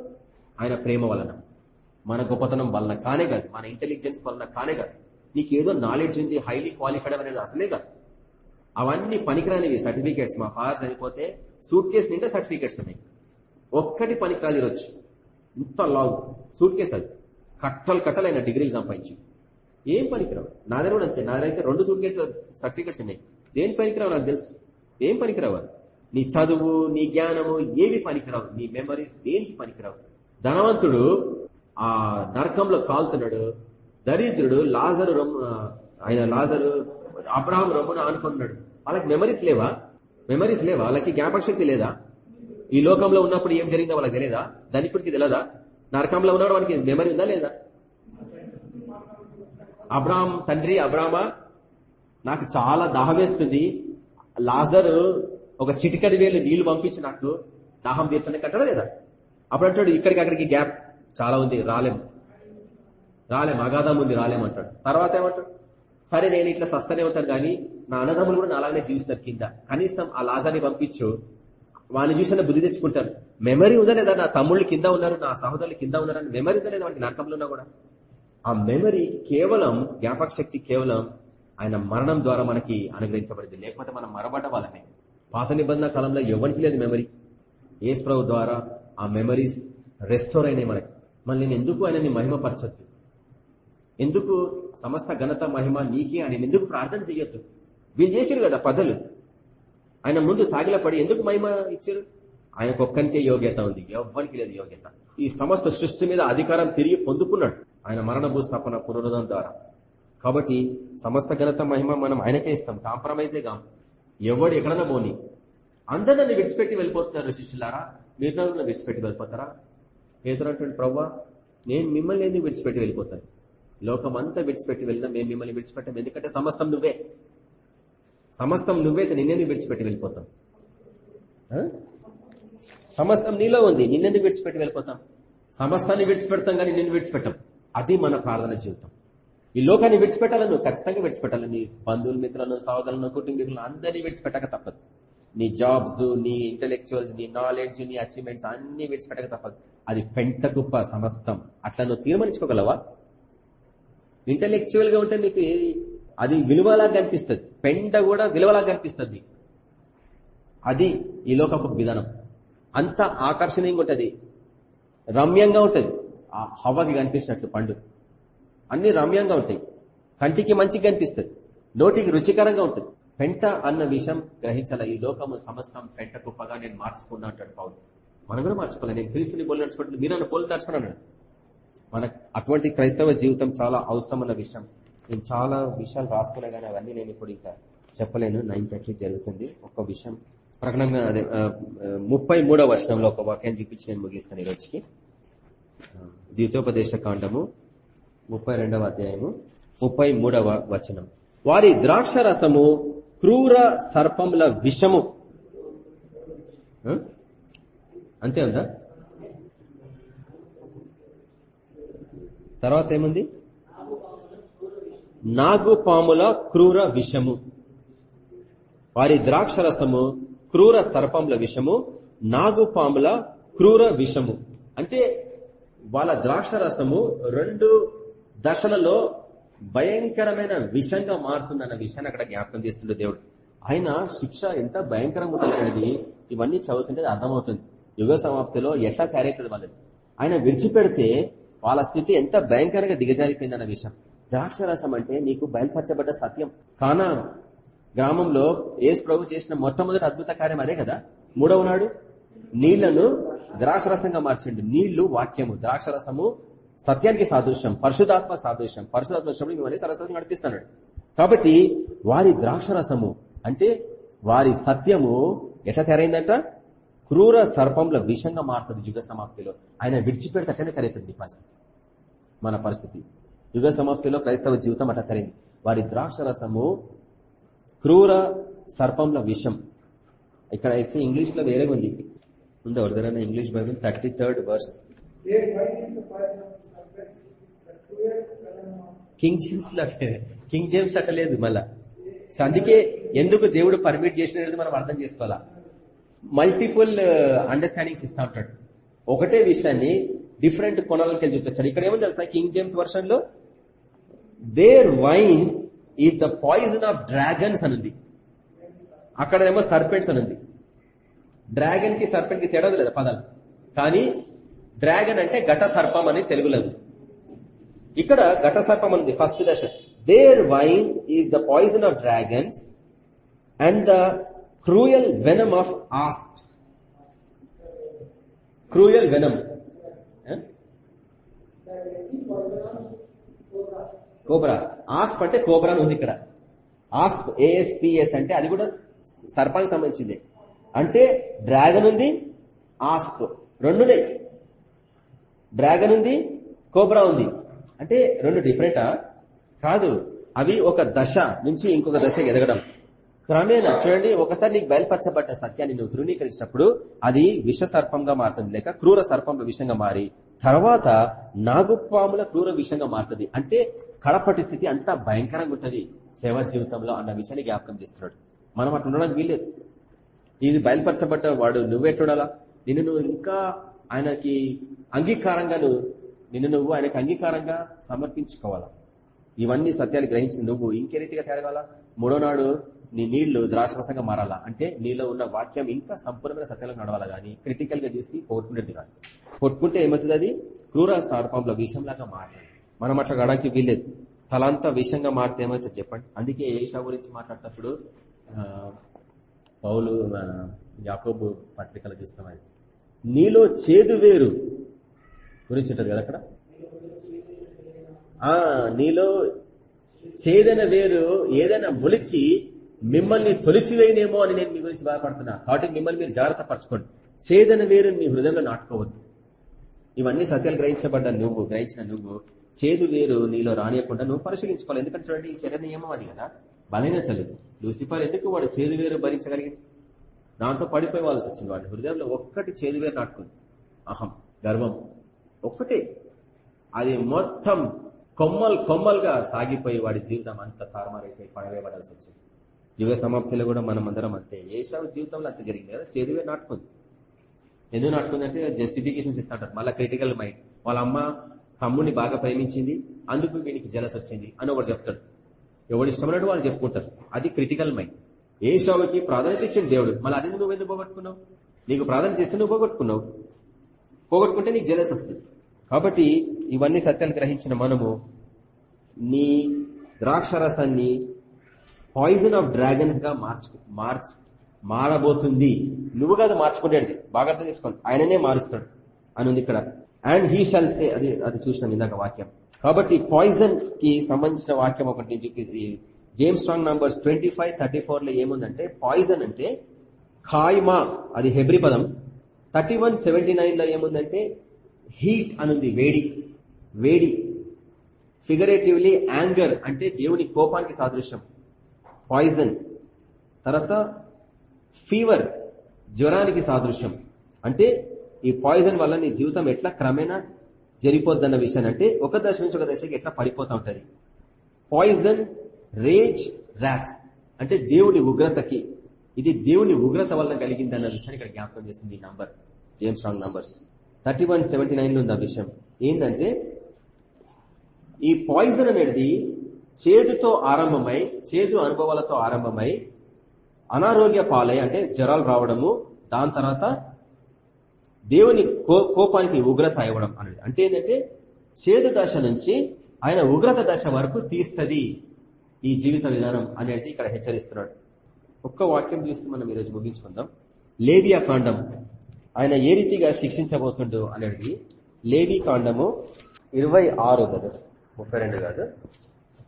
ఆయన ప్రేమ వలన. మన గొప్పతనం వలన కానే కాదు మన ఇంటెలిజెన్స్ వలన కానే కాదు. నీకు ఏదో నాలెడ్జ్ ఉంది హైలీ క్వాలిఫైడ్ అనేది అసలే కాదు. అవన్నీ పనికిరానివి సర్టిఫికేట్స్. మా ఫాదర్ చనిపోతే సూట్ కేసు నిండా సర్టిఫికేట్స్ ఉన్నాయి. ఒక్కటి పనికిరాని ఈరోజు ఇంత లాంగ్ సూట్ కేసు అది. కట్టలు కట్టలు ఆయన డిగ్రీలు సంపాదించి ఏం పనికిరావు? నా దగ్గర కూడా అంతే. నా దగ్గర రెండు సూట్ కేసు సర్టిఫికేట్స్ ఉన్నాయి. దేని పనికిరావు నాకు తెలుసు? ఏం పనికిరావు? నీ చదువు నీ జ్ఞానము ఏమి పనికిరావు? నీ మెమరీస్ దేనికి పనికిరావు? ధనవంతుడు ఆ నరకంలో కాలుతున్నాడు. దరిద్రుడు లాజరు ఆయన లాజరు అబ్రహాం రొమ్మున అనుకుంటున్నాడు వాళ్ళకి మెమరీస్ లేవా? మెమరీస్ లేవా? వాళ్ళకి జ్ఞాపక శక్తి లేదా? ఈ లోకంలో ఉన్నప్పుడు ఏం జరిగిందో వాళ్ళకి తెలియదా ధనికుడికి తెలియదా నరకంలో ఉన్నాడు వానికి మెమరీ ఉందా లేదా? అబ్రాహం తండ్రి అబ్రాహ్మ? నాకు చాలా దాహం వేస్తుంది. లాజరు ఒక చిటికడి వేలు నీళ్ళు పంపించి నాకు దాహం తీర్చడానికి అంటాడా లేదా? అప్పుడు అంటాడు ఇక్కడికి అక్కడికి గ్యాప్ చాలా ఉంది రాలేం. రాలేం అగాధం ఉంది రాలేం అంటాడు. తర్వాత ఏమంటాడు? సరే నేను ఇట్లా సస్తనే ఉంటాను కానీ నా అన్నదమ్ములు కూడా నా అలాగే జీవిస్తున్నారు కింద. కనీసం ఆ లాజాన్ని పంపించు. వాళ్ళని చూసిన బుద్ధి తెచ్చుకుంటారు. మెమరీ ఉందా లేదా? నా తమ్ముళ్ళు కింద ఉన్నారు నా సహోదరులు కింద ఉన్నారని మెమరీ ఉందా లేదా వాడికి? నరకంలో ఉన్నా కూడా. ఆ మెమరీ కేవలం జ్ఞాపక శక్తి కేవలం ఆయన మరణం ద్వారా మనకి అనుగ్రహించబడింది. లేకపోతే మనం మరబడ్డ వాళ్ళమే. పాత నిబంధన కాలంలో ఎవరికి లేదు మెమరీ. ఏస్ప్రభు ద్వారా ఆ మెమరీస్ రెస్టోర్ అయినాయి మనకి. మళ్ళీ నేను ఎందుకు ఆయనని మహిమపరచద్దు? ఎందుకు సమస్త ఘనత మహిమ నీకే అని ఎందుకు ప్రార్థన చెయ్యొద్దు? వీళ్ళు చేశారు కదా పదలు. ఆయన ముందు సాగిలపడి ఎందుకు మహిమ ఇచ్చారు? ఆయనకు ఒక్కనికే యోగ్యత ఉంది. ఎవ్వరికి లేదు యోగ్యత. ఈ సమస్త సృష్టి మీద అధికారం తిరిగి పొందుకున్నాడు ఆయన మరణ భూస్థాపన పునరుదం ద్వారా. కాబట్టి సమస్త ఘనత మహిమ మనం ఆయనకే ఇస్తాం. కాంప్రమైజే కాం. ఎవడు ఎక్కడన్నా పోని. అందరు నన్ను విడిచిపెట్టి వెళ్ళిపోతున్నారు శిష్యులారా. మీరు నన్ను విడిచిపెట్టి వెళ్ళిపోతారా? పేదరంటే ప్రవ్వా నేను మిమ్మల్ని ఎందుకు విడిచిపెట్టి వెళ్ళిపోతాను? లోకం అంతా విడిచిపెట్టి వెళ్ళినా మేము మిమ్మల్ని విడిచిపెట్టాం ఎందుకంటే సమస్తం నువ్వే. సమస్తం నువ్వే నిన్నేది నిన్నెందుకు విడిచిపెట్టి వెళ్ళిపోతాం సమస్తం నీలో ఉంది నిన్నెందుకు విడిచిపెట్టి వెళ్ళిపోతాం సమస్తాన్ని విడిచిపెడతాం కానీ నిన్ను విడిచిపెట్టాం. అది మన ప్రార్థన జీవితం. ఈ లోకాన్ని విడిచిపెట్టాలని నువ్వు ఖచ్చితంగా విడిచిపెట్టాలి. నీ బంధువులు మిత్రులను సహోదరులను కుటుంబీకులను అందరినీ విడిచిపెట్టక తప్పదు. నీ జాబ్స్ నీ ఇంటలెక్చువల్స్ నీ నాలెడ్జ్ నీ అచీవ్మెంట్స్ అన్ని విడిచిపెట్టక తప్పదు. అది పెంట కుప్ప సమస్తం. అట్లా నువ్వు తీర్మానించుకోగలవా? ఇంటలెక్చువల్గా ఉంటే నీకు ఏది అది విలువలాగా కనిపిస్తుంది. పెంట కూడా విలువలాగా కనిపిస్తుంది. అది ఈ లోకపు విధానం. అంత ఆకర్షణీయంగా ఉంటుంది. రమ్యంగా ఉంటుంది. ఆ హవ్వకి కనిపించినట్లు పండు. అన్ని రమ్యంగా ఉంటాయి. కంటికి మంచిగా కనిపిస్తుంది. నోటికి రుచికరంగా ఉంటుంది. పెంట అన్న విషయం గ్రహించాల? ఈ లోకము సమస్తం పెంట కుప్పగా నేను మార్చుకున్నా అంటాడు పౌరు మనం కూడా మార్చుకోవాలి? నేను క్రీస్తుని పోలి నడుచుకుంటున్నాను మీరు నన్ను పోలి నడుచుకున్నాను మనకు అటువంటి క్రైస్తవ జీవితం చాలా అవసరం అన్న విషయం. నేను చాలా విషయాలు రాసుకున్నా కానీ అవన్నీ నేను ఇప్పుడు ఇంకా చెప్పలేను. నైన్ థర్టీ జరుగుతుంది. ఒక విషయం. ప్రకటన అదే ముప్పై మూడవ వర్షంలో ఒక వాక్యాన్ని చూపించి నేను ముగిస్తాను ఈ రోజుకి. ద్వితోపదేశ కాండము ముప్పై రెండవ అధ్యాయము ముప్పై మూడవ వచనం. వారి ద్రాక్ష రసము క్రూర సర్పముల విషము. అంతే ఉందా? తర్వాత ఏముంది? నాగు పాముల క్రూర విషము. వారి ద్రాక్ష రసము క్రూర సర్పముల విషము నాగు పాముల క్రూర విషము. అంటే వాళ్ళ ద్రాక్ష రసము రెండు దశలలో భయంకరమైన విషంగా మారుతుందన్న విషయాన్ని అక్కడ జ్ఞాపకం చేస్తుండే దేవుడు. ఆయన శిక్ష ఎంత భయంకరంగా ఉంటుంది ఇవన్నీ చదువుతుంటే అర్థమవుతుంది. యుగ సమాప్తిలో ఎట్లా తయారవుతుంది వాళ్ళది? ఆయన విడిచిపెడితే వాళ్ళ స్థితి ఎంత భయంకరంగా దిగజారిపోయిందన్న విషయం. ద్రాక్షరసం అంటే నీకు బయలుపరచబడ్డ సత్యం. కానా గ్రామంలో ఏసు ప్రభు చేసిన మొట్టమొదటి అద్భుత కార్యం అదే కదా? మూడవ నాడు? నీళ్ళను ద్రాక్షరసంగా మార్చిండు. నీళ్ళు వాక్యము. ద్రాక్షరసము సత్యానికి సాదృశ్యం పరిశుధాత్మ సాదృశ్యం. పరిశుధాత్మ మిమ్మల్ని సరస్వతం నడిపిస్తున్నాడు కాబట్టి వారి ద్రాక్షరసము అంటే వారి సత్యము ఎట్లా తెరైందంట క్రూర సర్పంలో విషంగా మారుతుంది యుగ సమాప్తిలో ఆయన విడిచిపెడితే అట్లనే తెరైతుంది పరిస్థితి. మన పరిస్థితి. యుగ సమాప్తిలో క్రైస్తవ జీవితం అట్లా తెరైంది వారి ద్రాక్షరసము క్రూర సర్పంల విషం. ఇక్కడ అయితే ఇంగ్లీష్లో వేరే ఉంది? ఉందా ఎవరిదైనా English Bible thirty third verse. King జేమ్స్లో king జేమ్స్లో అట్లా లేదు మళ్ళా. అందుకే ఎందుకు దేవుడు పర్మిట్ చేసినది మనం అర్థం చేసుకోవాలా? మల్టిపుల్ అండర్స్టాండింగ్స్ ఇస్తా ఉంటాడు. ఒకటే విషయాన్ని డిఫరెంట్ కొనాలకి చూపిస్తాడు. ఇక్కడ ఏమో తెలుసా? King James వర్షన్లో their wine is the poison of dragons అనుంది అక్కడ ఏమో సర్పెంట్స్ అనుంది డ్రాగన్కి సర్పెంట్కి తేడా లేదా పదాలు. కానీ డ్రాగన్ అంటే ఘట సర్పం అని తెలుగులో ఇక్కడ ఘట సర్పం అనేది ఫస్ట్ దశ their wine is the poison of dragons and the cruel venom of asps cruel venom cobra. Asp అంటే కోబ్రా అని ఉంది ఇక్కడ. ఆస్ప్ ఏఎస్పిఎస్ అంటే అది కూడా సర్పానికి సంబంధించింది. అంటే డ్రాగన్ ఉంది ఆస్ప్. రెండునే డ్రాగన్ ఉంది కోబ్రా ఉంది. అంటే రెండు డిఫరెంటా? కాదు. అవి ఒక దశ నుంచి ఇంకొక దశ ఎదగడం. క్రమేణా చూడండి ఒకసారి నీకు బయలుపరచబడ్డ సత్యాన్ని నువ్వు ధృవీకరించినప్పుడు అది విష సర్పంగా మారుతుంది. లేక క్రూర సర్పంగా విషంగా మారి తర్వాత నాగుపాముల క్రూర విషంగా మారుతుంది. అంటే కడపటి స్థితి అంతా భయంకరంగా ఉంటుంది సేవా జీవితంలో అన్న విషయాన్ని జ్ఞాపకం చేస్తున్నాడు. మనం అట్లా ఉండడానికి వీల్లేదు. ఇది బయలుపరచబడ్డ వాడు నువ్వెట్లుండాలా నిన్ను నువ్వు ఇంకా ఆయనకి అంగీకారంగా నువ్వు నిన్ను నువ్వు ఆయనకి అంగీకారంగా సమర్పించుకోవాలా? ఇవన్నీ సత్యాలు గ్రహించి నువ్వు ఇంకే రీతిగా తేరగాల మూడో నాడు నీ నీళ్ళు ద్రాక్షరసంగా మారాలా? అంటే నీలో ఉన్న వాక్యం ఇంకా సంపూర్ణమైన సత్యంలో నడవాలా కానీ క్రిటికల్గా చూసి కొట్టుకునేది కాదు. కొట్టుకుంటే ఏమవుతుంది అది? క్రూర సర్పంలో విషంలాగా మారుతుంది మనం అట్లా గడానికి వీల్లేదు. తలంతా విషంగా మారితే ఏమవుతుంది చెప్పండి. అందుకే ఏషా గురించి మాట్లాడేటప్పుడు పౌలు యాకోబు పత్రికలు చూస్తామని. నీలో చేదు వేరు గురించి ఉంటుంది కదా అక్కడ? నీలో చేదైన వేరు ఏదైనా మొలిచి మిమ్మల్ని తొలిచివేయనేమో అని నేను మీ గురించి బాధపడుతున్నా. కాబట్టి మిమ్మల్ని మీరు జాగ్రత్త పరచుకోండి. చేదన వేరు మీ హృదయంలో నాటుకోవద్దు. ఇవన్నీ సత్యాలు గ్రహించబడ్డ నువ్వు గ్రహించిన నువ్వు. చేదు వేరు నీలో రానియకుండా నువ్వు పరిశీలించుకోవాలి. ఎందుకంటే చూడండి ఈ శరీర నియమం అది కదా. బలహీనతలు. లూసిఫర్ ఎందుకు వాడు చేదు వేరు భరించగలిగింది దాంతో పడిపోవాల్సి వచ్చింది వాడి. హృదయంలో ఒక్కటి చేదు వేరు నాటుకుంది. అహం గర్వం. ఒక్కటే. అది మొత్తం కొమ్మలు కొమ్మలుగా సాగిపోయి వాడి జీవితం అంత తారుమారైపోయి పడవేయబడాల్సి వచ్చింది. యుగ సమాప్తిలో కూడా మనం అందరం అంతే. ఏషావు జీవితంలో అంత జరిగింది కదా చదువే నాటుకుంది. ఎందుకు నాటుకుందంటే జస్టిఫికేషన్స్ ఇస్తాంటారు. మళ్ళీ క్రిటికల్ మైండ్ వాళ్ళ అమ్మ తమ్ముడిని బాగా ప్రేమించింది అందుకు వీనికి జలస్ వచ్చింది అని ఒకటి చెప్తాడు. ఎవడు ఇష్టమైనట్టు వాళ్ళు చెప్పుకుంటారు. అది క్రిటికల్ మైండ్ ఏ షావుకి ప్రాధాన్యత ఇచ్చింది దేవుడు. మళ్ళీ అది నువ్వు ఎందుకు పోగొట్టుకున్నావు? నీకు ప్రాధాన్యత ఇస్తే నువ్వు పోగొట్టుకున్నావు. పోగొట్టుకుంటే నీకు జలస్ వస్తుంది. కాబట్టి ఇవన్నీ సత్యాన్ని గ్రహించిన మనము నీ ద్రాక్షరసాన్ని పాయిజన్ ఆఫ్ డ్రాగన్స్గా మార్చు మార్చ్ మారబోతుంది. నువ్వు కాదు మార్చుకునేది. బాగా అర్థం చేసుకోండి ఆయననే మారుస్తాడు అని ఉంది ఇక్కడ. అండ్ హీ షాల్ సే అది అది చూసినాం ఇందాక వాక్యం. కాబట్టి పాయిజన్కి సంబంధించిన వాక్యం ఒకటి చూపి James Strong numbers twenty five thirty ఫోర్లో ఏముందంటే పాయిజన్ అంటే ఖాయిమా అది హెబ్రి పదం. థర్టీ వన్ సెవెంటీ నైన్లో ఏముందంటే హీట్ అనుంది వేడి. వేడి. ఫిగరేటివ్లీ యాంగర్ అంటే దేవుని కోపానికి సాదృశ్యం. పాయిజన్. తర్వాత ఫీవర్ జ్వరానికి సాదృశ్యం. అంటే ఈ పాయిజన్ వల్ల నీ జీవితం ఎట్లా క్రమేణా జరిపోద్దన్న విషయాన్ని. అంటే ఒక దశ నుంచి ఒక దశకి ఎట్లా పడిపోతా ఉంటుంది. పాయిజన్ రేజ్ ర్యాత్ అంటే దేవుని ఉగ్రతకి. ఇది దేవుని ఉగ్రత వల్ల కలిగింది అన్న విషయాన్ని ఇక్కడ జ్ఞాపకం చేస్తుంది ఈ number. James Strong numbers thirty one seventy నైన్లో ఉంది ఆ విషయం. ఏంటంటే ఈ పాయిజన్ అనేది చేదుతో ఆరంభమై చేదు అనుభవాలతో ఆరంభమై అనారోగ్య పాలై అంటే జ్వరాలు రావడము దాని తర్వాత దేవుని కో- కోపానికి ఉగ్రత ఇవ్వడం అనేది అంటే ఏంటంటే చేదు దశ నుంచి ఆయన ఉగ్రత దశ వరకు తీస్తుంది ఈ జీవిత విధానం అనేది ఇక్కడ హెచ్చరిస్తున్నాడు. ఒక్క వాక్యం చూస్తే మనం ఈరోజు ముగించుకుందాం. లేబియా కాండం. ఆయన ఏ రీతిగా శిక్షించబోతుండో అనేది లేబీ కాండము ఇరవై ఆరు కదా ముప్పై రెండు కాదు.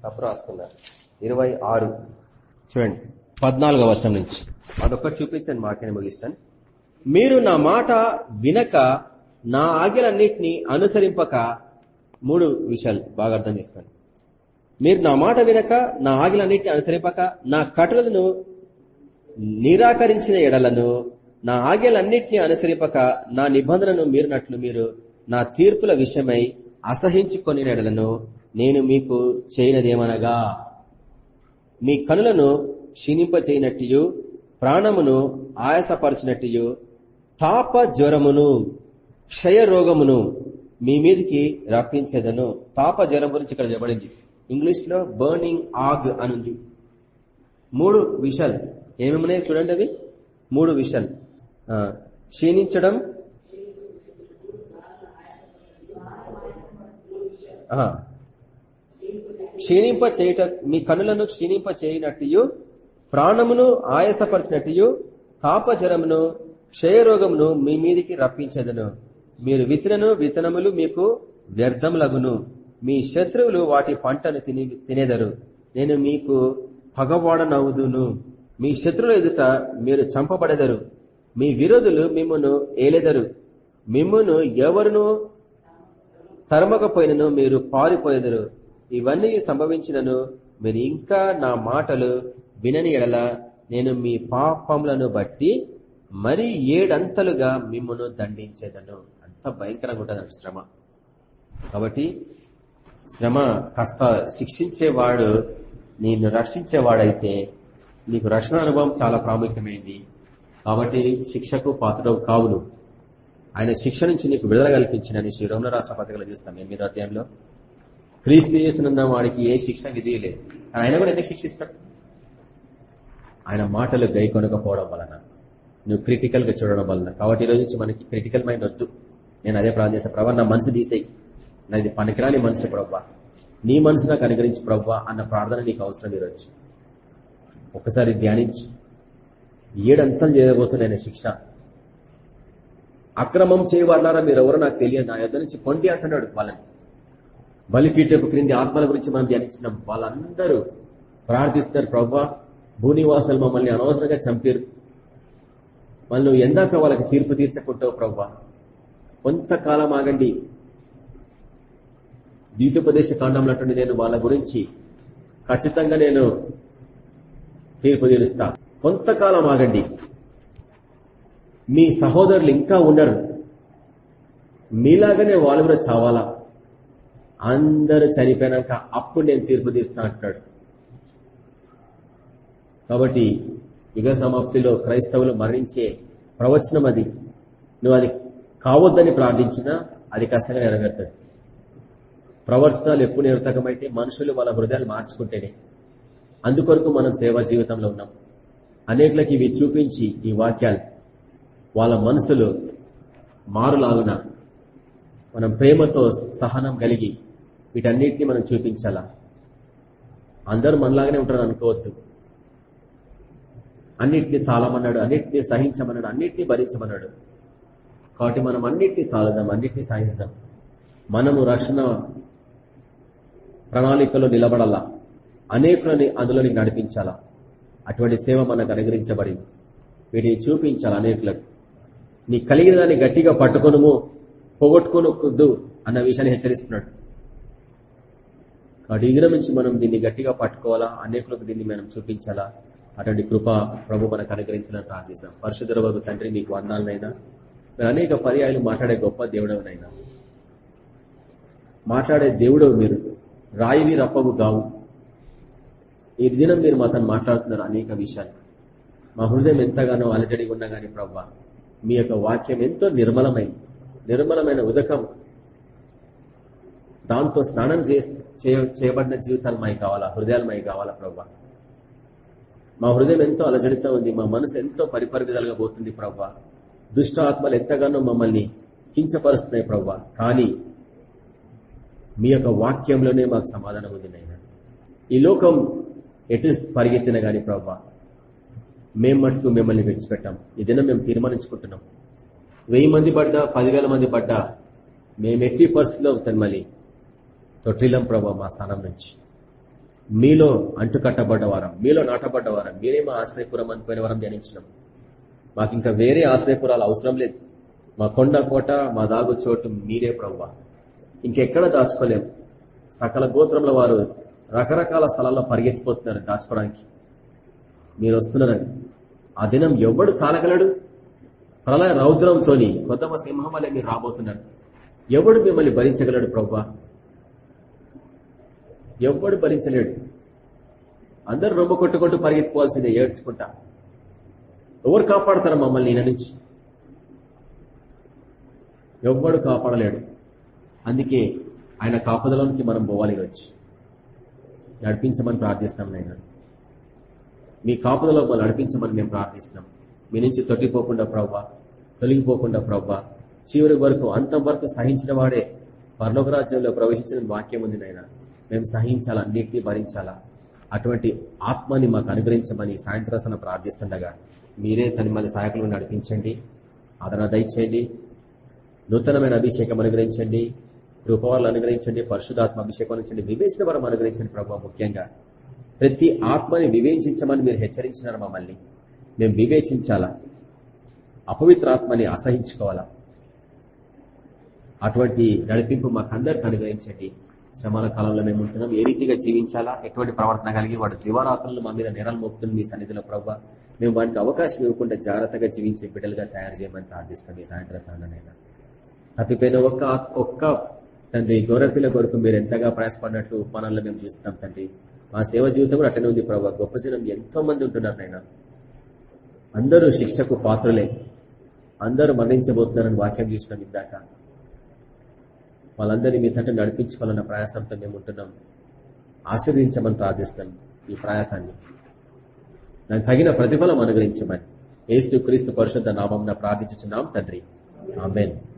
తప్పు రాసుకున్నారు. ఇరవై ఆరు. చూడండి. పద్నాలుగో వర్షం నుంచి. అదొక్కటి చూపించండి మాటని ముగిస్తాను. మీరు నా మాట వినక నా ఆజ్ఞలన్నింటినీ అనుసరింపక మూడు విషయాలు బాగా అర్థం చేసుకోండి. మీరు నా మాట వినక నా ఆజ్ఞలన్నింటినీ అనుసరింపక నా కట్టలను నిరాకరించిన ఎడలను నా ఆజ్ఞలన్నింటినీ అనుసరింపక నా నిబంధనను మీరినట్లు మీరు నా తీర్పుల విషయమై అసహించుకొని ఎడలను నేను మీకు చేయనదేమనగా మీ కనులను క్షీణింపచేయనట్టు ప్రాణమును ఆయాసపరచినట్టు తాప జ్వరమును క్షయ రోగమును మీ మీదికి రప్పించేదను. తాప జ్వరం గురించి ఇక్కడ చెప్పబడింది. ఇంగ్లీష్లో బర్నింగ్ ఆగ్ అనుంది. మూడు విషల్. ఏమేమున్నాయి చూడండి అవి? మూడు విషయాలు క్షీణించడం. క్షీణింప చేయుట మీ కనులను క్షీణింప చేయనట్టు ప్రాణమును ఆయాసపరిచినట్టు తాపజరమును క్షయరోగమును మీ మీదికి రప్పించదును. మీరు విత్తనను విత్తనములు మీకు వ్యర్థములగును. మీ శత్రువులు వాటి పంటను తిని తినేదరు. నేను మీకు పగవాడనవుదును. మీ శత్రువుల ఎదుట మీరు చంపబడెదరు. మీ విరోధులు మిమ్మను ఏలెదరు. మిమ్మను ఎవరును తరమకపోయినను మీరు పారిపోయేదరు. ఇవన్నీ సంభవించినను మీరు ఇంకా నా మాటలు వినని ఎడల నేను మీ పాపములను బట్టి మరి ఏడంతలుగా మిమ్మను దండించేదను. అంత భయంకరంగా ఉంటుంది శ్రమ. కాబట్టి శ్రమ కష్ట శిక్షించేవాడు నిన్ను రక్షించేవాడైతే నీకు రక్షణ అనుభవం చాలా ప్రాముఖ్యమైంది. కాబట్టి శిక్షకు పాత్ర కావును. ఆయన శిక్ష నుంచి నీకు విడుదల కల్పించినని శ్రీ రోమన రాష్ట్ర పత్రికలు చూస్తాం ఎనిమిదో అధ్యాయంలో. క్రీస్తు చేసినందు వాడికి ఏ శిక్ష విధియలేదు ఆయన కూడా ఎందుకు శిక్షిస్తాడు? ఆయన మాటలు గై కొనకపోవడం వలన నువ్వు క్రిటికల్గా చూడడం వలన. కాబట్టి ఈ రోజు నుంచి మనకి క్రిటికల్ మైండ్ వద్దు. నేను అదే ప్రార్థన చేస్తాను ప్రభావ నా మనసు తీసేయి. నాది పనికిరాని మనసు ప్రవ్వా నీ మనసు నాకు అనుగ్రహించి ప్రవ్వా అన్న ప్రార్థన నీకు అవసరం ఈరోజు ఒకసారి ధ్యానించి. ఏడంతం చేయబోతున్నాయి శిక్ష. అక్రమం చేయవాళ్ళారా మీరు నాకు తెలియదు. నా యొద్ద నుంచి కొండి అంటున్నాడు వాళ్ళని. బలిపీఠపు క్రింది ఆత్మల గురించి మనం ధ్యానించినాం వాళ్ళందరూ ప్రార్థిస్తారు ప్రవ్వా భూనివాసాలు మమ్మల్ని అనవసరంగా చంపారు. మళ్ళీ ఎందాక వాళ్ళకి తీర్పు తీర్చకుంటావు ప్రవ్వా కొంతకాలం ఆగండి. ద్వితోపదేశ కాండంలో నేను వాళ్ళ గురించి ఖచ్చితంగా నేను తీర్పు తీరుస్తా. కొంతకాలం ఆగండి. మీ సహోదరులు ఇంకా ఉన్నారు మీలాగానే వాళ్ళు కూడా చావాలా? అందరూ చనిపోయినాక అప్పుడు నేను తీర్పు తీస్తా అంటున్నాడు. కాబట్టి యుగ సమాప్తిలో క్రైస్తవులు మరణించే ప్రవచనం అది. నువ్వు అది కావద్దని ప్రార్థించినా అది కష్టంగా నెరవేరుతుంది. ప్రవర్తనాలు ఎప్పుడు నిరతకమైతే మనుషులు వాళ్ళ హృదయాలు మార్చుకుంటేనే. అందుకొరకు మనం సేవా జీవితంలో ఉన్నాం. అనేకులకి ఇవి చూపించి ఈ వాక్యాలు వాళ్ళ మనసులు మారులాగున మనం ప్రేమతో సహనం కలిగి వీటన్నిటిని మనం చూపించాలా? అందరూ మనలాగానే ఉంటారు అనుకోవద్దు. అన్నిటిని తాళమన్నాడు అన్నిటిని సహించమన్నాడు అన్నిటిని భరించమన్నాడు. కాబట్టి మనం అన్నిటిని తాళదాం అన్నిటిని సహిస్తాం. మనము రక్షణ ప్రణాళికలో నిలబడాలా? అనేకులని అందులోని నడిపించాలా? అటువంటి సేవ మనకు అనుగ్రహించబడింది వీటిని చూపించాలి అనేకులకు? నీ కలిగిన దాన్ని గట్టిగా పట్టుకొనుము పోగొట్టుకొనొద్దు అన్న విషయాన్ని హెచ్చరిస్తున్నాడు. కాబట్టి నుంచి మనం దీన్ని గట్టిగా పట్టుకోవాలా? అనేకులకు దీన్ని మనం చూపించాలా? అటువంటి కృప ప్రభు మనకు అనుగ్రహించాలని ప్రార్థిస్తాం. పరిశుద్ధ తండ్రి నీకు వందాలనైనా మీరు అనేక పర్యాయాలు మాట్లాడే గొప్ప దేవుడవనైనా. మాట్లాడే దేవుడవు మీరు. రాయివి రప్పవు గావు. ఈ దినం మీరు మాతో మాట్లాడుతున్నారు అనేక విషయాలు. మా హృదయం ఎంతగానో అలజడిగా ఉన్నా గానీ ప్రభా మీ యొక్క వాక్యం ఎంతో నిర్మలమైంది నిర్మలమైన ఉదకం దాంతో స్నానం చేయబడిన జీవితాలు మాకు కావాలా? హృదయాలు మాకు కావాలా ప్రవ్వా మా హృదయం ఎంతో అలజడితో ఉంది. మా మనసు ఎంతో పరిపరివిధాలుగా పోతుంది ప్రవ్వా దుష్ట ఆత్మలు ఎంతగానో మమ్మల్ని కించపరుస్తున్నాయి ప్రవ్వా కానీ మీ యొక్క వాక్యంలోనే మాకు సమాధానం ఉంది నాయన. ఈ లోకం ఎటు పరిగెత్తిన గాని ప్రవ్వా మేం మటుకు మిమ్మల్ని విడిచిపెట్టాం. ఇదైనా మేము తీర్మానించుకుంటున్నాం. వెయ్యి మంది పడ్డా పదివేల మంది పడ్డా మేము ఎట్టి పరిస్థితిలో తన్మలి తొట్టిలం ప్రభా మా స్థానం నుంచి. మీలో అంటుకట్టబడ్డ వారం మీలో నాటబడ్డ వారం మీరే మా ఆశ్రయపురం అనిపోయిన వారం ధ్యానించినాం. మాకు ఇంకా వేరే ఆశ్రయపురాలు అవసరం లేదు. మా కొండ కోట మా దాగు చోటు మీరే ప్రవ్వా ఇంకెక్కడ దాచుకోలేము సకల గోత్రంలో వారు రకరకాల స్థలాల్లో పరిగెత్తిపోతున్నారు దాచుకోవడానికి. మీరు వస్తున్నారని ఆ దినం ఎవడు కాలగలడు ప్రళయ రౌద్రంతో కొత్తమ సింహం వల్లే మీరు రాబోతున్నారు. ఎవడు మిమ్మల్ని భరించగలడు ప్రవ్వా ఎవ్వడు భరించలేడు. అందరు రొమ్మ కొట్టుకుంటూ పరిగెత్తుకోవాల్సిందే ఏడ్చుకుంటా. ఎవరు కాపాడతారు మమ్మల్ని ఈయన నుంచి? ఎవ్వడు కాపాడలేడు. అందుకే ఆయన కాపదలోనికి మనం పోవాలి వచ్చి నడిపించమని ప్రార్థిస్తున్నాం నేను మీ కాపుదలో మనం నడిపించమని మేము ప్రార్థిస్తున్నాం. మీ నుంచి తొట్టిపోకుండా ప్రవ్వా తొలగిపోకుండా ప్రవ్వా చివరి వరకు అంతం వరకు సహించిన వాడే పర్లోక రాజ్యంలో ప్రవేశించిన వాక్యం ఉంది నాయన. మేము సహించాలా? అన్నింటినీ భరించాలా? అటువంటి ఆత్మని మాకు అనుగ్రహించమని సాయంత్రాసన ప్రార్థిస్తుండగా మీరే తన మళ్ళీ సహాయకులు నడిపించండి. ఆదరణ దయచేయండి. నూతనమైన అభిషేకం అనుగ్రహించండి. రూపవాళ్ళు అనుగ్రహించండి. పరిశుధాత్మ అభిషేకం అనుగ్రహించండి. వివేచన వరం అనుగ్రహించండి ప్రభావ ముఖ్యంగా. ప్రతి ఆత్మని వివేచించమని మీరు హెచ్చరించినారు మమ్మల్ని. మేము వివేచించాలా? అపవిత్ర ఆత్మని అసహించుకోవాలా? అటువంటి నడిపింపు మాకందరికి అనుగ్రహించండి. శ్రమాల కాలంలో మేము ఉంటున్నాం. ఏ రీతిగా జీవించాలా? ఎటువంటి ప్రవర్తన కలిగి వాడు? దివారాత్రులు మా మీద నేరాలు మోపుతుంది మీ సన్నిధిలో ప్రభావ మేము వాటికి అవకాశం ఇవ్వకుండా జాగ్రత్తగా జీవించే బిడ్డలుగా తయారు చేయమని ప్రార్థిస్తాం ఈ సాయంత్రం సాధనైనా తప్పిపోయిన ఒక్క ఒక్క తండ్రి గౌరవపిల్ల కొరకు మీరు ఎంతగా ప్రయాసపడినట్లు ఉపమానాల్లో మేము చూస్తున్నాం తండ్రి. మా సేవ జీవితం కూడా అట్లనే ఉంది ప్రభావ గొప్ప జనం ఎంతో మంది ఉంటున్నారు నాయన అందరూ శిక్షకు పాత్రలే. అందరూ మరణించబోతున్నారని వాక్యం చూసినాం ఇందాక. వాళ్ళందరినీ మీ తండ్రి నడిపించుకోవాలన్న ప్రయాసంతో మేము ఉంటున్నాం. ఆశీర్దించమని ప్రార్థిస్తున్నాం ఈ ప్రయాసాన్ని. దానికి తగిన ప్రతిఫలం అనుగ్రహించమని యేసు క్రీస్తు పరిశుద్ధ నామం ప్రార్థించున్నాం తండ్రి. ఆమెన్.